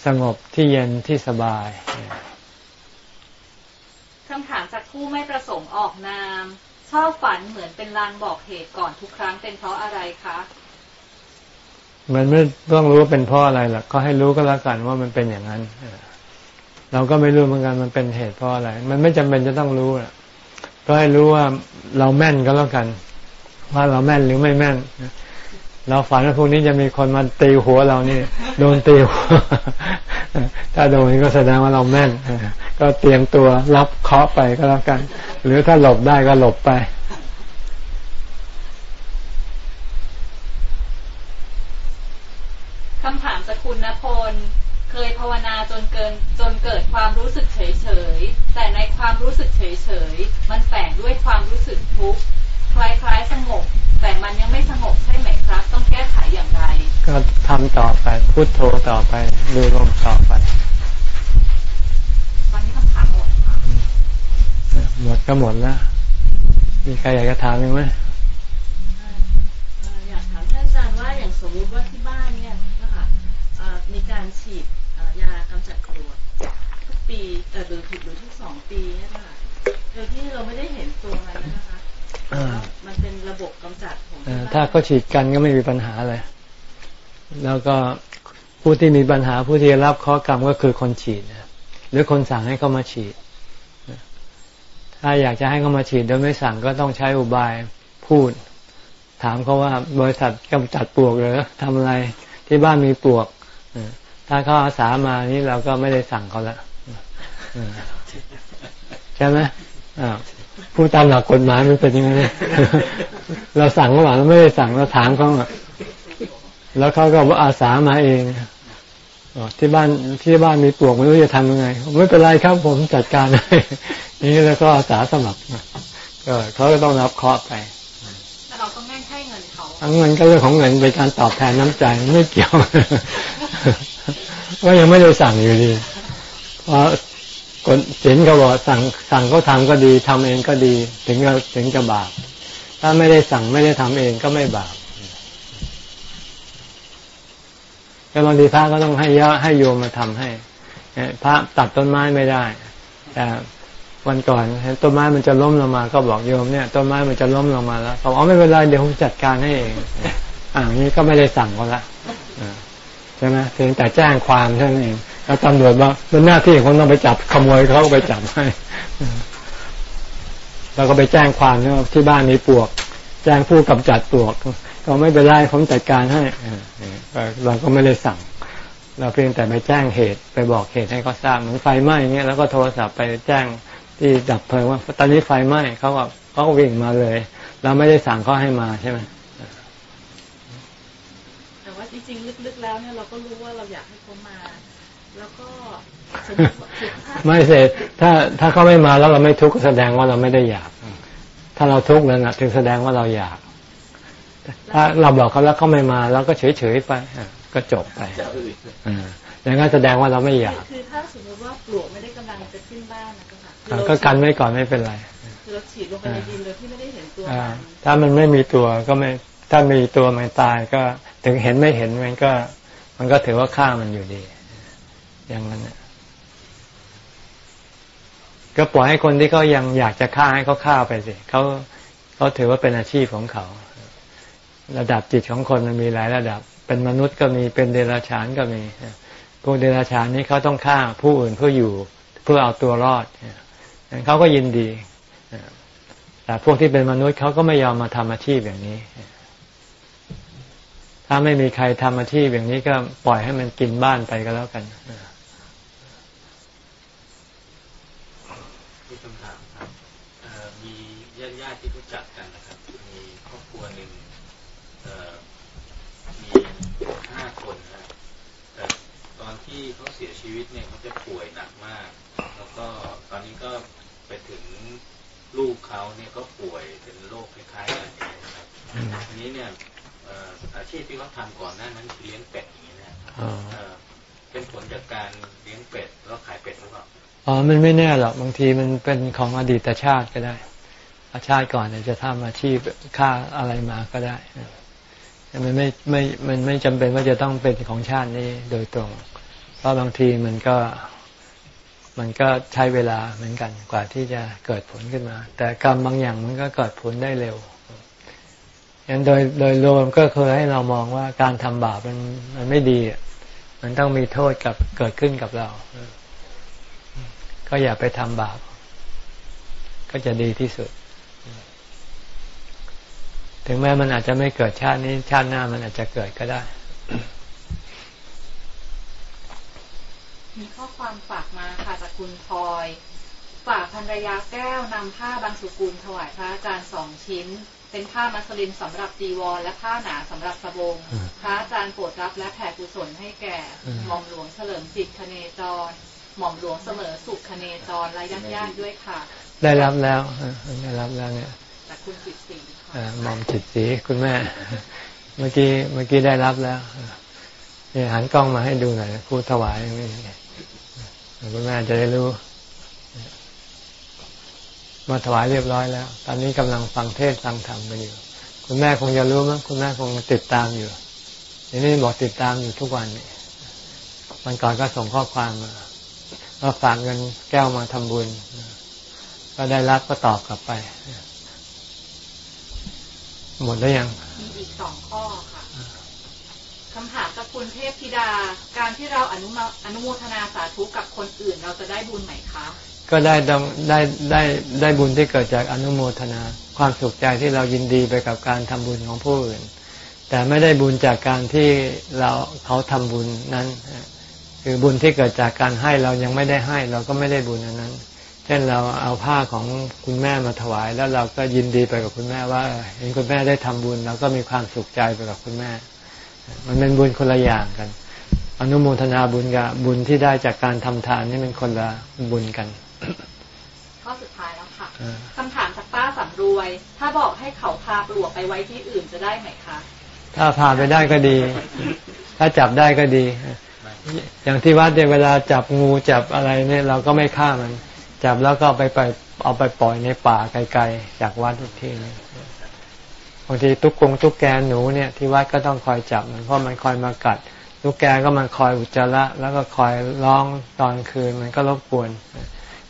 สงบที่เย็นที่สบาย คำถามจากผู้ไม่ประสงค์ออกนาม ชอบฝันเหมือนเป็นลางบอกเหตุก่อนทุกครั้งเป็นเพราะอะไรคะมันไม่ต้องรู้ว่าเป็นเพราะอะไรหรอกก็ให้รู้ก็แล้วกันว่ามันเป็นอย่างนั้นเราก็ไม่รู้เหมือนกันมันเป็นเหตุเพราะอะไร มันไม่จำเป็นจะต้องรู้อะก็ให้รู้ว่าเราแม่นก็แล้วกัน ว่าเราแม่นหรือไม่แม่น เราฝันว่าพวกนี้จะมีคนมาตีหัวเรานี่โดนตีหัวถ้าโดนก็แสดงว่าเราแม่นก็เตรียมตัวรับเคาะไปก็แล้วกัน หรือถ้าหลบได้ก็หลบไป คำถามจากคุณณพล เคยภาวนาจนเกินจนเกิดความรู้สึกเฉยเฉยแต่ในความรู้สึกเฉยเฉยมันแฝงด้วยความรู้สึกทุกข์ คล้ายๆสงบ แต่มันยังไม่สงบใช่ไหมครับ ต้องแก้ไขอย่างไร ก็ทำต่อไปพุโทโธต่อไปดูลมต่อไปตอนนี้คำถามหมดหมดก็หมดแล้วมีใครอยากจะถามไหมอยากถามท่านอาจารย์ว่าอย่างสมมุติว่าที่บ้านเนี่ยนะคะมีการฉีดยากำจัดกรวดทุกปีแต่หรือถูกหรือทุกสองปีเนี่ยค่ะโดยที่เราไม่ได้เห็นตัวมันนะคะ มันเป็นระบบกำจัดของถ้าก็ฉีดกันก็ไม่มีปัญหาเลย แล้วก็ผู้ที่มีปัญหาผู้ที่รับข้อกรรมก็คือคนฉีดหรือคนสั่งให้เขามาฉีด ถ้าอยากจะให้เขามาฉีดโดยไม่สั่งก็ต้องใช้อุบายพูด ถามเขาว่าบริษัทกำจัดปลวกหรือทำอะไรที่บ้านมีปลวกถ้าเขาอาสามานี่เราก็ไม่ได้สั่งเขาละใช่ไหมอ่า ผู้ตามหลักกฎหมายมันเป็นยังไงเราสั่งเขาหวังเราไม่ได้สั่งเราถามเขาแล้วเขาก็อาสามาเองที่บ้านที่บ้านมีปลวกไม่รู้จะทำยังไง ไม่เป็นไรครับผมจัดการให้นี่แล้วก็อาสาสมัครก็เขาก็ต้องรับเคาะไปแต่เราต้องให้เงินเขาเงินก็เรื่องของเงินเป็นการตอบแทนน้ำใจไม่เกี่ยวก็ยังไม่ได้สั่งอยู่ดีเพราะคนศีลเขาบอกสั่งสั่งเขาทาก็ดีทำเองก็ดี ถึงจะถึงจะบาป ถ้าไม่ได้สั่งไม่ได้ทำเองก็ไม่บาปแต่บางทีพระก็ต้องให้ยะให้โยมมาทำให้พระตัดต้นไม้ไม่ได้ แต่วันก่อนเห็นต้นไม้มันจะล้มลงมา ก็บอกโยมเนี่ยต้นไม้มันจะล้มลงมาแล้วบอกอ๋อไม่เป็นไรเดี๋ยวผมจัดการให้เองอ่านี้ก็ไม่ได้สั่งเขาละใช่ไหมเพียงแต่แจ้งความเท่านั้นเอง แล้วตำรวจว่าเป็นหน้าที่ของต้องไปจับขโมยเขาไปจับให้เราก็ไปแจ้งความที่บ้านมีปวก แจ้งผู้กำจัดปวก ก็ไม่เป็นไรผมจัดการให้เราก็ไม่ได้สั่ง เราเพียงแต่ไปแจ้งเหตุไปบอกเหตุให้เขาทราบเหมือนไฟไหม้เงี้ยแล้วก็โทรศัพท์ไปแจ้งที่ดับเพลิงว่า ตอนนี้ไฟไหม้เขาก็เขาวิ่งมาเลยเราไม่ได้สั่งเขาให้มาใช่ไหมแต่ว่าจริงๆลึกๆแล้วเนี่ยเราก็รู้ว่าเราอยากให้เขามา แล้วก็ ไม่เสร็จถ้าถ้าเขาไม่มาแล้วเราไม่ทุกข์แสดงว่าเราไม่ได้อยาก ถ้าเราทุกข์แล้วนะถึงแสดงว่าเราอยาก ถ้าเราบอกเขาแล้วเขาไม่มาเราก็เฉยๆไปก็จบไปอย่างนั้นแสดงว่าเราไม่อยาก คือถ้าสมมติว่าปลวกไม่ได้กำลังจะขึ้นบ้านนะก็กันไว้ก่อนไม่เป็นไรเราฉีดลงไปในดินโดยที่ไม่ได้เห็นตัวถ้ามันไม่มีตัวก็ไม่ ถ้ามีตัวมันตายก็ถึงเห็นไม่เห็นมันก็ มันก็ถือว่าฆ่ามันอยู่ดี อย่างนั้น ก็ปล่อยให้คนที่เขายังอยากจะฆ่าให้เขาฆ่าไปสิเขาเขาถือว่าเป็นอาชีพของเขา ระดับจิตของคนมันมีหลายระดับ เป็นมนุษย์ก็มีเป็นเดรัจฉานก็มีพวกเดรัจฉานนี้เขาต้องฆ่าผู้อื่นเพื่ออยู่เพื่อเอาตัวรอดเขาก็ยินดีแต่พวกที่เป็นมนุษย์เขาก็ไม่ยอมมาทำอาชีพอย่างนี้ ถ้าไม่มีใครทำอาชีพอย่างนี้ก็ปล่อยให้มันกินบ้านไปก็แล้วกันมีคำถามครับมีญาติญาติที่รู้จักกันนะครับ มีครอบครัวหนึ่งมีห้าคนนะแต่ตอนที่เขาเสียชีวิตเนี่ยเขาจะป่วยหนักมากก็ตอนนี้ก็ไปถึงลูกเขาเนี่ยก็ป่วยเป็นโรคคล้ายๆกันนะครับทีนี้เนี่ยอา ชีพที่เขาทำก่อนหน้านั้นเลี้ยงเป็ดอย่างนี้นะเป็นผลจากการเลี้ยงเป็ดแล้วขายเป็ดหรือเปล่าอ๋อ มันไม่แน่หรอกบางทีมันเป็นของอดีตชาติก็ได้อาชาติก่อนเนี่ยจะทำอาชีพค่าอะไรมาก็ได้มันไม่ไม่มันไม่จำเป็นว่าจะต้องเป็นของชาตินี้โดยตรง เพราะบางทีมันก็มันก็ใช้เวลาเหมือนกันกว่าที่จะเกิดผลขึ้นมา แต่กรรมบางอย่างมันก็เกิดผลได้เร็ว อย่างโดยโดยรวมก็เคยให้เรามองว่าการทำบาปมันมันไม่ดีมันต้องมีโทษกับเกิดขึ้นกับเรา ก็อย่าไปทำบาป ก็จะดีที่สุด ถึงแม้มันอาจจะไม่เกิดชาตินี้ ชาติหน้ามันอาจจะเกิดก็ได้ มีข้อความฝากมาค่ะจากคุณพลอย ฝากภรรยาแก้วนำผ้าบางสุกุลถวายพระอาจารย์สองชิ้น เป็นผ้ามัสลินสำหรับจีวร และผ้าหนาสำหรับสบงพระอาจารย์โปรดรับและแผ่กุศลให้แก่หม่อมหลวงเฉลิมจิตคเนจร หม่อมหลวงเสมอสุขคเนจรและญาติญาติด้วยค่ะ ได้รับแล้วได้รับแล้วเนี่ยจากคุณจิตศรีหม่อมจิตศรีคุณแม่ เมื่อกี้เมื่อกี้ได้รับแล้วเนี่ยหันกล้องมาให้ดูหน่อยพูดถวายนี่คุณแม่จะได้รู้ มาถวายเรียบร้อยแล้ว ตอนนี้กำลังฟังเทศฟังธรรมกันอยู่ คุณแม่คงจะรู้มั้งคุณแม่คงติดตามอยู่ทีนี้บอกติดตามอยู่ทุกวันนี่มันก่อนก็ส่งข้อความมาว่าฝากเงินแก้วมาทำบุญ ก็ได้รับก็ตอบกลับไป หมดแล้วยัง มีอีกสองข้อคำถามจากคุณเทพธิดา การที่เราอนุมาอนุโมทนาสาธุกับคนอื่น เราจะได้บุญไหมคะ ก็ได้ได้ได้ได้บุญที่เกิดจากอนุโมทนา ความสุขใจที่เรายินดีไปกับการทำบุญของผู้อื่น แต่ไม่ได้บุญจากการที่เราเขาทำบุญนั้น คือบุญที่เกิดจากการให้เรายังไม่ได้ให้ เราก็ไม่ได้บุญอันนั้น เช่นเราเอาผ้าของคุณแม่มาถวาย แล้วเราก็ยินดีไปกับคุณแม่ว่า เห็นคุณแม่ได้ทำบุญเราก็มีความสุขใจไปกับคุณแม่ มันเป็นบุญคนละอย่างกัน อนุโมทนาบุญกับบุญที่ได้จากการทำทานนี่เป็นคนละบุญกัน ข้อสุดท้ายแล้วค่ะคำถามจากป้าสำรวย ถ้าบอกให้เขาพาปลวกไปไว้ที่อื่นจะได้ไหมคะ ถ้าพาไปได้ก็ดี ถ้าจับได้ก็ดี อย่างที่วัดเนี่ยเวลาจับงูจับอะไรเนี่ยเราก็ไม่ฆ่ามัน จับแล้วก็ไปไปเอาไปปล่อยในป่าไกลๆจากวัดทุกที่นี่บางทีตุ๊กกงตุ๊กแกหนูเนี่ยที่วัดก็ต้องคอยจับมันเพราะมันคอยมากัดตุ๊กแกก็มันคอยอุจจาระแล้วก็คอยร้องตอนคืนมันก็รบกวน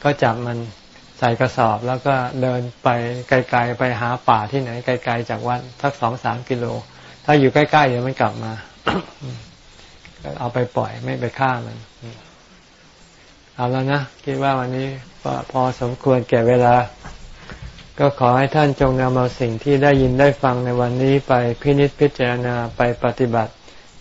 ก็จับมันใส่กระสอบแล้วก็เดินไปไกลๆไปหาป่าที่ไหน ไกลๆจากวัดสักสองสามกิโล ถ้าอยู่ใกล้ๆเดี๋ยวมันกลับมาเอาไปปล่อยไม่ไปฆ่ามันเอาแล้วนะคิดว่าวันนี้พอสมควรแก่เวลา ก็ขอให้ท่านจงนำเอาสิ่งที่ได้ยินได้ฟังในวันนี้ไปพินิจพิจารณาไปปฏิบัติ